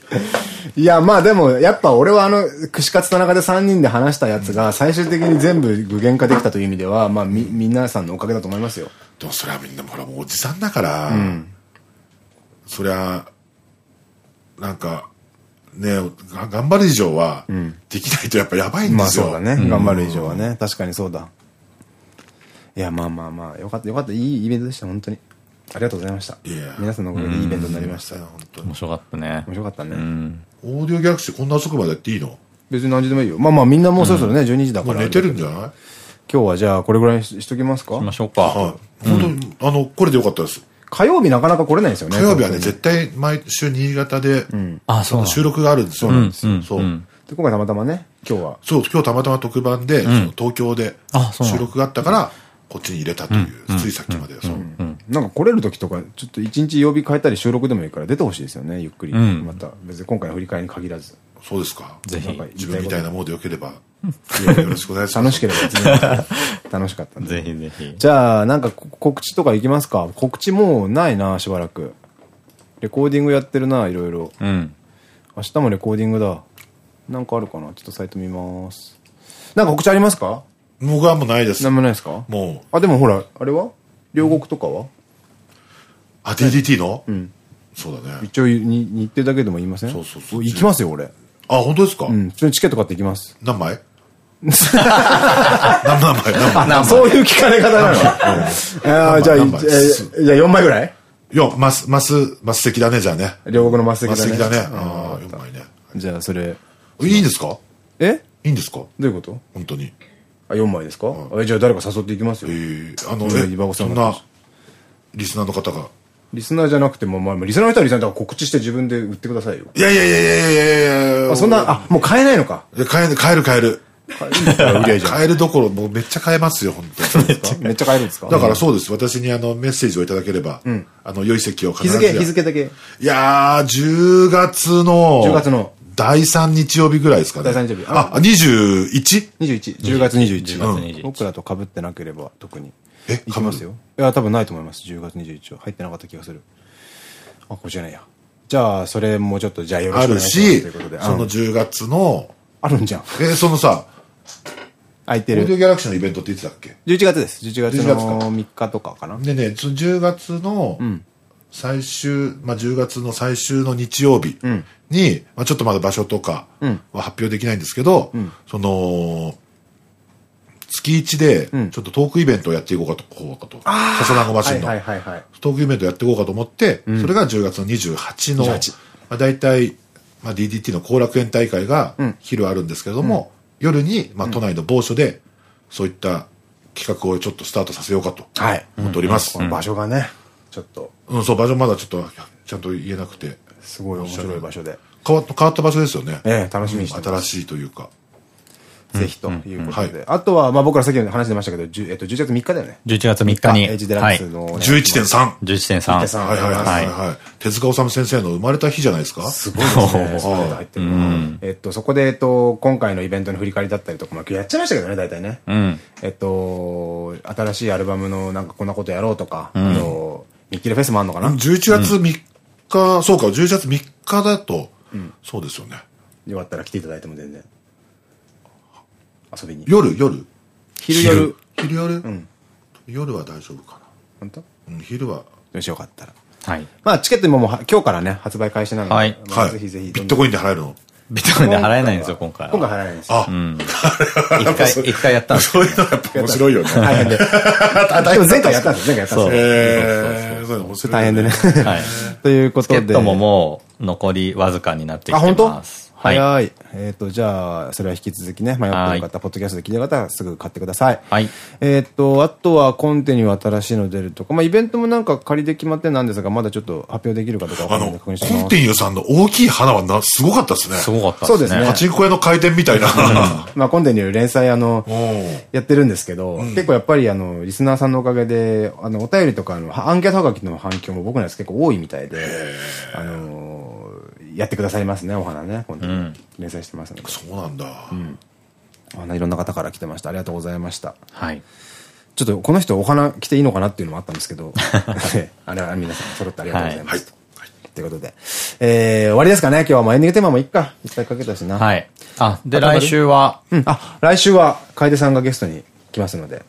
いや、まあでも、やっぱ俺はあの、串カツ田中で3人で話したやつが、最終的に全部具現化できたという意味では、まあみ、皆さんのおかげだと思いますよ。でもそれはみんな、ほら、もうおじさんだから、そりゃ、なんか、ねが頑張る以上は、できないとやっぱやばいんまあですよ。そうだね。頑張る以上はね。確かにそうだ。いや、まあまあまあ、よかった、よかった。いいイベントでした、本当に。ありがとうございましたいや。皆さんのおかげでいいイベントになりました。本当に面白かったね面。白かったね。オーディオギャラクシーこんな遅くまでやっていいの？別に何時でもいいよ。まあまあみんなもうそろそろね、12時だから。寝てるんじゃない？今日はじゃあこれぐらいにししときますか？行きましょうか。はい。本当に、あの、これでよかったです。火曜日なかなか来れないんですよね。火曜日はね、絶対毎週新潟で、あ、そう収録があるんですよ。うんそう。うんで今回たまたまね、今日は。そう、今日たまたま特番で、その東京であそうなの収録があったから、こっちに入れたという、ついさっきまで。そう。なんか来れる時とか、ちょっと一日曜日変えたり収録でもいいから出てほしいですよね、ゆっくり。んまた、別に今回の振り返りに限らず。そうですか。ぜひ自分みたいなものでよければ、よろしくお願いします。楽しければ。楽しかった。ぜひぜひ。じゃあ、なんかこ告知とかいきますか？告知もうないな、しばらく。レコーディングやってるな、いろいろ。うん。明日もレコーディングだ。なんかあるかな？ちょっとサイト見ます。なんか告知ありますか？僕はもうないです。なんもないですか？もう、あ、でもほら、あれは？両国とかは？あ、DDT の？うん。そうだね。一応に日程だけでも言いません？そうそうそう行きますよ、俺。あ、本当ですか？うん。普通にチケット買って行きます。何枚？何何枚何枚あ、そういう聞かれ方なのじゃあ、じゃあ4枚ぐらい？いや、マス、マス、マス席だね、じゃあね。両国のマスマ席だね。ス席だね。ああ、4枚ね。じゃあ、それ。いいんですか？え？いいんですか？どういうこと？本当に。あ、4枚ですか？えじゃあ誰か誘っていきますよえ。えあの、そんな、リスナーの方が？リスナーじゃなくても、まあ、リスナーの人はリスナーだから告知して自分で売ってくださいよ。いやいやいやいやいやいやいやあ、そんな、あ、もう買えないのか。いや買える、買える、買える。買えるんだったら売りゃいいじゃん。買えるどころ、もうめっちゃ買えますよ、本当に。めっちゃ買えるんですか？だからそうです。私にあの、メッセージをいただければ、あの、良い席を必ず。日付、日付だけ。いやー、10月の、10月の第3日曜日ぐらいですかね。第三日曜日あ、21? 21、10月21。10月21僕らと被ってなければ、特に。え行きますよ。いや、多分ないと思います。10月21は。入ってなかった気がする。あ、これじゃないや。じゃあ、それもちょっと、じゃあよろしあるくお願いします。しということで。、そのうん10月の、あるんじゃん。え、そのさ、空いてる。オーディオギャラクシーのイベントっていつだっけ？11月です。11月11月か。の3日とかかな。でね、その10月の最終、まあ、10月の最終の日曜日に、まあ、ちょっとまだ場所とかは発表できないんですけど、その、月1で、ちょっとトークイベントをやっていこうかと、こうかと。笹団子マシンの。トークイベントやっていこうかと思って、それが10月の28の、28まあ、大体、まあ、DDT の後楽園大会が昼あるんですけれども、夜に、まあ、都内の某所で、そういった企画をちょっとスタートさせようかとはい。思っております。場所がね、ちょっと、うん、そう、場所まだちょっと、ちゃんと言えなくて。すごい面白い場所で。変わった、変わった場所ですよね。ええ、楽しみにして。新しいというか。ぜひということで。はあとは、まあ僕らさっき話してましたけど、えっと、11月3日だよね。11月3日に。エイジデラックスのね。11.3。11.3。11.3はいはいはいはいはい。手塚治虫先生の生まれた日じゃないですかすごいですね。そういうのが入ってるのえっと、そこで、えっと、今回のイベントの振り返りだったりとか、まあ、やっちゃいましたけどね、大体ね。うん。えっと、新しいアルバムのなんかこんなことやろうとか、あと、ミッキーフェスもあんのかな？11月3日、そうか、11月3日だと、そうですよね。よかったら来ていただいても全然。遊びに。夜、夜昼夜。昼夜？夜は大丈夫か本当？な。うん、昼は。よしよかったら。はい。まあ、チケット今もうは今日からね、発売開始なので、はい。ぜひぜひ。ビットコインで払えるの？ビットコインで払えないんですよ、今回は。今回払えないです。あ、一回、一回やったんですそういうのやっぱ面白いよね。大変で。でも前回やったんです前回やったんですよ。えー、そういうの面白い。大変でね。。はい。ということで。チケットももう残りわずかになってきあ、て本当？ます。はい。早い。えっと、じゃあ、それは引き続きね、迷ってはいる方、ポッドキャストで聞いてる方はすぐ買ってください。はい。えっと、あとはコンテには新しいの出るとか、まあ、イベントもなんか仮で決まってなんですが、まだちょっと発表できるかどうかわかあの、んないのでコン確認してみますティニューさんの大きい花はな、すごかったですね。すごかったそうですねパチンコ屋の回転みたいな。まあ、コンテによる連載、あの、おやってるんですけど、結構やっぱりあの、リスナーさんのおかげで、あの、お便りとかの、アンケートはがきの反響も僕のやつ結構多いみたいで、あのーやってくださいますね、お花ね、本当に。連載してますので。そうなんだ。あの、いろんな方から来てました。ありがとうございました。はい。ちょっとこの人お花着ていいのかなっていうのもあったんですけど、あれは皆さん揃ってありがとうございます。ということで。えー、終わりですかね今日はもうエンディングテーマもいっか。いっぱいかけたしな。はい。あ、で、来週は、うん。あ、来週は楓さんがゲストに来ますので。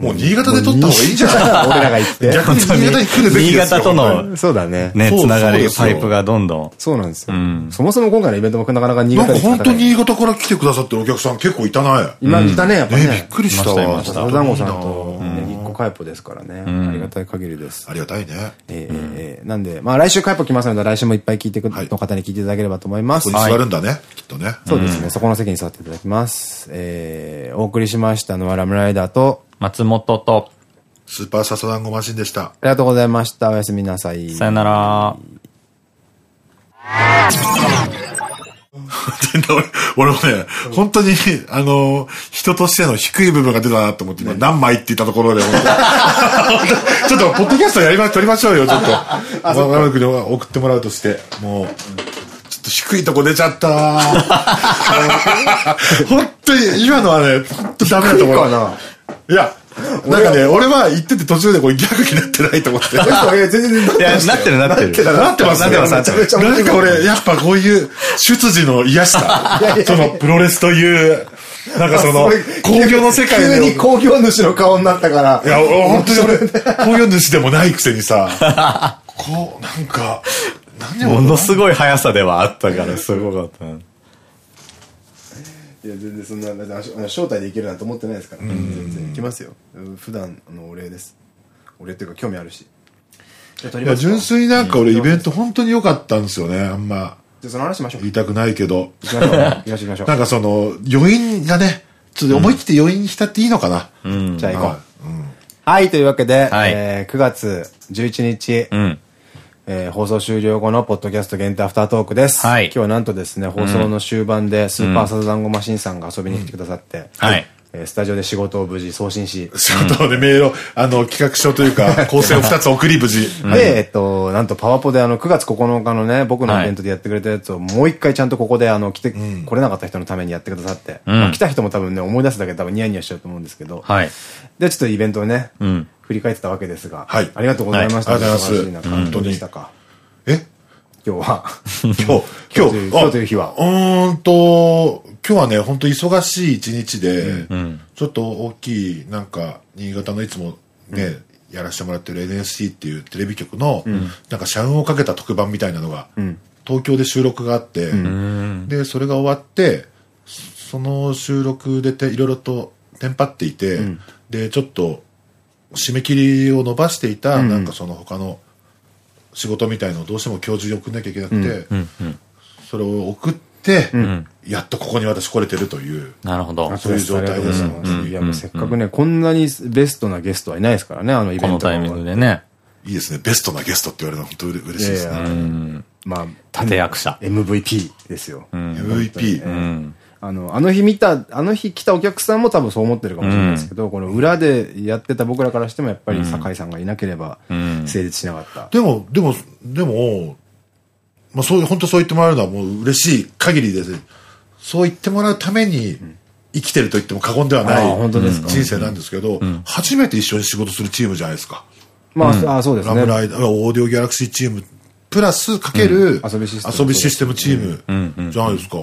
もう新潟で撮った方がいいんじゃない 俺らが行って。逆に新潟に来るべき新ですよ潟とのそうだね。ね、つながりパイプがどんどん。そうなんですよ。んそもそも今回のイベントもなかなか新なんか潟で本当に新潟から来てくださってるお客さん結構いたな。今いたね、やっぱえ、びっね。くりしたわ。いましたさんとねぎっこカイポですからね。ありがたい限りです。ありがたいね。えーえーなんで、まあ来週カイポ来ますので、来週もいっぱい聞いてく、はいの方に聞いていただければと思います。ここに座るんだね、きっとね。そうですね、そこの席に座っていただきます。えー、お送りしましたのはラムライダーと、松本と、スーパーササダンゴマシンでした。ありがとうございました。おやすみなさい。さよなら。全然俺俺もね、本当に、あの、人としての低い部分が出たなと思って、今何枚って言ったところで、ちょっと、ポッドキャストやりま、撮りましょうよ、ちょっと。山村君に送ってもらうとして、もう、ちょっと低いとこ出ちゃった。本当に、今のはね、本当ダメだと思う。いや、なんかね、俺は言ってて途中でこれギャグになってないと思って。全然いや、なってるなってる。なってますなってます、なってます。なんか俺、やっぱこういう出自の癒しさ。そのプロレスという、なんかその、工業の世界で。急に工業主の顔になったから。いや、本当に俺、工業主でもないくせにさ、こう、なんか、何でものすごい速さではあったから、すごかった。いや、全然そんな、招待でいけるなんて思ってないですから。全然行きますよ。普段のお礼です。お礼っていうか興味あるし。いや、純粋になんか俺イベント本当に良かったんですよね、あんま。じゃその話しましょう。言いたくないけど。行きましょう。行きましょう。なんかその、余韻がね、ちょっと思い切って余韻に浸っていいのかな。じゃあ行こう。はい、というわけで、え9月11日、えー、放送終了後のポッドキャスト限定アフタートークです。はい。今日はなんとですね、放送の終盤でスーパーサザンゴマシンさんが遊びに来てくださって、はい。えー、スタジオで仕事を無事送信し。仕事でメール、あの、企画書というか、構成を2つ送り無事。で、えっと、なんとパワポであの、9月9日のね、僕のイベントでやってくれたやつをもう一回ちゃんとここであの、来て、来れなかった人のためにやってくださって、まあ来た人も多分ね、思い出すだけで多分ニヤニヤしちゃうと思うんですけど、はい。で、ちょっとイベントをね、振り返ってたわけですが、はい。ありがとうございました。ありがとうございます。本当でしたか？え今日は。今日、今日、今日という日は。うんと、今日はね、本当忙しい一日で、ちょっと大きい、なんか、新潟のいつもね、やらせてもらってる NSC っていうテレビ局の、なんか社運をかけた特番みたいなのが、東京で収録があって、で、それが終わって、その収録でていろいろとテンパっていて、で、ちょっと、締め切りを伸ばしていた、なんかその他の、仕事みたいのをどうしても今日中に送んなきゃいけなくて、それを送って、やっとここに私来れてるという。なるほど。そういう状態です。いや、もうせっかくね、こんなにベストなゲストはいないですからね、あのイベントこのタイミングでね。いいですね。ベストなゲストって言われるの本当嬉しいですね。まあ、立役者。MVP ですよ。MVP。あの、あの日見た、あの日来たお客さんも多分そう思ってるかもしれないですけど、この裏でやってた僕らからしてもやっぱり酒井さんがいなければ成立しなかった。でも、でも、でも、まあそう、本当そう言ってもらえるのはもう嬉しい限りです。そう言ってもらうために生きてると言っても過言ではない人生なんですけど、初めて一緒に仕事するチームじゃないですか。まあ、あそうですね。ラムライダー、オーディオギャラクシーチーム、プラスかける遊びシステム。チームじゃないですか。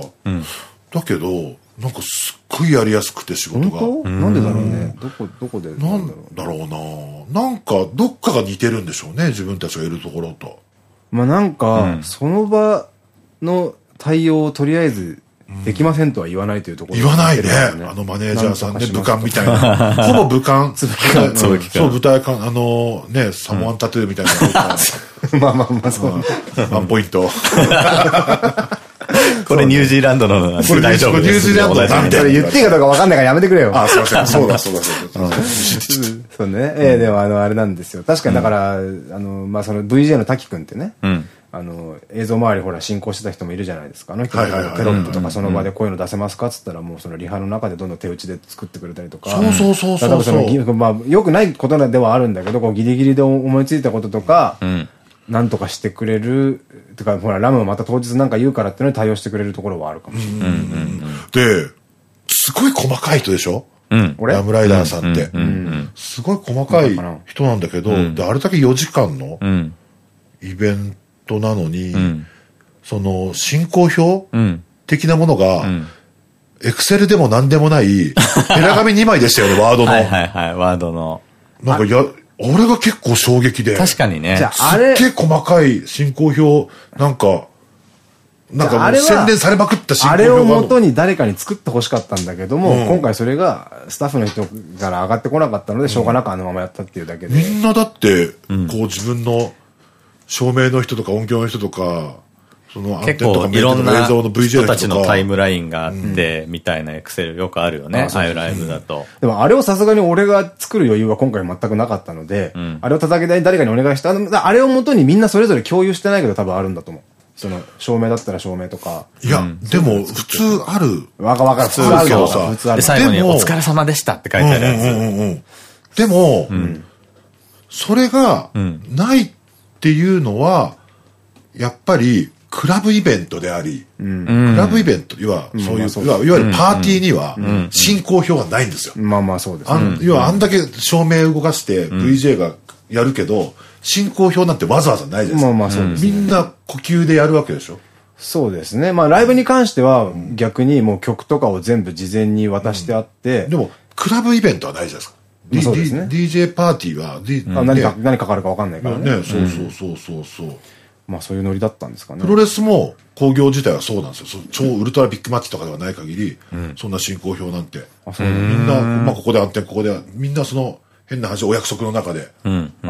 だけど、なんかすっごいやりやすくて仕事が。なんでだろうね。どこ、どこでなんだろうななんか、どっかが似てるんでしょうね。自分たちがいるところと。まあなんか、その場の対応をとりあえず、できませんとは言わないというところ、言わないね。あのマネージャーさんね、武漢みたいな。ほぼ武漢。そう、舞台館、あのね、サモアンタトゥーみたいな。まあまあまあ、そう。ワンポイント。これニュージーランドの大丈夫ニュージーランドなんで言っていいかどうか分かんないからやめてくれよ。あ、すいません。そうだ、そうだ、そうだ。そうね。ええ、でもあの、あれなんですよ。確かにだから、あの、まあその VJ の滝くんってね。あの、映像周りほら進行してた人もいるじゃないですか。あの人がテロップとかその場でこういうの出せますかっつったらもうそのリハの中でどんどん手打ちで作ってくれたりとか。そうそうそうそう。まあ、よくないことではあるんだけど、こうギリギリで思いついたこととか、なんとかしてくれる、てか、ほら、ラムまた当日なんか言うからっていうのに対応してくれるところはあるかもしれない。で、すごい細かい人でしょ？俺？ラムライダーさんって。すごい細かい人なんだけど、で、あれだけ4時間のイベントなのに、その、進行表的なものが、エクセルでも何でもない、ペラ紙2枚でしたよね、ワードの。はいはいはい、ワードの。なんかや、俺が結構衝撃で。確かにね。じゃあ、あれ。すっげえ細かい進行表、なんか、なんか洗練されまくった進行表あれを元に誰かに作ってほしかったんだけども、今回それがスタッフの人から上がってこなかったので、しょうがなくあのままやったっていうだけで。みんなだって、こう自分の照明の人とか音響の人とか、結構いろんな人たちのタイムラインがあって、みたいなエクセルよくあるよね。ああいうライブだと。でもあれをさすがに俺が作る余裕は今回全くなかったので、あれを叩き台に誰かにお願いした。あれを元にみんなそれぞれ共有してないけど多分あるんだと思う。その、照明だったら照明とか。いや、でも、普通ある。わかわかる。普通あるけどさ。普通ある。最後に、お疲れ様でしたって書いてあるやつ。でも、それが、ないっていうのは、やっぱり、クラブイベントであり、クラブイベント、要は、そういう、いわゆるパーティーには、進行表がないんですよ。まあまあそうです要は、あんだけ照明動かして VJ がやるけど、進行表なんてわざわざないじゃないですか。まあまあそうです。みんな呼吸でやるわけでしょ？そうですね。まあライブに関しては逆にもう曲とかを全部事前に渡してあって。でも、クラブイベントはないじゃないですか。まあそうですね D- DJ パーティーは、何か、ね何かかるか分かんないからね。ね、そうそうそうそうそう。まあそういうノリだったんですかねプ。ロレスも興行自体はそうなんですよ。そう超ウルトラビッグマッチとかではない限り、そんな進行表なんて。みんな、まあここであって、ここで、みんなその変な話、お約束の中で、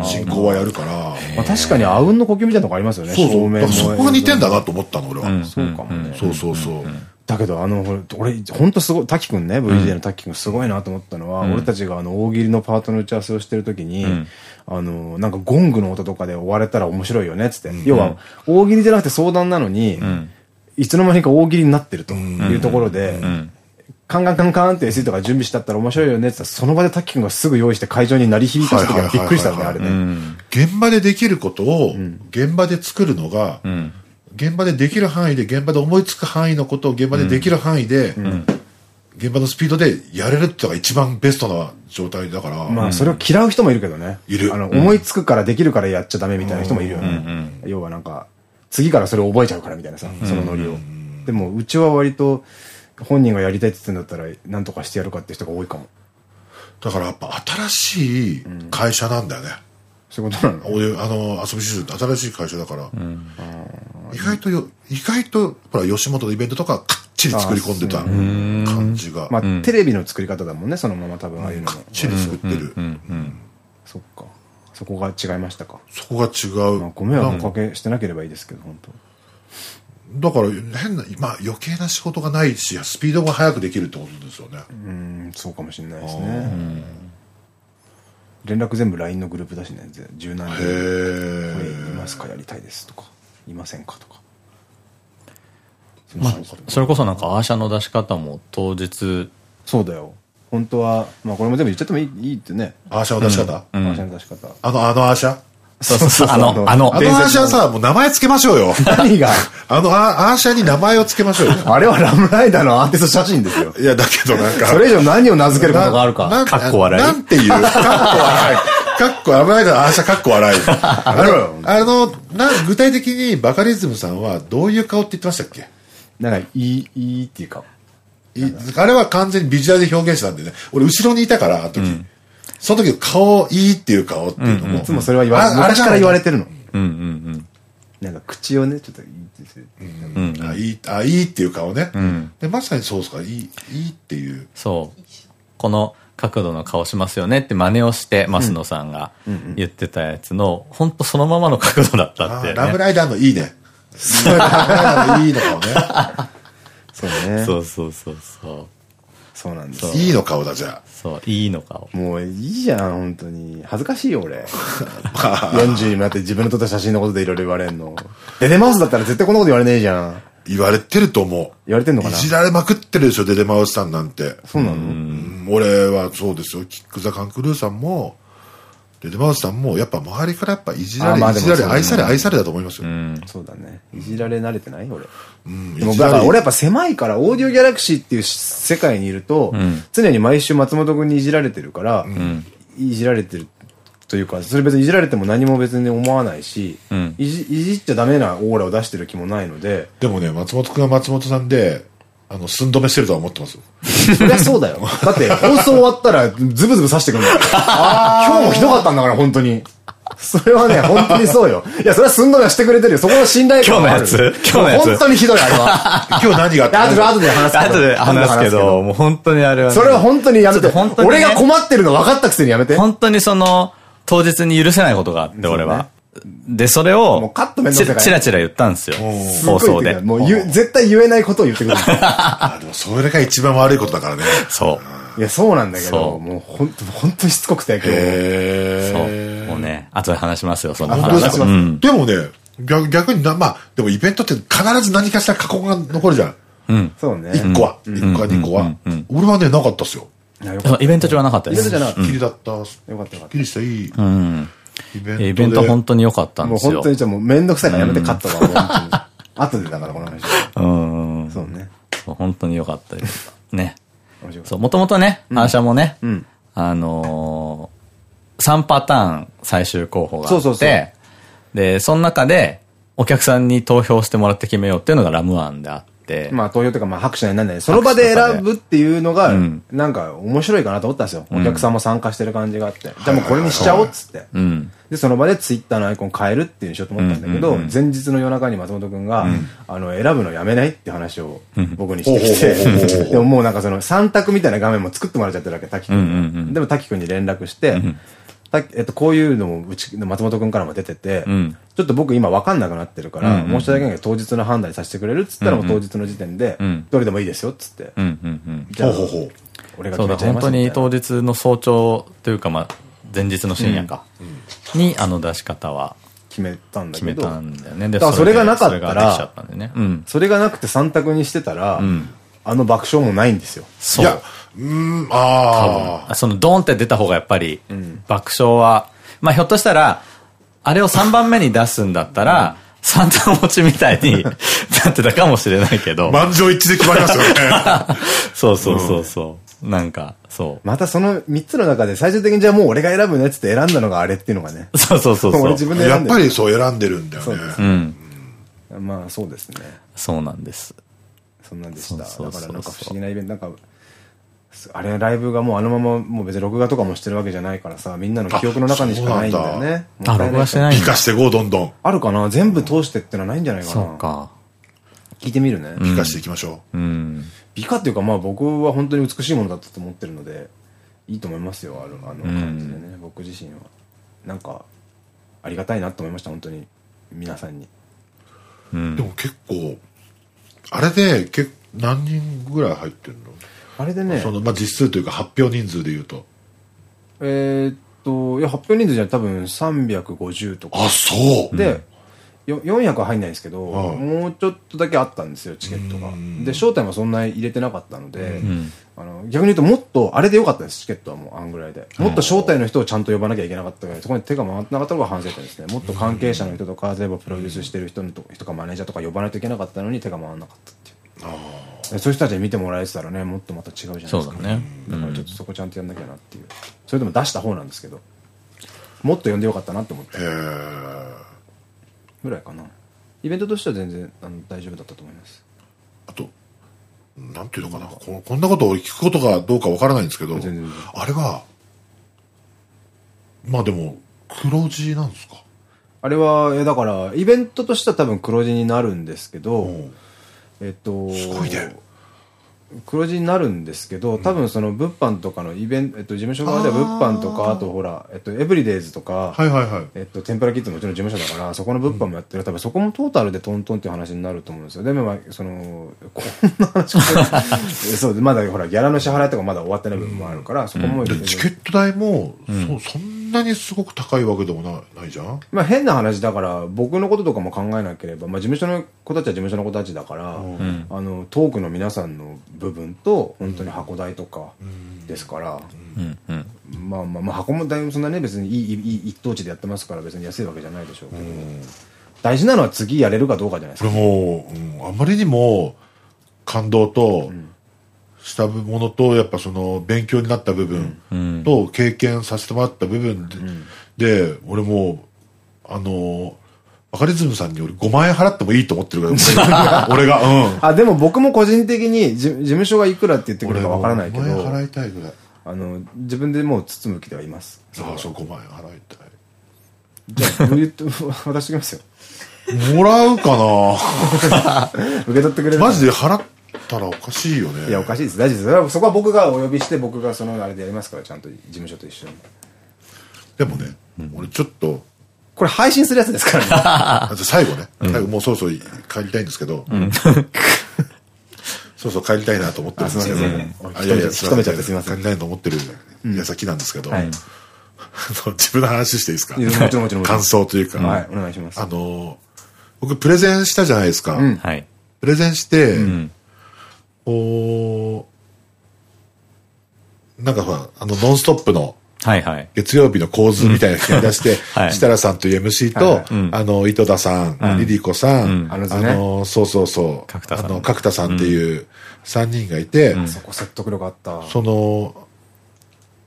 進行はやるから、まあ確かにあうんの呼吸みたいなとこありますよね。そうそう。そこが似てんだなと思ったの、俺は。そうかもね。そうそうそう。だけど、あの、俺、ほんとすごい、滝くんね、VJ の滝くんすごいなと思ったのは、俺たちがあの、大喜利のパートの打ち合わせをしてるときに、あの、なんかゴングの音とかで終われたら面白いよね、つって。要は、大喜利じゃなくて相談なのに、いつの間にか大喜利になってるというところで、カンカンカンカンって SE とか準備してあったら面白いよねって言ったら、その場で滝くんがすぐ用意して会場に鳴り響かせた時はびっくりしたね、あれね。現場でできることを、現場で作るのが、現場でできる範囲で、現場で思いつく範囲のことを現場でできる範囲で、現場のスピードでやれるってのが一番ベストな状態だから、まあ、それを嫌う人もいるけどね。いるあの、思いつくからできるからやっちゃダメみたいな人もいるよね。要はなんか、次からそれを覚えちゃうからみたいなさ、そのノリを。でも、うちは割と、本人がやりたいって言ってんだったら、なんとかしてやるかって人が多いかも。だからやっぱ新しい会社なんだよね。そういうことなの？俺、あの、遊びシス新しい会社だから、意外とよ、意外と、ほら、吉本のイベントとかかっちり作り込んでた感じが、まあ、テレビの作り方だもんね、そのまま多分ああいうのも。かっちり作ってる。そっか。そこが違いましたか？そこが違う。まあ、ご迷惑おかけしてなければいいですけど、本当だから変な、まあ余計な仕事がないし、スピードが速くできるってことですよね。うん、そうかもしれないですね。連絡全部 LINE のグループだしね、ぜ柔軟に。へこれえ。いますかやりたいですとか、いませんかとか。まあ、それこそなんかアーシャの出し方も当日、そうだよ。本当は、まあこれも全部言っちゃってもいいいいってね。アーシャの出し方、アーシャの出し方。あの、あのアーシャ？そうそうそう、あの、あのあ、のアーシャさ、もう名前つけましょうよ。何が？あのアアーシャに名前をつけましょうよ。あれはラムライダーのアーティスト写真ですよ。いや、だけどなんか。それ以上何を名付けることがあるか。なかっこ笑いなんていう、かっこ笑い。かっこ、危ないだ、アーシャかっこ笑い。あの、あの、な、具体的にバカリズムさんはどういう顔って言ってましたっけ？なんか、いい、いいっていうか。いあれは完全にビジュアルで表現したんでね。俺後ろにいたから、あの時。その時顔、いいっていう顔っていうのも。いつもそれは言わあ昔から言われてるの。うんうんなんか口をね、ちょっといいって言ってあ、いい、あ、いいっていう顔ね。で、まさにそうですか、いい、いいっていう。そう。この角度の顔しますよねって真似をして、増野さんが言ってたやつの、ほんとそのままの角度だったってラブライダーのいいね。ラブライダーのいいの顔ね。そうね。そうそうそうそう。そうなんです。いいの顔だ、じゃそう、いいの顔。もういいじゃん、本当に。恥ずかしいよ、俺。40になって自分の撮った写真のことでいろいろ言われんの。デデマウスだったら絶対こんなこと言われねえじゃん。あ。言われてると思う。言われてんのかな？いじられまくってるでしょ、デデマウスさんなんて。そうなの？うん俺はそうですよ。キック・ザ・カンクルーさんも、デデマウスさんも、やっぱ周りからやっぱいじられ、いじられ、愛され、愛されだと思いますよ。そうだね。いじられ慣れてない？俺。うんでもだから俺やっぱ狭いから、オーディオギャラクシーっていう世界にいると、常に毎週松本君にいじられてるから、いじられてるというか、それ別にいじられても何も別に思わないし、いじいじっちゃダメなオーラを出してる気もないので、でもね、松本くんは松本さんで、あの、寸止めしてるとは思ってます。そりゃそうだよ。だって放送終わったらズブズブ刺してくるんだから。今日もひどかったんだから、本当に。それはね、本当にそうよ。いや、それはすんどりはしてくれてるよ。そこの信頼感はある。今日のやつ今日のやつ本当にひどい、あれは。今日何があった後で、後で話すけど。後で話すけど、もう本当にあれはね、それは本当にやめて。にね俺が困ってるの分かったくせにやめて。本当にその、当日に許せないことがあって、俺は。で、それを、もうカットめんどくさいチラチラ言ったんですよ。すごい放送で。もう言う、絶対言えないことを言ってくる。あ、でもそれが一番悪いことだからね。そう。いや、そうなんだけど、もう本当本当にしつこくて、今日。へそう。もうね、後で話しますよ、そんな本当です。でもね、逆逆にな、まあ、でもイベントって必ず何かしら過去が残るじゃん。そうね。一個は。一個は二個は。俺はね、なかったっすよ。イベント中はなかったですイベントじ。ゃなかっすっきりだった。よかったよかっっきりしたいいうん。イベントで。イベント本当に良かったた。んですよもう本当。にじゃあもうめんどくさいからやめてカットが。後でだから、この話。うん。そうね。そう本当に良かったです。ね。そう、もともとね、反射もね、んあのー、3パターン最終候補があって、で、その中で、お客さんに投票してもらって決めようっていうのがラムワンであって。まあ投票というかまあ拍手になんない。その場で選ぶっていうのが、なんか面白いかなと思ったんですよ。お客さんも参加してる感じがあって。じゃあもうこれにしちゃおうっつって。うん。で、その場でツイッターのアイコン変えるっていうにしようと思ったんだけど、前日の夜中に松本くんが、あの、選ぶのやめないって話を僕にしてきて、でももうなんかその3択みたいな画面も作ってもらっちゃってるわけ、滝くんが。でも滝くんに連絡して、たえっと、こういうのもうち、松本くんからも出てて、ん。ちょっと僕今わかんなくなってるから、申し訳ないけど当日の判断にさせてくれるっつったらもう当日の時点で、どれでもいいですよっつって。じゃあほうほうほう。俺がそうだ、決めちゃいます本当に当日の早朝というか、まあ、前日の深夜か。に、あの出し方は。決めたんだけど、決めたんだよね。でだからそれがなかったら。それがなくて3択にしてたら、あの爆笑もないんですよ。そう。いや、うーん、ああ。あそのドーンって出た方がやっぱり、爆笑は、まあひょっとしたら、あれを3番目に出すんだったら、三段落ちみたいに なってたかもしれないけど。満場一致で決まりますよね。そうそうそうそう。なんか、そまたその3つの中で最終的にじゃあもう俺が選ぶねっつって選んだのがあれっていうのがね。う。そうそうそうそう。俺自分でやっ選んでぱりそう選んでるんだよね。うん。まあそうですね。そうなんです。そんなんでした。だからなんか不思議なイベント、なんか、あれライブがもうあのままもう別に録画とかもしてるわけじゃないからさ、みんなの記憶の中にしかないんだよね。もあ、録画してないんだ。美化してこう、どんどん。あるかな？全部通してってのはないんじゃないかな。そうか。聞いてみるね。美化していきましょうん。美化っていうかまあ僕は本当に美しいものだったと思ってるので、いいと思いますよ、あのあの感じでね、僕自身は。なんか、ありがたいなと思いました、本当に。皆さんに。う。でも結構、あれで、け何人ぐらい入ってるの？あれでねそ、の、まあ、実数というか発表人数で言うと。えーっと、いや、発表人数じゃ多分350とか。あ、そう。で、よ400は入んないんですけど、はいもうちょっとだけあったんですよ、チケットが。で、招待もそんなに入れてなかったので、あの逆に言うともっと、あれでよかったです、チケットはもう、あんぐらいで。もっと招待の人をちゃんと呼ばなきゃいけなかったから、そこに手が回ってなかったのが反省点ですね。もっと関係者の人とか、例えばプロデュースしてる人のと人かマネージャーとか呼ばないといけなかったのに手が回らなかったっていう。でそういう人たちに見てもらえてたらね、もっとまた違うじゃないですか。そうだねだからちょっとそこちゃんとやんなきゃなっていう。それでも出した方なんですけど、もっと呼んでよかったなって思って。えー、ぐらいかな。イベントとしては全然あの大丈夫だったと思います。あと、なんていうのかな、ここんなことを聞くことがどうかわからないんですけど、あれは、まあでも、黒字なんですか？あれはえだからイベントとしては多分黒字になるんですけど、うん。えっとすごいね黒字になるんですけど多分その物販とかのイベント、えっと、事務所側では物販とかあとほら、えっと、エブリデイズとか、はいはいはい。えっと、天ぷらキッズももちろん事務所だから、そこの物販もやってる、多分そこもトータルでトントンっていう話になると思うんですよ。でもまあ、その、こんな話 そう、まだほら、ギャラの支払いとかまだ終わってない部分もあるから、そこも、でチケット代も、そそんなにすごく高いわけでもなないじゃん？まあ変な話だから、僕のこととかも考えなければ、まあ事務所の子たちは事務所の子たちだから、あの、トークの皆さんの部分と、本当に箱代とかですから、うん。うん。まあまあまあ箱もだいぶそんなね、別にいい、いい、一等地でやってますから別に安いわけじゃないでしょうけど、大事なのは次やれるかどうかじゃないですこか。れもう、うん。あまりにも感動と、したものと、やっぱその、勉強になった部分と、経験させてもらった部分で、で俺もう、あの、バカリズムさんに俺5万円払ってもいいと思ってるから、俺が、うん。あ、でも僕も個人的に事事務所がいくらって言ってくれるかわからないけど、5万円払いたいぐらい。あの、自分でもう包む気ではいます。ああ、そう、5万円払いたい。じゃあ、言って渡してきますよ。もらうかな 受け取ってくれるマジで払ったらおかしいよね。いや、おかしいです。大丈夫です。そこは僕がお呼びして、僕がそのあれでやりますから、ちゃんと事務所と一緒に。でもね、俺ちょっと、これ配信するやつですからね。あじゃあ最後ね、最後もうそろそろ帰りたいんですけど、そうそう帰りたいなと思ってるんですけど、あすいません。あいやいや、引き止めちゃってすいません。帰りたいと思ってる矢先なんですけど、はい。自分の話していいですか？もちろんもちろんもちろん。感想というか、はい、お願いします。あの、僕プレゼンしたじゃないですか。はい。プレゼンして、んおなんかほら、あの、ノンストップの、はいはい。月曜日の構図みたいなの切り出して、はい。設楽さんという MC と、はいあの、井戸田さん、リリコさん、あのそうそうそう、角田さん。あの、角田さんっていう3人がいて、そこ説得力あった。その、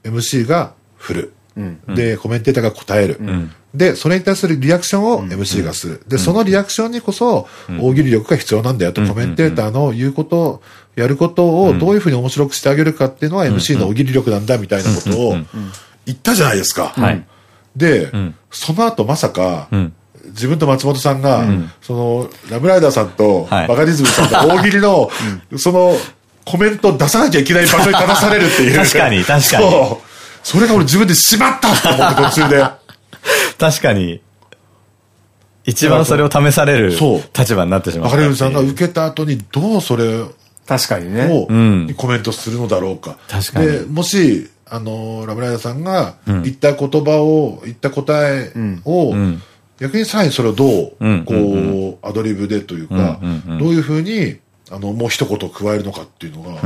MC が振る。で、コメンテーターが答える。で、それに対するリアクションを MC がする。で、そのリアクションにこそ、大喜利力が必要なんだよと、コメンテーターの言うこと、やることをどういうふうに面白くしてあげるかっていうのは MC の大喜利力なんだみたいなことを言ったじゃないですか。はい。で、その後まさか、自分と松本さんが、その、ラブライダーさんと、はい。バカリズムさんの大喜利の、その、コメントを出さなきゃいけない場所に立たされるっていう。確かに確かに。そう。それが俺自分でしまったと思って途中で。確かに、一番それを試される立場になってしまったバカリズムさんが受けた後にどうそれを確かにね。ん。コメントするのだろうか。確かに。で、もし、あの、ラブライダーさんが言った言葉を、言った答えを、逆にさらにそれをどう、うん。こう、アドリブでというか、どういうふうに、あの、もう一言加えるのかっていうのが、や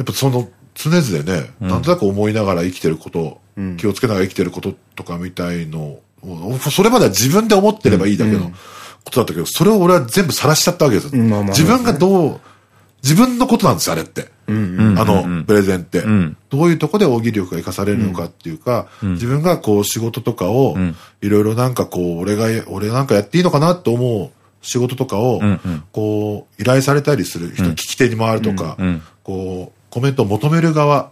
っぱその、常々ね、なんとなく思いながら生きてること、気をつけながら生きてることとかみたいのを、それまでは自分で思ってればいいだけのことだったけど、それを俺は全部晒しちゃったわけですよ。自分がどう、自分のことなんですよ、あれって。あの、プレゼンって。どういうとこで大喜利力が活かされるのかっていうか、自分がこう仕事とかを、いろいろなんかこう、俺が、俺なんかやっていいのかなと思う仕事とかを、こう、依頼されたりする人、聞き手に回るとか、こう、コメントを求める側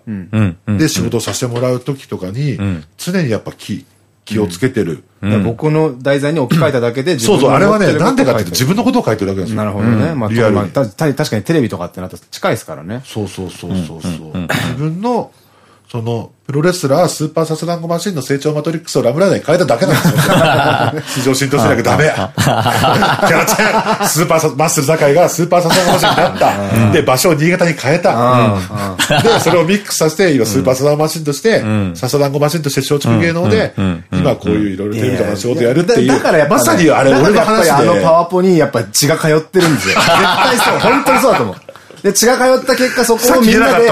で仕事をさせてもらう時とかに、常にやっぱ気、気をつけてる。僕の題材に置き換えただけで、そうそう、あれはね、なんでかっていうと自分分のことを書いてるだけなんですよ。なるほどね。まあ、確かにテレビとかってなったら近いですからね。そうそうそうそうそう。自分の、その、プロレスラー、スーパーサスランゴマシンの成長マトリックスをラブライダーに変えただけなんですよ。市場浸透してなくダメ。キャラチェン、スーパーサ、マッスル酒井がスーパーサスランゴマシンになった。で、場所を新潟に変えた。で、それをミックスさせて、今スーパーサスランゴマシンとして、サスランゴマシンとして松竹芸能で、今こういういろいろテレビとかの仕事やるっていう。だだからやっぱね、まさにあれ、俺の話で。あのパワポにやっぱ血が通ってるんですよ。絶対そう。本当にそうだと思う。で、血が通った結果、そこをみんなで、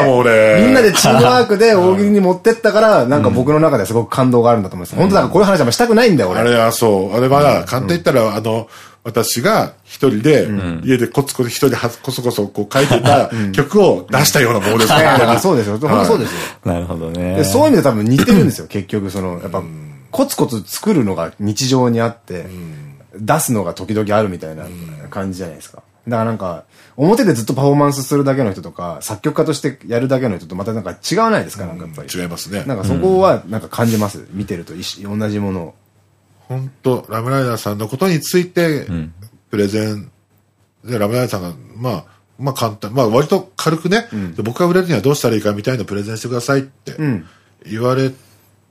みんなでチームワークで大喜利に持ってったから、なんか僕の中ではすごく感動があるんだと思います。本当だからこういう話はあんましたくないんだよ、俺。あれはそう。あれは、簡単に言ったら、あの、私が一人で、家でコツコツ一人ではこそこそこう書いてた曲を出したようなものですね。そうですよ。本当そうですよ。なるほどね。でそういう意味で多分似てるんですよ、結局。その、やっぱ、コツコツ作るのが日常にあって、出すのが時々あるみたいな感じじゃないですか。だからなんか、表でずっとパフォーマンスするだけの人とか、作曲家としてやるだけの人とまたなんか違わないですか、なんかやっぱり。違いますね。なんかそこはなんか感じます。見てると一緒同じものを。本当ラムライダーさんのことについて、プレゼンで、ラムライダーさんが、まあ、まあ簡単、まあ割と軽くね、で僕が売れるにはどうしたらいいかみたいなプレゼンしてくださいってん言われ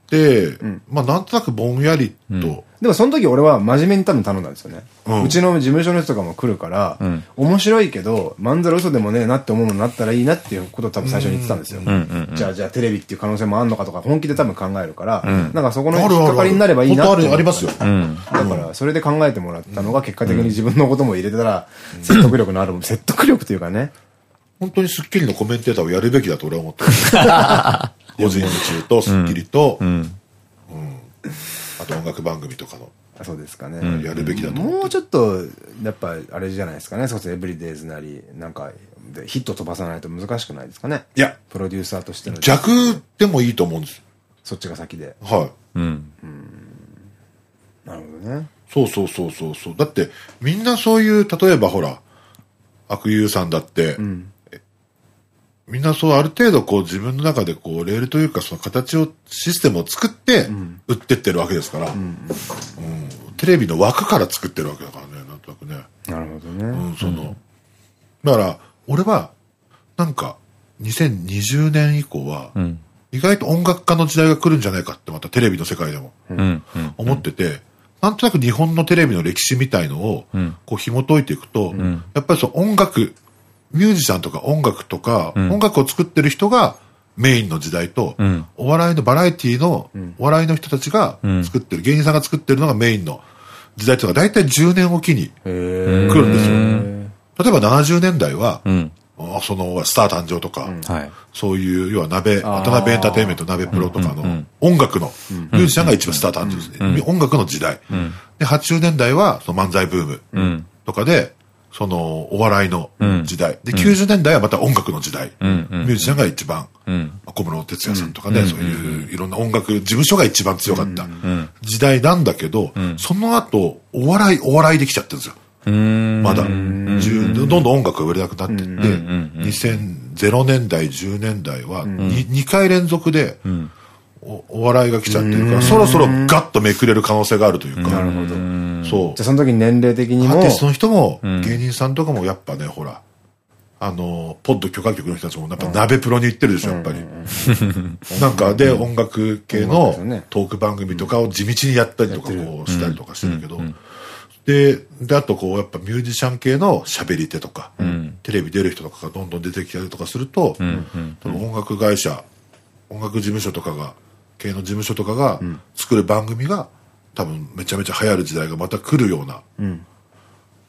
て、まあなんとなくぼんやりと、でもその時俺は真面目に多分頼んだんですよね。うんうちの事務所の人とかも来るから、面白いけど、まんざら嘘でもねえなって思うものになったらいいなっていうことを多分最初に言ってたんですよ。じゃあ、じゃあテレビっていう可能性もあんのかとか本気で多分考えるから、なんかそこの引っかかりになればいいなってありますよ。だから、それで考えてもらったのが結果的に自分のことも入れてたら、説得力のある、説得力というかね。本当にスッキリのコメンテーターをやるべきだと俺は思ってる。個人宇宙とスッキリと、うんあと音楽番組とかの、そうですかね。やるべきだと思ってもうちょっと、やっぱ、あれじゃないですかね。そこそエブリデイズなり、なんか、でヒット飛ばさないと難しくないですかね。いや、プロデューサーとしての。逆でもいいと思うんです。そっちが先で。はい。うん。なるほどね。そうそうそうそうそう。だって、みんなそういう、例えばほら、悪友さんだって、えみんなそうある程度こう自分の中でこうレールというかその形を、システムを作って売ってってるわけですから、うんテレビの枠から作ってるわけだからね、なんとなくね。なるほどね。うん、その、だから、俺は、なんか、2020年以降は、ん意外と音楽家の時代が来るんじゃないかって、またテレビの世界でも。うん。うん。思ってて、なんとなく日本のテレビの歴史みたいのを、こう紐解いていくと、やっぱりそう音楽、ミュージシャンとか音楽とか、音楽を作ってる人がメインの時代と、ん。お笑いのバラエティの、お笑いの人たちが作ってる、芸人さんが作ってるのがメインの時代というのが大体10年おきに来るんですよ。例えば70年代は、そのスター誕生とか、はい。そういう、要は鍋、渡辺エンターテインメント、鍋プロとかの音楽の、ミュージシャンが一番スタートなんですね。音楽の時代。で、80年代はその漫才ブームうん。とかで、その、お笑いの時代。で、90年代はまた音楽の時代。ミュージシャンが一番、小室哲哉さんとかね、そういういろんな音楽事務所が一番強かった時代なんだけど、その後、お笑い、お笑いできちゃってるんですよ。まだ。どんどん音楽が売れなくなってって、2000年代、10年代は 2, 2回連続で、おお笑いが来ちゃってるから、そろそろガッとめくれる可能性があるというか。なるほど。そう。じゃあその時年齢的にも。アーティストの人も、芸人さんとかもやっぱね、ほら、あの、ポッド許可局の人たちも、やっぱ鍋プロに行ってるでしょ、やっぱり。なんか、で、音楽系のトーク番組とかを地道にやったりとか、こう、したりとかしてるけど、で、で、あとこう、やっぱミュージシャン系の喋り手とか、テレビ出る人とかがどんどん出てきたりとかすると、音楽会社、音楽事務所とかが、系の事務所とかが作る番組が、多分めちゃめちゃ流行る時代がまた来るような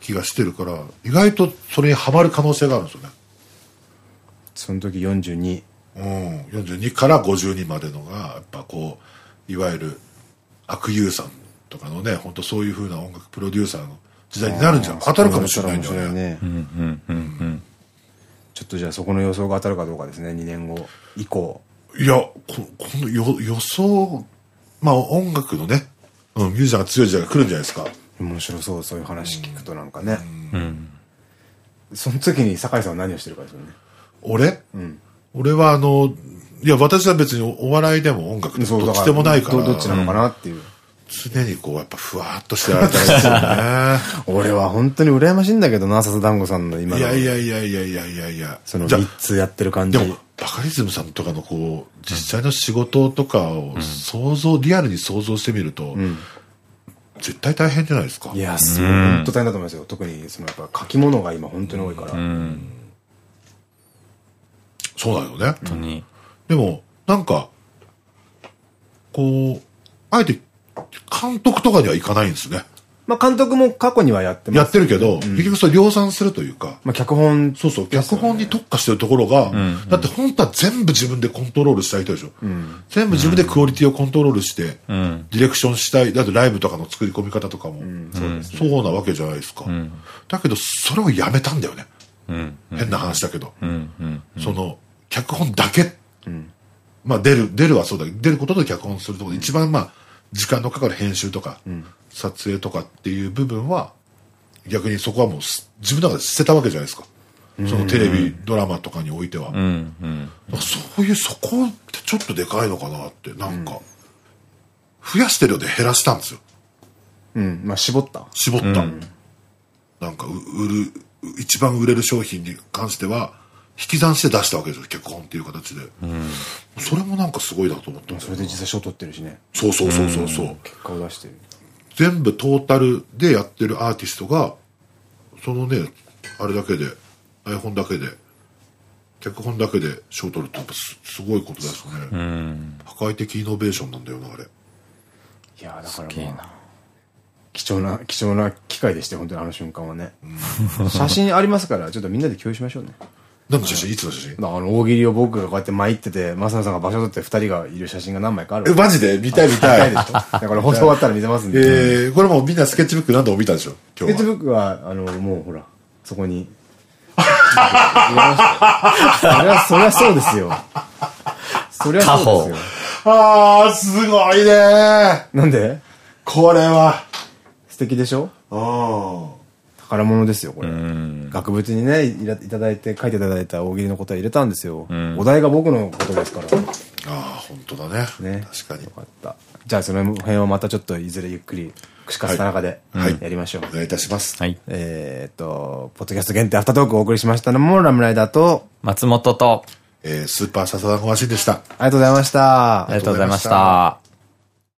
気がしてるから、意外とそれにはまる可能性があるんですよね。その時42。うん、42から52までのが、やっぱこう、いわゆる悪友さんとかのね、本当そういうふうな音楽プロデューサーの時代になるんじゃん。当たるかもしれないんだよね。ちょっとじゃあそこの予想が当たるかどうかですね、2年後以降。いや、ここの予予想、まあ音楽のね、うん、ミュージシャンが強い時代が来るんじゃないですか。面白そう、そういう話聞くとなんかね。うん。その時に酒井さんは何をしてるかですよね。俺？うん。俺はあの、いや、私は別にお笑いでも音楽でもどっちでもないから。どっちなのかなっていう。常にこう、やっぱふわっとしてられたいですよね。俺は本当に羨ましいんだけどな、笹団子さんの今の。いやいやいやいやいやいやいや。その3つやってる感じ。でも、バカリズムさんとかのこう、実際の仕事とかを想像、リアルに想像してみると、絶対大変じゃないですか。いや、すごい。本当大変だと思いますよ。特に、そのやっぱ書き物が今本当に多いから。そうだよね。本当に。でも、なんか、こう、あえて監督とかにはいかないんですね。まあ監督も過去にはやってます。やってるけど、結局それ量産するというか。まあ脚本。そうそう、脚本に特化してるところが、だって本当は全部自分でコントロールしたい人でしょ。全部自分でクオリティをコントロールして、ディレクションしたい。だってライブとかの作り込み方とかも、そうなわけじゃないですか。だけど、それをやめたんだよね。変な話だけど。その、脚本だけ。まあ出る、出るはそうだけど、出ることで脚本するところ一番まあ、時間のかかる編集とか、撮影とかっていう部分は逆にそこはもう自分の中で捨てたわけじゃないですか。そのテレビ、ドラマとかにおいては。そういう、そこってちょっとでかいのかなって、なんか、増やしてるようで減らしたんですよ。うん、まあ絞った。絞った。なんか、売る、一番売れる商品に関しては、引き算して出したわけですよ、結婚っていう形で。うん、それもなんかすごいなと思ってそれで実際賞取ってるしね。そうそうそうそうそう。結果を出してる。全部トータルでやってるアーティストが、そのね、あれだけで、台本だけで、脚本だけで賞取るってやっぱすすごいことですね。うん、破壊的イノベーションなんだよな、あれ。いやだから、まあ、貴重な、貴重な機会でして、本当にあの瞬間はね。写真ありますから、ちょっとみんなで共有しましょうね。何の写真？いつの写真？あの、大喜利を僕がこうやって参ってて、マサさんが場所取って二人がいる写真が何枚かある。え、マジで？見たい見たい。見たいでしょ？だから放送終わったら見せますんで。ええこれもうみんなスケッチブック何度も見たでしょ？今日スケッチブックは、あの、もうほら、そこに。そりゃ、そりゃそうですよ。そりゃそうですよ。ああ、すごいねなんで？これは。素敵でしょ？ああ。宝物ですよ、これ。額縁にね、いただいて、書いていただいた大喜利の答え入れたんですよ。お題が僕のことですから。ああ、本当だね。ね。確かに。よかった。じゃあ、その辺はまたちょっといずれゆっくり、串カツ田中で、やりましょう。お願いいたします。はい。えっと、ポッドキャスト限定アフタートークをお送りしましたのも、ラムライダーと、松本と、えー、スーパーササダンゴマシンでした。ありがとうございました。ありがとうございました。